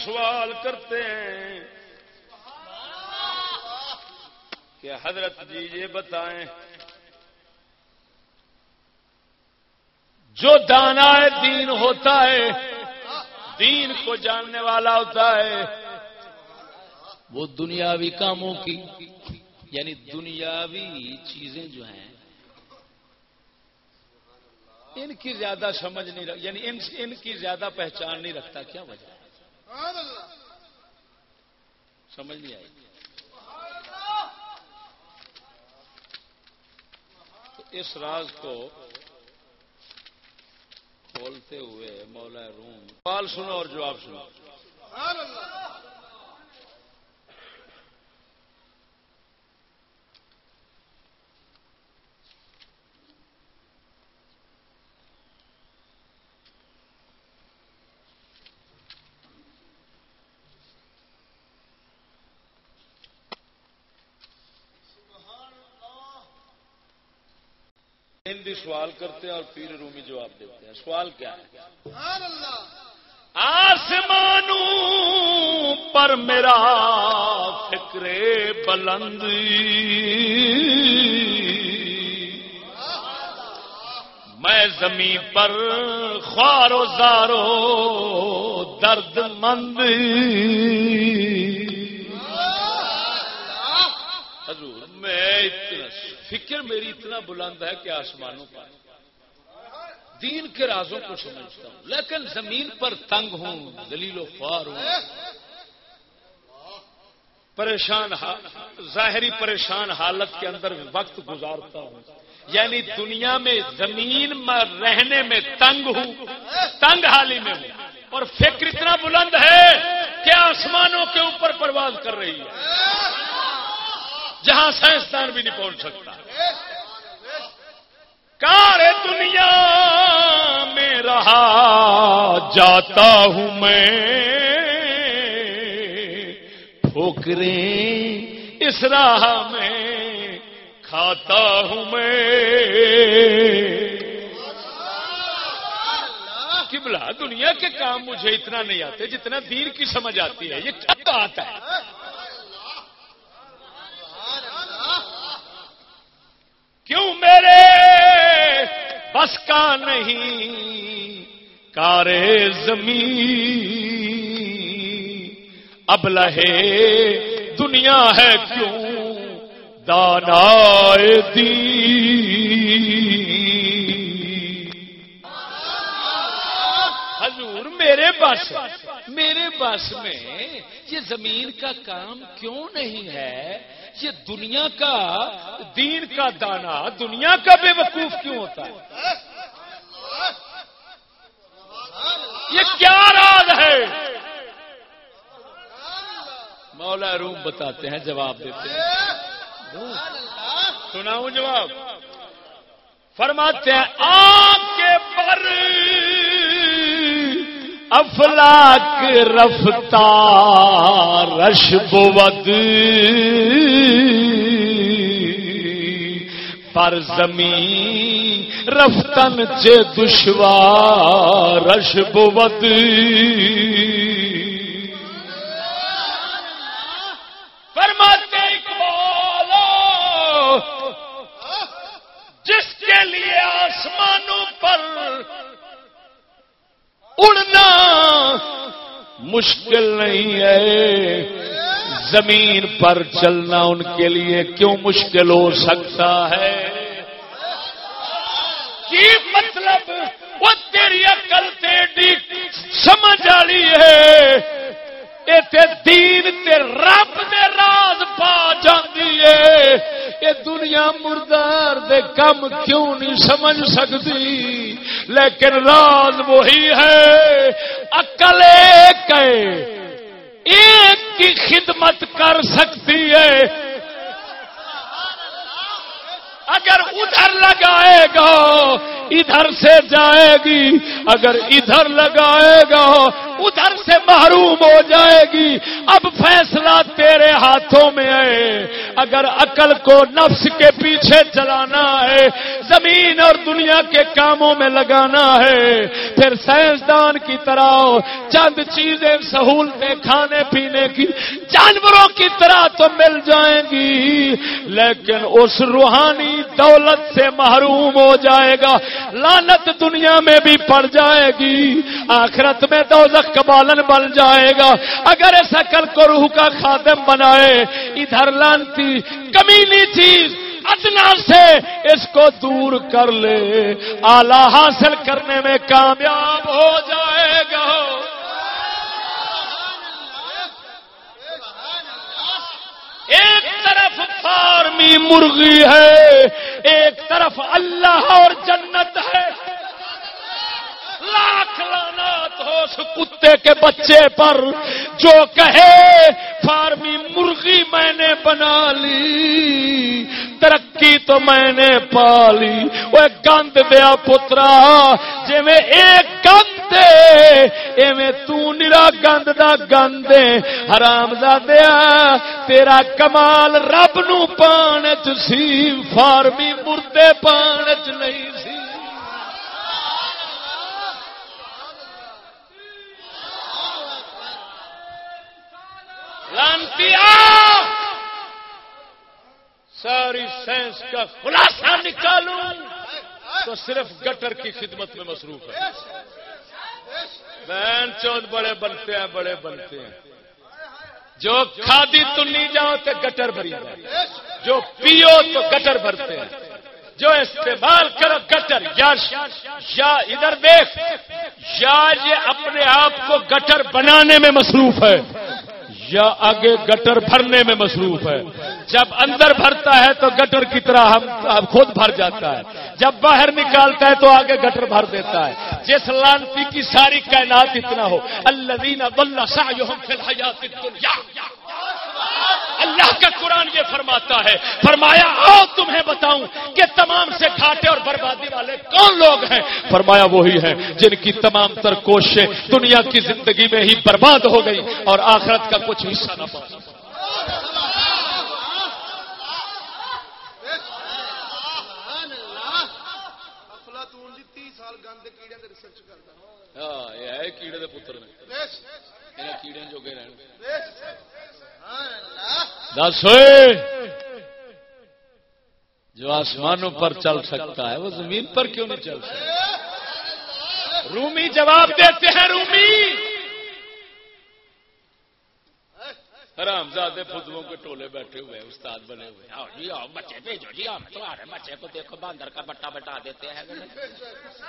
سوال کرتے ہیں کہ حضرت جی یہ بتائیں، جو دانا دین ہوتا ہے، دین کو جاننے والا ہوتا ہے، وہ دنیاوی کاموں کی یعنی دنیاوی چیزیں جو ہیں، ان کی زیادہ سمجھ نہیں رکھ یعنی ان کی زیادہ پہچان نہیں رکھتا، کیا وجہ ہے؟ سمجھ نہیں آئی۔ تو اس راز کو کھولتے ہوئے مولا روم، سوال سنو اور جواب سنو ہندی سوال کرتے ہیں اور پیر رومی جواب دیتے ہیں۔ سوال کیا ہے؟ آسمانوں پر میرا فکر بلند۔ میں زمین پر خوار و زارو درد مند حضور میں اتنا فکر میری اتنا بلند ہے کہ آسمانوں پر۔ دین کے رازوں کو سمجھتا ہوں، لیکن زمین پر تنگ ہوں، دلیل و خوار ہوں۔ پریشان ظاہری پریشان حالت کے اندر وقت گزارتا ہوں۔ یعنی دنیا میں زمین میں رہنے میں تنگ ہوں، تنگ حالی میں ہوں۔ اور فکر اتنا بلند ہے کہ آسمانوں کے اوپر پرواز کر رہی ہے۔ جہاں سائنسدان بھی نہیں پہنچ سکتا۔ کار دنیا میں رہا، جاتا ہوں میں۔ ٹھوکریں اس راہ میں، کھاتا ہوں میں۔ کبلا دنیا کے کام مجھے اتنا نہیں آتے جتنا دین کی سمجھ آتی ہے، یہ کیا بات ہے۔ نہیں۔ کارے زمین۔ اب لہے دنیا ہے کیوں؟ دانا دی حضور، میرے بس میرے بس میں یہ زمین کا کام کیوں نہیں ہے؟ یہ دنیا کا، دین کا دانا، دنیا کا بے وقوف کیوں ہوتا ہے؟ یہ کیا راز ہے؟ مولا روم بتاتے ہیں، جواب دیتے ہیں۔ سناؤں جواب۔ فرماتے ہیں آم کے پر افلاک رفتار رش بود پر زمین، رفتن چے دشوار رش بود فرماتے اقبال جس کے لیے آسمانوں پر اڑنا مشکل نہیں ہے زمین پر چلنا ان کے لیے کیوں مشکل ہو سکتا ہے؟ کی مطلب؟ وہ تیری عقل تیری سمجھ والی ہے۔ تے دین تے رب دے راز پا جاندی ہے۔ یہ دنیا مردار دے کم کیوں نہیں سمجھ سکتی؟ لیکن راز وہی ہے۔ عقل ایک ہے۔ ایک کی خدمت کر سکتی ہے۔ اگر ادھر لگائے گا، ادھر سے جائے گی۔ اگر ادھر لگائے گا، ادھر سے محروم ہو جائے گی۔ اب فیصلہ تیرے ہاتھوں میں ہے۔ اگر عقل کو نفس کے پیچھے چلانا ہے، زمین اور دنیا کے کاموں میں لگانا ہے، پھر سائنسدان کی طرح چند چیزیں سہولتیں کھانے پینے کی جانوروں کی طرح تو مل جائیں گی۔ لیکن اس روحانی دولت سے محروم ہو جائے گا۔ لانت دنیا میں بھی پڑ جائے گی۔ آخرت میں دوزخ کبالن بن جائے گا۔ اگر اس عقل کو روح کا خادم بنائے، ادھر لانتی کمیلی چیز ادنا سے اس کو دور کر لے۔ آلہ حاصل کرنے میں کامیاب ہو جائے گا۔ ایک طرف فارمی مرغی ہے ایک طرف اللہ اور جنت ہے۔ لاکھ لانات ہو اس کتے کے بچے پر، جو کہے، فارمی مرغی میں نے بنا لی، ترقی تو میں نے پالی وہ گند دیا پترا جی میں ایک گند ایویں تو نرا گند دا گند حرام دیا تیرا کمال رب نو پان چ سی، فارمی مردے پان چ نہیں سی۔ لانتی ساری سائنس کا خلاصہ نکالوں تو صرف گٹر کی خدمت میں مصروف ہے بہن چود بڑے بنتے ہیں، بڑے بنتے ہیں۔ جو کھادی تو نہیں جاؤ تو گٹر بھری جو پیو تو گٹر بھرتے ہیں۔ جو استعمال کرو گٹر، یا یا ادھر دیکھ، یا یہ اپنے آپ کو گٹر بنانے میں مصروف ہے۔ یا آگے گٹر بھرنے میں مصروف ہے۔ جب اندر بھرتا ہے تو گٹر کی طرح ہم خود بھر جاتا ہے۔ جب باہر نکالتا ہے تو آگے گٹر بھر دیتا ہے۔ جس لانتی کی ساری کائنات اتنا ہو۔ اللہ اللہ کا قرآن یہ فرماتا ہے، فرمایا، آؤ تمہیں بتاؤں کہ تمام سے گھاٹے اور بربادی والے کون لوگ ہیں؟ فرمایا، وہی ہیں جن کی تمام تر کوششیں دنیا کی زندگی میں ہی برباد ہو گئی اور آخرت کا کچھ حصہ نہ پا دس ہوئے۔ جو آسمانوں پر چل سکتا ہے، وہ زمین پر کیوں نہیں چل سکتا؟ رومی جواب دیتے ہیں، رومی! حرام زادے فضلوں کے ٹولے بیٹھے ہوئے استاد بنے ہوئے آؤ جی آؤ، بچے بھیجو جی ہم تمہارے بچے کو دیکھو، باندر کا بٹا بٹا دیتے ہیں۔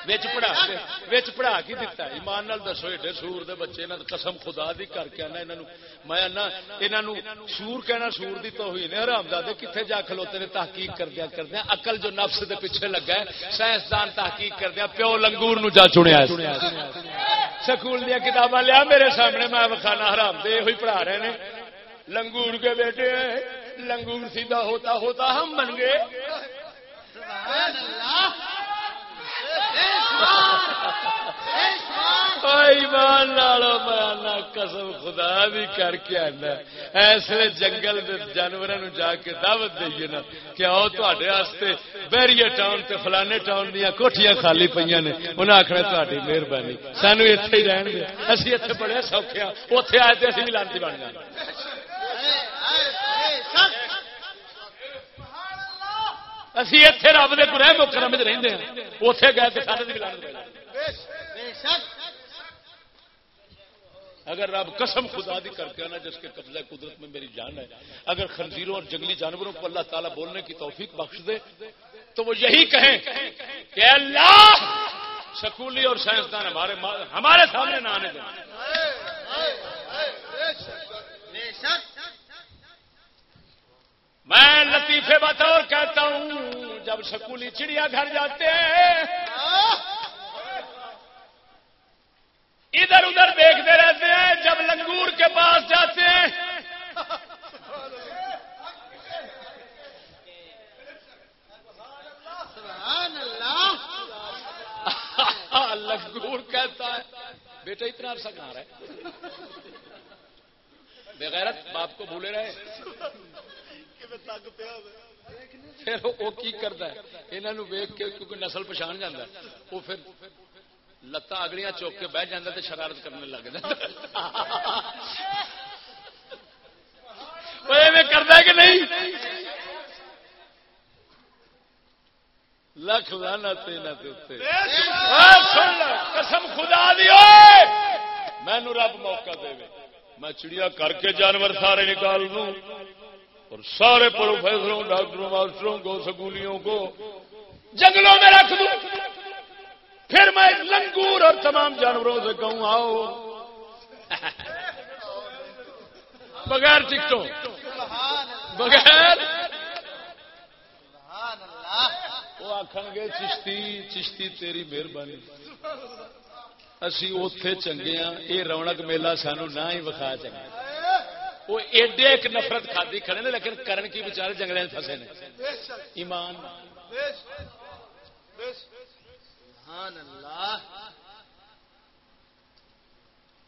وچ پڑھا وچ پڑھا کی دیتا ہے۔ ایمان نال دسو، ایڈے سور دے بچے نہ، قسم خدا دی کر کے آنا انہاں میں نہ انہاں سور کہنا سور دی توہین ہے۔ حرام زادے کتھے جا کھلوتے نے تحقیق کردیا کردیا۔ عقل جو نفس دے پیچھے لگا ہے، سائنسدان تحقیق کردیا۔ پیو لنگور نو جا چنیا سکول دیا کتاباں لیا میرے سامنے، میں وکھانا حرام دے ہوئی پڑھا رہے ہیں لنگور کے بیٹے ہیں لنگور سیدھا ہوتا ہوتا ہم بن گئے۔ قسم خدا بھی کر کے آنا۔ ایسے جنگل جانوروں جا کے دعوت دئیے نا کہ آؤ تے بیری ٹاؤن تے فلانے ٹاؤن دیا کوٹیاں خالی پہ نے۔ انہیں آخر تاری مہربانی۔ سانو اتے ہی رہن گے اسی اتنے بڑے سوکھے ہاں۔ اتے آئے تو اسی بھی لانتی بن جانا۔ اسی اتے رب دے گرہ مکرم رہتے ہیں اتے گئے تو سارے اگر رب قسم خدا دی کر کے نا جس کے قبضہ قدرت میں میری جان ہے، اگر خنزیروں اور جنگلی جانوروں کو اللہ تعالیٰ بولنے کی توفیق بخش دے، تو وہ یہی کہیں کہ اللہ سکولی اور سائنسدان ہمارے ہمارے سامنے نہ آنے دیں۔ میں لطیفے بطور کہتا ہوں، جب سکولی چڑیا گھر جاتے ہیں، ادھر ادھر دیکھتے رہتے ہیں، جب لنگور کے پاس جاتے ہیں، لنگور کہتا ہے، بیٹا اتنا عرصہ کہاں رہے؟ بغیرت باپ کو بھولے رہے۔ پھر وہ کی کرتا ہے؟ یہاں کے کیونکہ نسل پچھان جانا وہ پھر لتاں اگلیاں چوک کے بہ جاتا تو شرارت کرنے لگ جاتا کرتا کہ نہیں؟ لکھ لانا قسم خدا دی میں رب موقع دے۔ میں چڑیا کر کے جانور سارے نکال دوں۔ اور سارے پروفیسروں ڈاکٹروں، ماسٹروں کو، سکولیوں کو۔ جنگلوں میں رکھ دوں۔ پھر میں لنگور اور تمام جانوروں سے کہوں، آؤ۔ بغیر ٹکٹوں بغیر۔ وہ آخر گے، چشتی چشتی تیری مہربانی۔ اسی اتے چنگے ہاں یہ رونق میلہ سانو نہ ہی وکھا چنگا۔ وہ ایڈے ایک نفرت کھادی کھڑے نے لیکن کرن کی بچارے جنگلے پھنسے نے۔ ایمان۔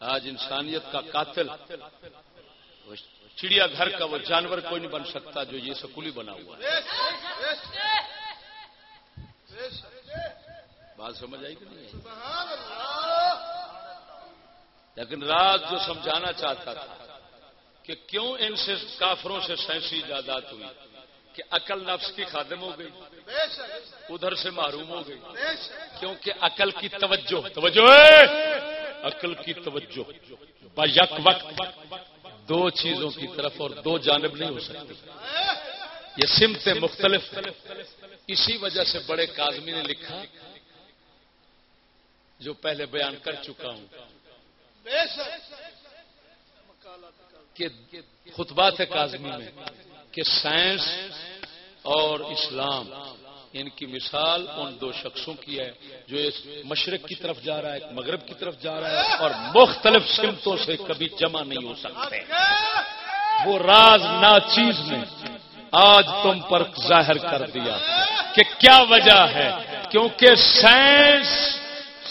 آج انسانیت کا قاتل چڑیا گھر کا وہ جانور کوئی نہیں بن سکتا جو یہ سکولی بنا ہوا ہے۔ بات سمجھ آئی کہ نہیں؟ لیکن راز جو سمجھانا چاہتا تھا کہ کیوں ان سے کافروں سے سائنسی ایجادات ہوئی؟ کہ عقل نفس کی خادم ہو گئی، ادھر سے معروم ہو گئی، کیونکہ عقل کی توجہ توجہ عقل کی توجہ یک وقت دو چیزوں کی طرف اور دو جانب نہیں ہو سکتی۔ یہ سمت مختلف اسی وجہ سے بڑے کازمی نے لکھا، جو پہلے بیان کر چکا ہوں۔ کہ خطبات کازمی میں کہ سائنس اور اسلام، ان کی مثال ان دو شخصوں کی ہے جو اس مشرق کی طرف جا رہا ہے مغرب کی طرف جا رہا ہے اور مختلف سمتوں سے کبھی جمع نہیں ہو سکتے۔ وہ راز ناچیز نے آج تم پر ظاہر کر دیا کہ کیا وجہ ہے، کیونکہ سائنس،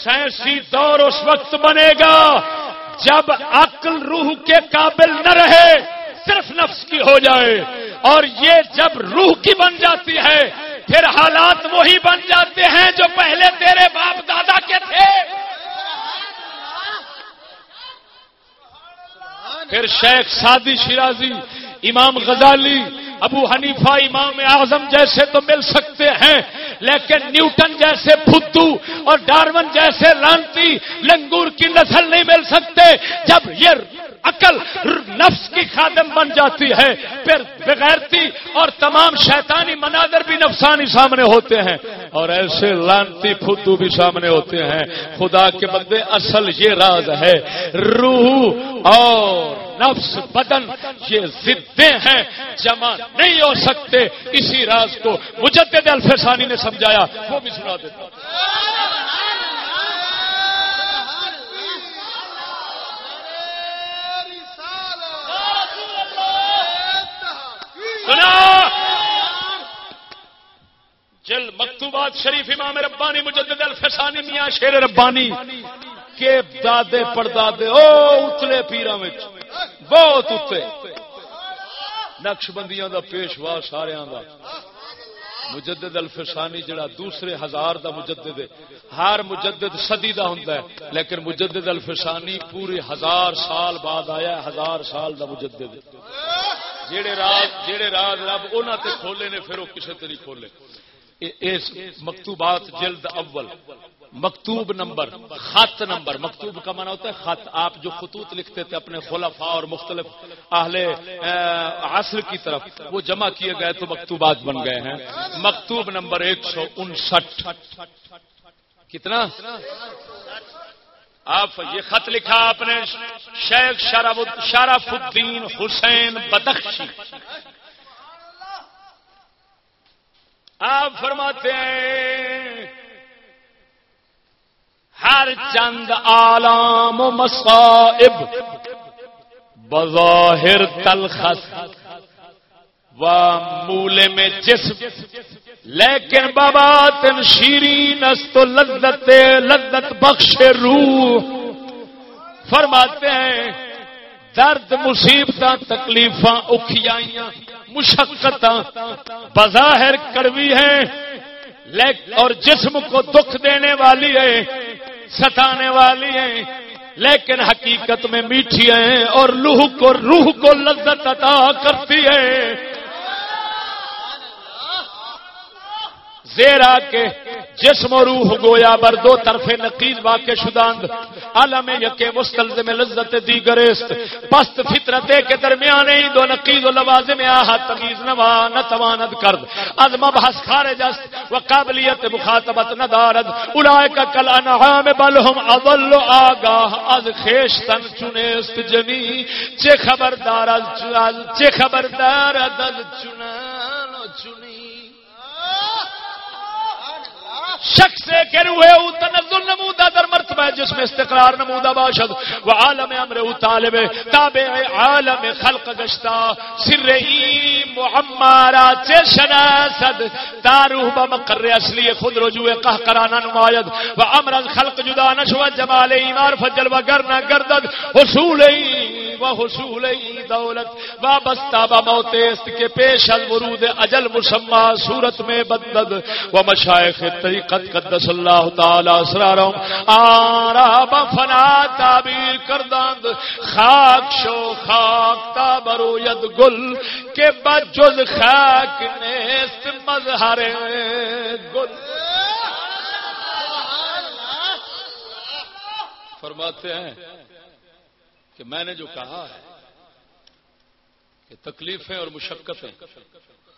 سائنسی دور اس وقت بنے گا جب عقل روح کے قابل نہ رہے، صرف نفس کی ہو جائے۔ اور یہ جب روح کی بن جاتی ہے، پھر حالات وہی بن جاتے ہیں جو پہلے تیرے باپ دادا کے تھے۔ پھر شیخ سادی شیرازی، امام غزالی ابو حنیفہ امام اعظم جیسے تو مل سکتے ہیں، لیکن نیوٹن جیسے پھتو اور ڈارون جیسے لانتی لنگور کی نسل نہیں مل سکتے۔ جب یہ عقل نفس کی خادم بن جاتی ہے۔ پھر بغیرتی اور تمام شیطانی مناظر بھی نفسانی سامنے ہوتے ہیں۔ اور ایسے لانتی پھدو بھی سامنے ہوتے ہیں۔ خدا کے بندے، اصل یہ راز ہے۔ روح اور نفس، بدن، یہ ضدیں ہیں۔ جمع نہیں ہو سکتے۔ اسی راز کو مجدد الفسانی نے سمجھایا۔ وہ بھی سنا دیتا سنا جل مکتوبات شریف امام ربانی مجدد الفسانی میاں شیر ربانی کے دادے پردادے، او اتلے پیرا بہت اتنے نقش بندیاں دا پیشوا سارے دا۔ مجدد الفسانی جڑا دوسرے ہزار دا مجدد ہے۔ ہر مجدد صدی دا ہوندا ہے، لیکن مجدد الفسانی پورے ہزار سال بعد آیا ہے، ہزار سال دا مجدد۔ جڑے راز جڑے راز رب انہاں تے کھولے نے، پھر وہ کسے تے نہیں کھولے۔ اس مکتوبات جلد اول۔ مکتوب نمبر، خط نمبر۔ مکتوب کا مانا ہوتا ہے خط۔ آپ جو خطوط لکھتے تھے اپنے خلفاء اور مختلف اہل عصر کی طرف، وہ جمع کیے گئے تو مکتوبات بن گئے ہیں۔ مکتوب نمبر ایک سو انسٹھ۔ کتنا؟ آپ یہ خط لکھا آپ نے، شیخ شرف الدین حسین بدخشی۔ آپ فرماتے ہیں، ہر چند آلام و مصائب، بظاہر تلخص، و مولے میں جسم لیکن بابا تن شیرین است لذت لذت بخش روح۔ فرماتے ہیں، درد مصیبت تکلیف اکھیائیاں مشقت بظاہر کڑوی ہے اور جسم کو دکھ دینے والی ہے، ستانے والی ہیں لیکن حقیقت میں میٹھی ہیں اور لوہ کو، روح کو لذت عطا کرتی ہے۔ زیرا کے جسم و روح گویا بر دو طرف نقیز واقع شداند۔ عالم یکے مستلزم لذت دیگر است پست فطرت کے درمیان ہی دو نقیز و لوازم آہا تمیز نوا نتواند کرد۔ از مبحث خارج است و قابلیت مخاطبت ندارد اولائک کل انعام بلہم اضل آگاہ از خیشتن چنیست جنی۔ چے خبردار از چے خبردار از چنان و چنی شخص کے روح تنزل نمودہ در مرتبہ جس میں استقرار نمودہ باشد۔ و عالم امر طالب تابع عالم خلق گشتا سر ای معمارا چے شناسد داروح بمقر اصلی خود رجوع قہقرانا نماید و امر خلق جدا نشو جمال ایمار فجل و گرنا گردد۔ حصول ای و حصول دولت و بستا بموت است کے پیش از اجل مسمى صورت میں بدد۔ و مشایخ طریق قد قدس اللہ تعالی اسراروں آراب فنا تعبیر کردند۔ خاک شو خاک تابرو ید گل کے بجز خاک نیست مظہر گل۔ فرماتے ہیں کہ میں نے جو کہا ہے کہ تکلیفیں اور مشقتیں،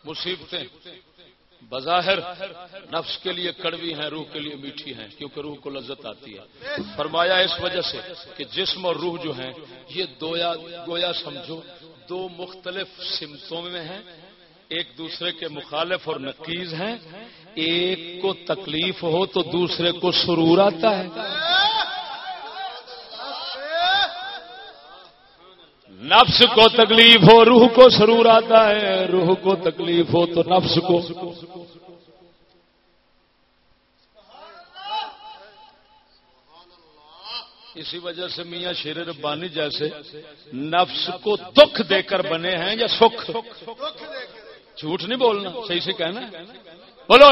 مصیبتیں بظاہر نفس کے لیے کڑوی ہیں، روح کے لیے میٹھی ہیں، کیونکہ روح کو لذت آتی ہے۔ فرمایا اس وجہ سے کہ جسم اور روح جو ہیں، یہ دویا، گویا سمجھو، دو مختلف سمتوں میں ہیں۔ ایک دوسرے کے مخالف اور نقیز ہیں۔ ایک کو تکلیف ہو تو دوسرے کو سرور آتا ہے۔ نفس کو تکلیف ہو، روح کو سرور آتا ہے۔ روح کو تکلیف ہو تو نفس کو۔ اسی وجہ سے میاں شیر ربانی جیسے نفس کو دکھ دے کر بنے ہیں یا سکھ؟ جھوٹ نہیں بولنا، صحیح سے کہنا بولو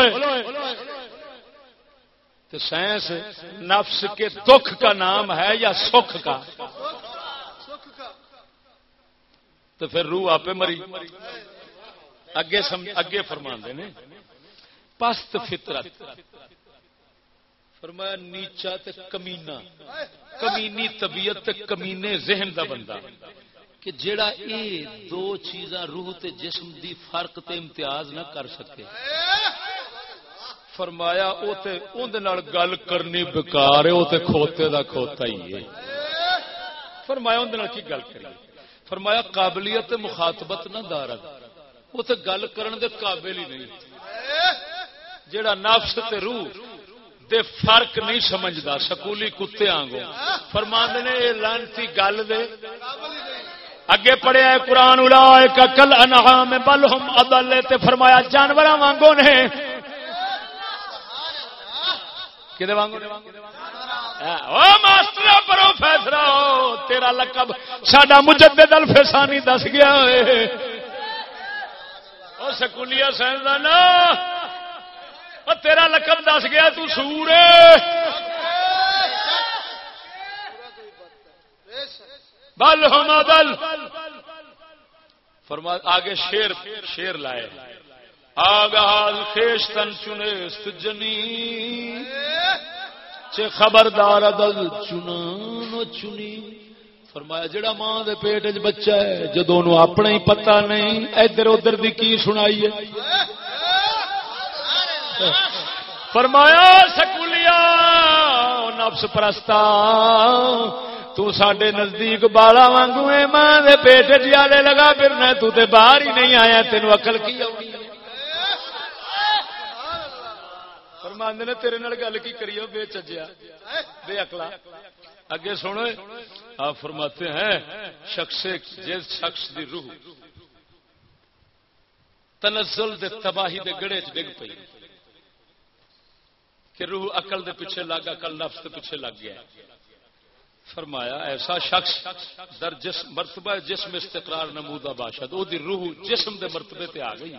تو سائنس نفس کے دکھ کا نام ہے یا سکھ کا؟ تو پھر روح آپ مری۔ اگے اگے فرما نے، پست فطرت۔ فرمایا نیچا تے کمینا کمینی طبیعت تے کمینے ذہن دا بندہ۔ کہ جڑا اے دو چیزاں روح تے جسم دی فرق تے امتیاز نہ کر سکے۔ فرمایا او تے اون دے نال گل کرنی بیکار ہے، او تے کھوتے دا کھوتا ہی ہے۔ فرمایا اون دے نال کی گل کریے؟ فرمایا قابلیت مخاطبت نہ دارد۔ وہ تے گل کرن دے قابل ہی نہیں۔ جڑا نفس تے روح دے فرق نہیں سمجھدا، سکولی کتے آنگو فرماند نے یہ لانتی گل دے۔ اگے پڑھیا ہے قرآن، اولائک کل انعام بل ہم اضل۔ تے فرمایا جانوراں وانگو نے۔ کدے وانگو نے؟ ماسٹر پروفیسر تیرا لقب ساڈا مجدد الفسانی دس گیا ہے۔ او سکولیا سائنسدان تیرا لقب دس گیا تو سور بل ہم بل۔ فرما، آگے شیر شیر لائے۔ آگاز خیش تن چنے، سجنی۔ چے خبردار عدل چنان چنی۔ فرمایا، جڑا ماں دے پیٹ چ بچہ ہے جدو نو اپنا ہی پتہ نہیں، ادھر ادھر دی کی سنائی ہے۔ فرمایا سکولیا نفس پرستا تو ساڈے نزدیک بالا وانگو اے ماں دے پیٹ جالے لگا پھرنا تو تے باہر ہی نہیں آیا تینو عقل کی آئی فرماندے نے، تیرے نال گل کی کریو، بے چجیا، بے اکلا اگے سنو آپ فرماتے ہیں، شخص جس شخص دی روح تنزل دے تباہی دے گڑے چ ڈگ پئی کہ روح عقل دے پیچھے لگ، عقل نفس دے پیچھے لگ گیا فرمایا، ایسا شخص در جسم مرتبہ جسم استقرار نمودہ باشد وہ دی روح جسم دے مرتبے تے آ گئی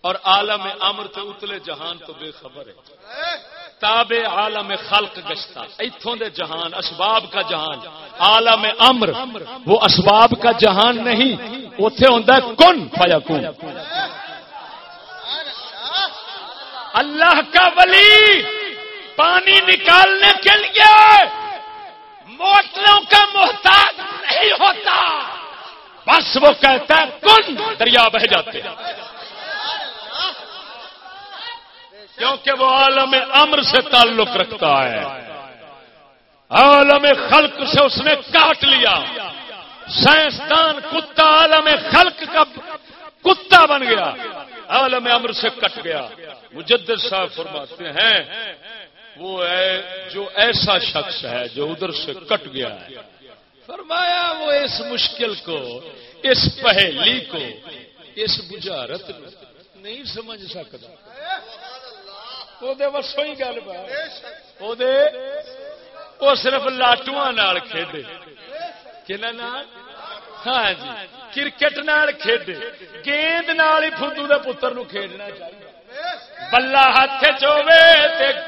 اور عالم امر تے اتلے جہان تو بے خبر ہے۔ تاب عالم خلق گشتا اتوں دے جہان، اسباب کا جہان۔ عالم امر، وہ اسباب کا جہان نہیں۔ اتے ہوں کن فیا کن اللہ کا ولی۔ پانی نکالنے کے لیے موٹروں کا محتاج نہیں ہوتا۔ بس وہ کہتا ہے، کن دریا بہ جاتے۔ ہیں کیونکہ وہ عالم امر سے تعلق رکھتا ہے۔ عالم خلق سے اس نے کاٹ لیا۔ سائنسدان کتا عالم خلق کا کتا بن گیا۔ عالم امر سے کٹ گیا۔ مجدد صاحب فرماتے ہیں، وہ ہے جو ایسا شخص ہے جو ادھر سے کٹ گیا ہے۔ فرمایا وہ اس مشکل کو، اس پہلی کو، اس بجارت نہیں سمجھ سکتا۔ وسوں ہی گل وہ صرف لاٹو کھیڈے ہاں جی کرکٹ کھیڈے گیند نال ہی فدو کے پتر نو کھیلنا چاہیے بلا ہاتھ چوے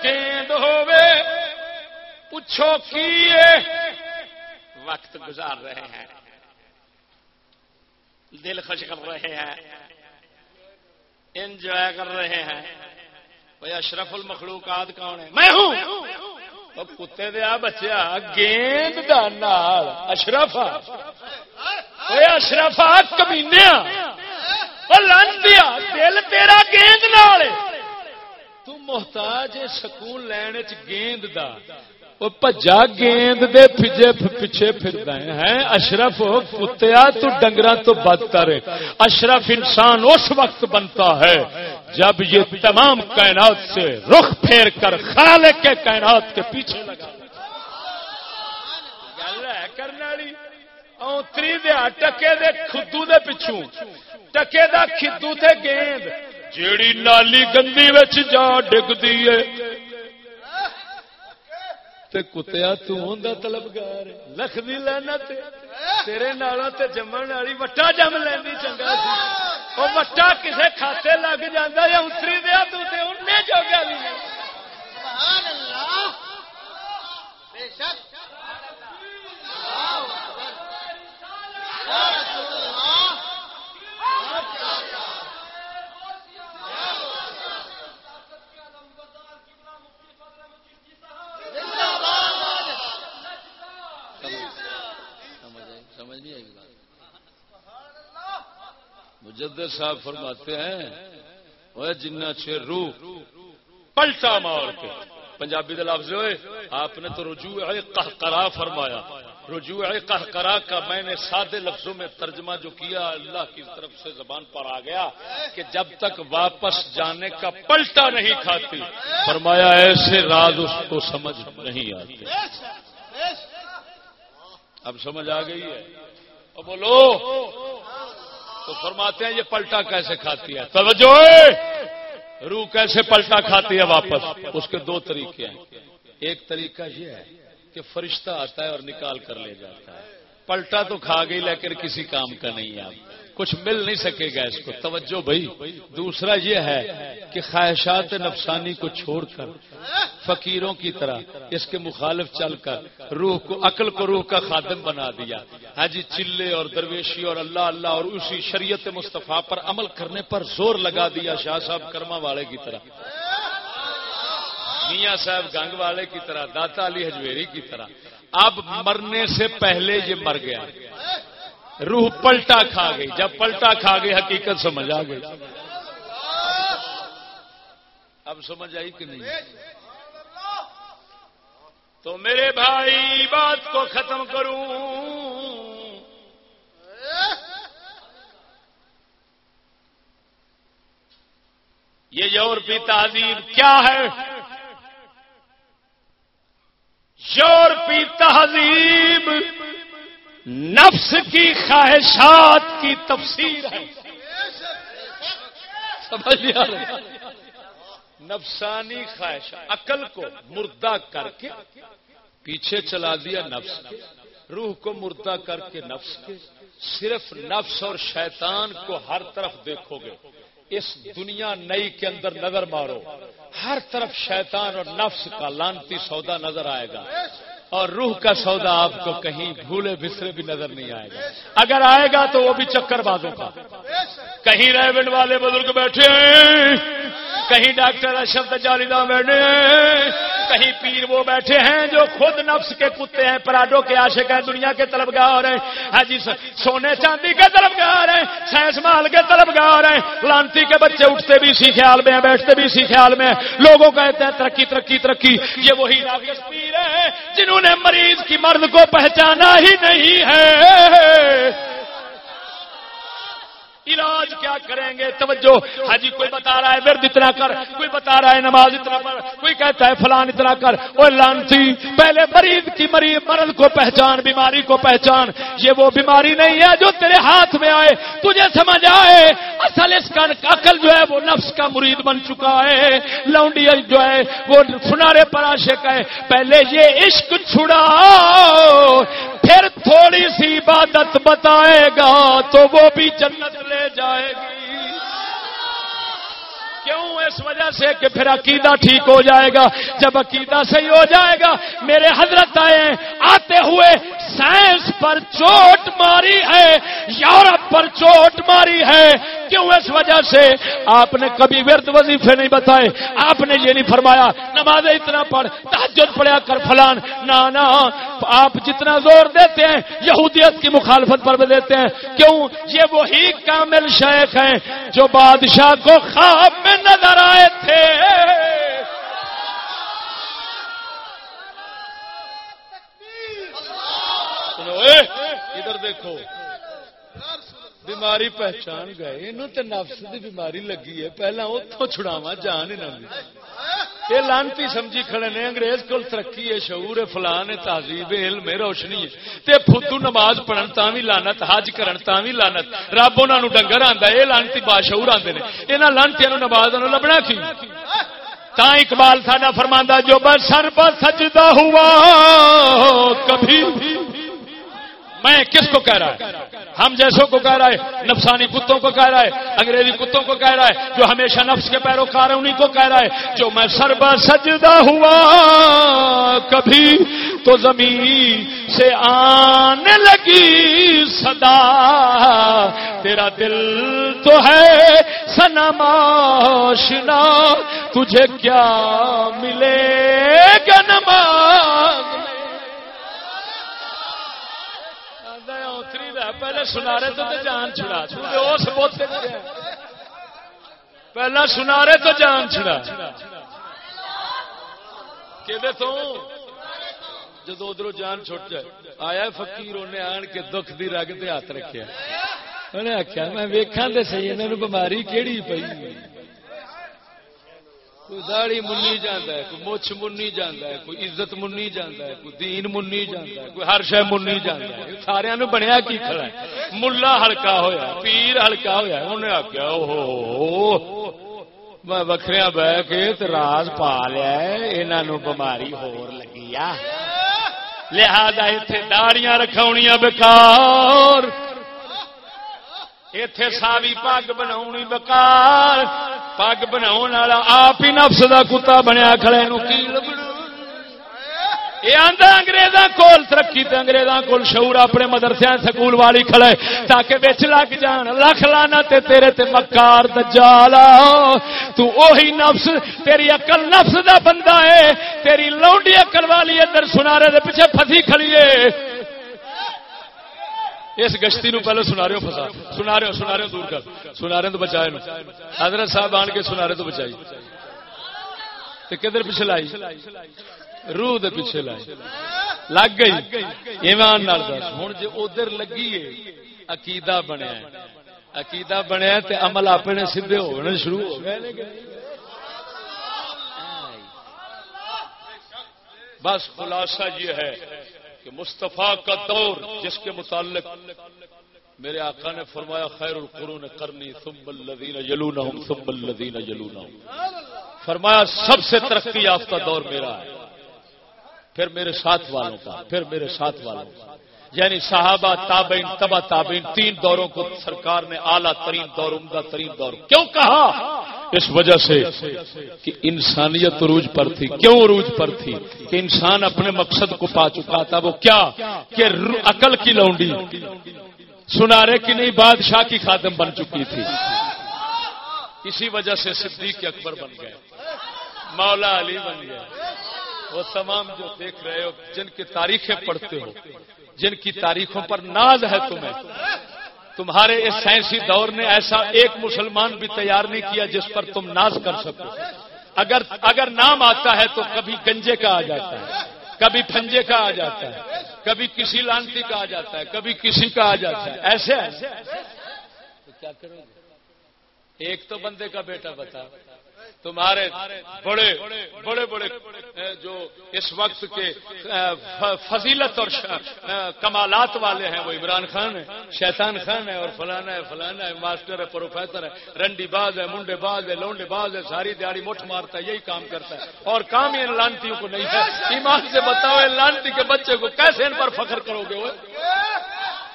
گیند ہوے پوچھو کی وقت گزار رہے ہیں دل خوش کر رہے ہیں انجوائے کر رہے ہیں بھائی اشرف المخلوقات کون ہے میں ہوں۔ کتے دیا بچیا، گیند دال اشرف اشرف کمینیا۔ دیا دل تیرا گیند نال۔ تو محتاج سکون لین گیند دا۔ پجا گیند دے پھجے پیچھے پھردا ہے اشرف کتیا تو ڈنگرا تو بدتر اشرف انسان اس وقت بنتا ہے جب یہ تمام کائنات سے رخ پھیر کر خالق کے کائنات کے پیچھے لگا اوتری دیا ٹکے دے خدو دے پچھوں ٹکے دا خدو تے گیند جیڑی نالی گندی وچ جا ڈگدی ہے تے کتیا تا طلبگار لکھ دی لینا تے تیرے نالوں تے جمن والی وٹا جم لینی چنگا سی۔ وہ وٹا کسے کھاتے لگ جاندہ یا اتری دیا تو تے انہیں جو گیا لی سبحان اللہ۔ بے شک۔ سبحان اللہ۔ سمجھ نہیں آئی۔ بات مجدد صاحب فرماتے ہیں وہ جنہ چر روح پلٹا مار کے۔ پنجابی دے لفظ ہوئے آپ نے تو رجوع قہقرا فرمایا۔ رجوع قہقرا کا میں نے سادے لفظوں میں ترجمہ جو کیا، اللہ کی طرف سے زبان پر آ گیا کہ جب تک واپس جانے کا پلٹا نہیں کھاتی۔ فرمایا، ایسے راز اس کو سمجھ نہیں آتے۔ اب سمجھ آ گئی ہے۔ اب بولو، تو فرماتے ہیں یہ پلٹا کیسے کھاتی ہے؟ توجہ! روح کیسے پلٹا کھاتی ہے واپس؟ اس کے دو طریقے ہیں۔ ایک طریقہ یہ ہے کہ فرشتہ آتا ہے اور نکال کر لے جاتا ہے۔ پلٹا تو کھا گئی لیکن کسی کام کا نہیں ہے۔ کچھ مل نہیں سکے گا اس کو۔ توجہ بھائی۔ دوسرا یہ ہے کہ خواہشات نفسانی کو چھوڑ کر، فقیروں کی طرح اس کے مخالف چل کر روح کو، عقل کو روح کا خادم بنا دیا۔ حاجی چلے اور درویشی اور اللہ اللہ اور اسی شریعت مصطفیٰ پر عمل کرنے پر زور لگا دیا شاہ صاحب کرما والے کی طرح۔ میاں صاحب گنگ والے کی طرح، داتا علی ہجویری کی طرح۔ اب مرنے سے پہلے یہ مر گیا۔ روح پلٹا کھا گئی۔ جب پلٹا کھا گئی، حقیقت سمجھ آ گئی۔ اب سمجھ آئی کہ نہیں؟ تو میرے بھائی، بات کو ختم کروں۔ یہ یورپی تہذیب کیا ہے؟ یورپی تہذیب نفس کی خواہشات کی تفسیر ہے۔ نفسانی خواہش عقل کو مردہ کر کے پیچھے چلا دیا نفس کے روح کو مردہ کر کے نفس کے صرف نفس اور شیطان کو ہر طرف دیکھو گے۔ اس دنیا نئی کے اندر نظر مارو۔ ہر طرف شیطان اور نفس کا لانتی سودا نظر آئے گا۔ اور روح کا سودا آپ کو کہیں بھولے بسرے بھی نظر نہیں آئے گا۔ اگر آئے گا تو وہ بھی چکر بازوں کا کہیں ریونڈ والے بزرگ بیٹھے ہیں، کہیں ڈاکٹر اشرف جالیدہ بیٹھے ہیں کہیں پیر وہ بیٹھے ہیں جو خود نفس کے کتے ہیں، پراڈو کے عاشق ہیں، دنیا کے طلبگار ہیں۔ ہاں جی سونے چاندی کے طلبگار ہیں، سائنس مال کے طلبگار ہیں۔ لانتی کے بچے اٹھتے بھی اسی خیال میں ہیں، بیٹھتے بھی اسی خیال میں ہیں۔ لوگوں کہتے ہیں، ترقی ترقی ترقی۔ یہ وہی راکش پیر ہیں جنہوں نے مریض کی مرد کو پہچانا ہی نہیں ہے۔ علاج کیا کریں گے؟ توجہ. حاجی کوئی بتا رہا ہے ورد اتنا کر، کوئی بتا رہا ہے نماز اتنا کر کوئی کہتا ہے فلان اتنا کر وہ لانتی، پہلے مریض کی مریض مرض کو پہچان، بیماری کو پہچان، یہ وہ بیماری نہیں ہے جو تیرے ہاتھ میں آئے، تجھے سمجھ آئے. اصل اس کا عقل جو ہے، وہ نفس کا مرید بن چکا ہے. لونڈی جو ہے، وہ سنارے پراشے کا ہے. پہلے یہ عشق چھڑا پھر تھوڑی سی عبادت بتائے گا تو وہ بھی جنت لے جائے گی۔ کیوں اس وجہ سے کہ پھر عقیدہ ٹھیک ہو جائے گا؟ جب عقیدہ صحیح ہو جائے گا، میرے حضرت آئے، آتے ہوئے سائنس پر چوٹ ماری ہے، یورپ پر چوٹ ماری ہے۔ کیوں اس وجہ سے؟ آپ نے کبھی ورد وظیفے نہیں بتائے، آپ نے یہ نہیں فرمایا نماز اتنا پڑھ تحجد پڑیا کر فلان نہ آپ جتنا زور دیتے ہیں، یہودیت کی مخالفت پر بھی دیتے ہیں۔ کیوں؟ یہ وہی کامل شیخ ہیں جو بادشاہ کو خواب میں نظر آئے تھے۔ ادھر دیکھو۔ بیماری پہچان گئے تے نفس دی بیماری لگی ہے۔ پہلا اتوں چھڑاوا جان یہ لانتی سمجھی کھڑے نے، انگریز کو ترقی ہے، شعور ہے، فلان ہے، تہذیب علم ہے، روشنی ہے۔ تے پھتو نماز پڑھن تا بھی لانت حج کرن تا بھی لانت رب انہوں ڈنگر آندا یہ لانتی بادشور آتے ہیں یہاں لانتی نماز لبنا کی تا اقبال ساڈا فرماندہ جو بس سر پر سجدہ ہوا، کبھی میں کس کو کہہ رہا ہے؟ ہم جیسوں کو کہہ رہا ہے، نفسانی کتوں کو کہہ رہا ہے، انگریزی کتوں کو کہہ رہا ہے، جو ہمیشہ نفس کے پیروکار ہیں انہیں کو کہہ رہا ہے، جو میں سربا سجدہ ہوا، کبھی تو زمین سے آنے لگی صدا، تیرا دل تو ہے سنماشنا تجھے کیا ملے گا نماز اتری دا پہلے سنارے تو جان چھڑا اس پہلا سنارے تو جان چھڑا۔ کہ تو؟ جدو ادھر جان چھٹ جائے۔ آیا فقیر انہیں آن کے دکھ دی رگ تے ہاتھ رکھیا۔ انہیں آخیا میں ویکھاں تے سی انہوں بیماری کیڑی پئی؟ کوئی داڑی منی جانا ہے، کوئی مچھ منی جانا ہے، کوئی عزت منی جانا ہے، کوئی دین منی جانا ہے، کوئی ہر شہ منی جانا ہے۔ سارا نو بنیا کی کھڑا ہے۔ ملا ہلکا ہویا، پیر ہلکا ہویا انہیں آخیا او میں وکھریا بہ کے راز پا لیا انہوں بماری ہور لگی آ۔ لہذا اتنے داڑیاں رکھایا بکار اتے ساوی پگ بنا بکار، پگ بنا آپ ہی نفس دا کتا بنیا کھڑے نو کی یہ آدھا اگریزاں کول، ترقی تے اگریزاں کول شعور اپنے مدرسے سکول والی کھڑے تاکہ بچ لگ جان، لکھ لانا تے تیرے تے مکار دجالا تو اوہی نفس، تیری عقل نفس دا بندہ ہے، تیری لونڈی عقل والی ادھر سنارے دے پیچھے پھسی کھڑی ہے۔ اس گشتی نو پہلے سنا رہے ہو فسا سنا رہے ہو، سنا رہے ہو دور کر، سنا رہے تو بچائے نو۔ حضرت صاحب آن کے سنا رہے تو بچائی۔ تو کدھر پیچھے لائی؟ روح دے پیچھے لائی۔ لگ گئی۔ ایمان نال دس۔ ہوں جی ادھر لگی ہے، عقیدہ بنیا عقیدہ بنیا تے عمل اپنے سیدھے ہونے شروع ہو گئے۔ بس خلاصہ یہ ہے کہ مصطفیٰ کا دور جس کے متعلق میرے آقا نے فرمایا، خیر القرون کرنی ثم الذین یلونہم، ثم الذین یلونہم۔ فرمایا، سب سے ترقی یافتہ دور میرا ہے۔ پھر میرے ساتھ والوں کا، پھر میرے ساتھ والوں کا۔ یعنی صحابہ، تابعین تبا تابعین، تین دوروں کو سرکار نے اعلیٰ ترین دور، عمدہ ترین دور۔ کیوں کہا؟ اس وجہ سے کہ انسانیت عروج پر تھی۔ کیوں عروج پر تھی؟ کہ انسان اپنے مقصد کو پا چکا تھا۔ وہ کیا؟ کہ عقل کی لونڈی۔ سنارے کی نہیں، بادشاہ کی خادم بن چکی تھی۔ اسی وجہ سے صدیق اکبر بن گئے۔ مولا علی بن گئے۔ وہ تمام جو دیکھ رہے ہو، جن کی تاریخیں پڑھتے ہو، جن کی تاریخوں پر ناز ہے تمہیں تمہارے اس سائنسی دور نے ایسا ایک مسلمان بھی تیار نہیں کیا جس پر تم ناز کر سکو۔ اگر اگر نام آتا ہے تو کبھی گنجے کا آ جاتا ہے۔ کبھی پھنجے کا آ جاتا ہے۔ کبھی کسی لانتی کا آ جاتا ہے۔ کبھی کسی کا آ جاتا ہے۔ ایسے ایسے تو کیا کرو گے؟ ایک تو بندے کا بیٹا بتا۔ تمہارے بڑے بڑے بڑے جو اس وقت کے فضیلت اور کمالات والے ہیں، وہ عمران خان ہے شیطان خان ہے اور فلانا ہے فلانا ہے، ماسٹر ہے، پروفیسر ہے، رنڈی باز ہے، منڈے باز ہے، لونڈے باز ہے، ساری دیہڑی مٹھ مارتا ہے، یہی کام کرتا ہے۔ اور کام ان لانتیوں کو نہیں ہے۔ ایمان سے بتاؤ لانتی کے بچے کو کیسے ان پر فخر کرو گے وہ؟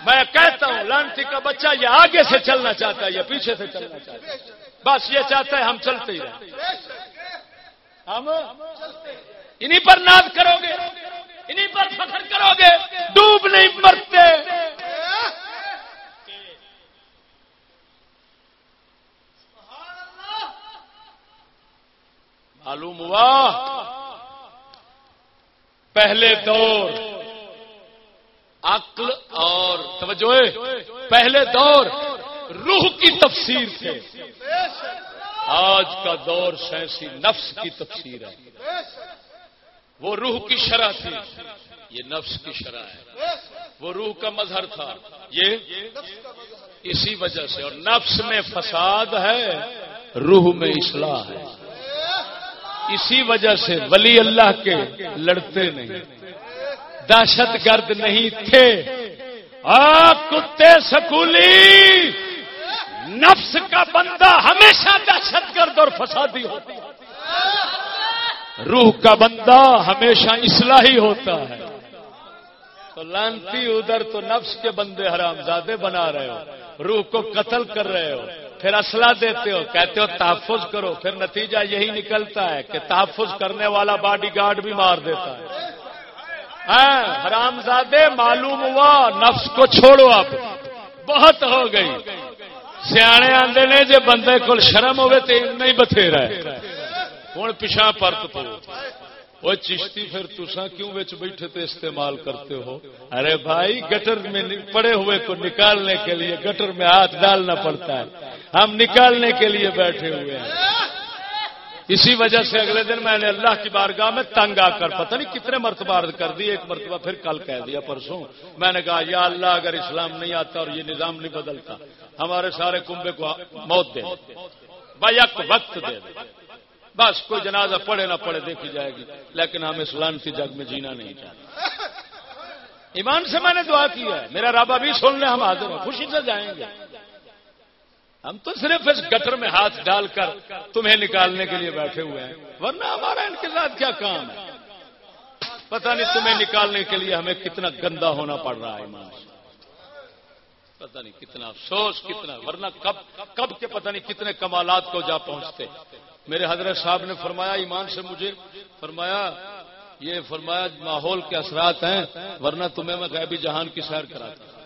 میں کہتا ہوں، لانتی کا بچہ یہ آگے سے چلنا چاہتا ہے یا پیچھے سے چلنا چاہتا ہے۔ بس یہ چاہتا ہے ہم چلتے ہی رہیں۔ ہم انہیں پر ناز کرو گے انہیں پر فخر کرو گے، ڈوب نہیں مرتے۔ معلوم ہوا؟ پہلے دور۔ عقل اور توجہ، پہلے دور۔ روح کی تفسیر تھے آج کا دور سینسی نفس کی تفسیر ہے۔ وہ روح کی شرح تھی۔ یہ نفس کی شرح ہے۔ وہ روح کا مظہر تھا۔ یہ اسی وجہ سے۔ اور نفس میں فساد ہے، روح میں اصلاح ہے۔ اسی وجہ سے ولی اللہ کے لڑتے نہیں۔ دہشت گرد نہیں تھے۔ آ کتے سکولی! نفس کا بندہ ہمیشہ دہشت گرد اور فسادی ہوتا ہے۔ روح کا بندہ ہمیشہ اصلاحی ہوتا ہے۔ تو لانتی ادھر تو نفس کے بندے حرام زادے بنا رہے ہو۔ روح کو قتل کر رہے ہو۔ پھر اسلحہ دیتے ہو۔ کہتے ہو تحفظ کرو۔ پھر نتیجہ یہی نکلتا ہے کہ تحفظ کرنے والا باڈی گارڈ بھی مار دیتا ہے۔ ہاں، حرام زادے معلوم ہوا، نفس کو چھوڑو اب۔ بہت ہو گئی۔ سیانے آتے نے جی بندے کو شرم ہوے تو نہیں بتھیرا ہوں پچھا پرت پو وہ چشتی پھر تسا کیوں بچ بیٹھے تو استعمال کرتے ہو؟ ارے بھائی، گٹر میں پڑے ہوئے کو نکالنے کے لیے گٹر میں ہاتھ ڈالنا پڑتا ہے۔ ہم نکالنے کے لیے بیٹھے ہوئے ہیں۔ اسی وجہ سے اگلے دن میں نے اللہ کی بارگاہ میں تنگ آ کر، پتہ نہیں کتنے مرتبہ عرض کر دی، ایک مرتبہ پھر کل کہہ دیا پرسوں۔ میں نے کہا، یا اللہ، اگر اسلام نہیں آتا اور یہ نظام نہیں بدلتا، ہمارے سارے کنبے کو موت دے بیک وقت دے دے۔ بس کوئی جنازہ پڑے نہ پڑے دیکھی جائے گی۔ لیکن ہم اسلام کی جگ میں جینا نہیں چاہتے۔ ایمان سے میں نے دعا کی ہے۔ میرا رابع بھی سن لیں ہم حاضر ہیں۔ خوشی سے جائیں گے۔ ہم تو صرف اس گٹر میں ہاتھ ڈال کر تمہیں نکالنے کے لیے بیٹھے ہوئے ہیں۔ ورنہ ہمارا ان کے ساتھ کیا کام ہے؟ پتہ نہیں تمہیں نکالنے کے لیے ہمیں کتنا گندا ہونا پڑ رہا ہے، ایمان سے۔ پتہ نہیں کتنا افسوس، کتنا۔ ورنہ کب کب کے پتہ نہیں کتنے کمالات کو جا پہنچتے۔ میرے حضرت صاحب نے فرمایا، ایمان سے مجھے فرمایا، یہ فرمایا، ماحول کے اثرات ہیں، ورنہ تمہیں میں غیبی جہان کی سیر کراتا۔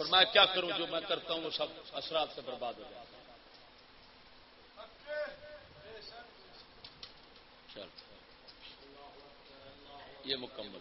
اور میں کیا کروں جو میں کرتا ہوں وہ سب اثرات سے برباد ہو جاتا چل۔ یہ مکمل۔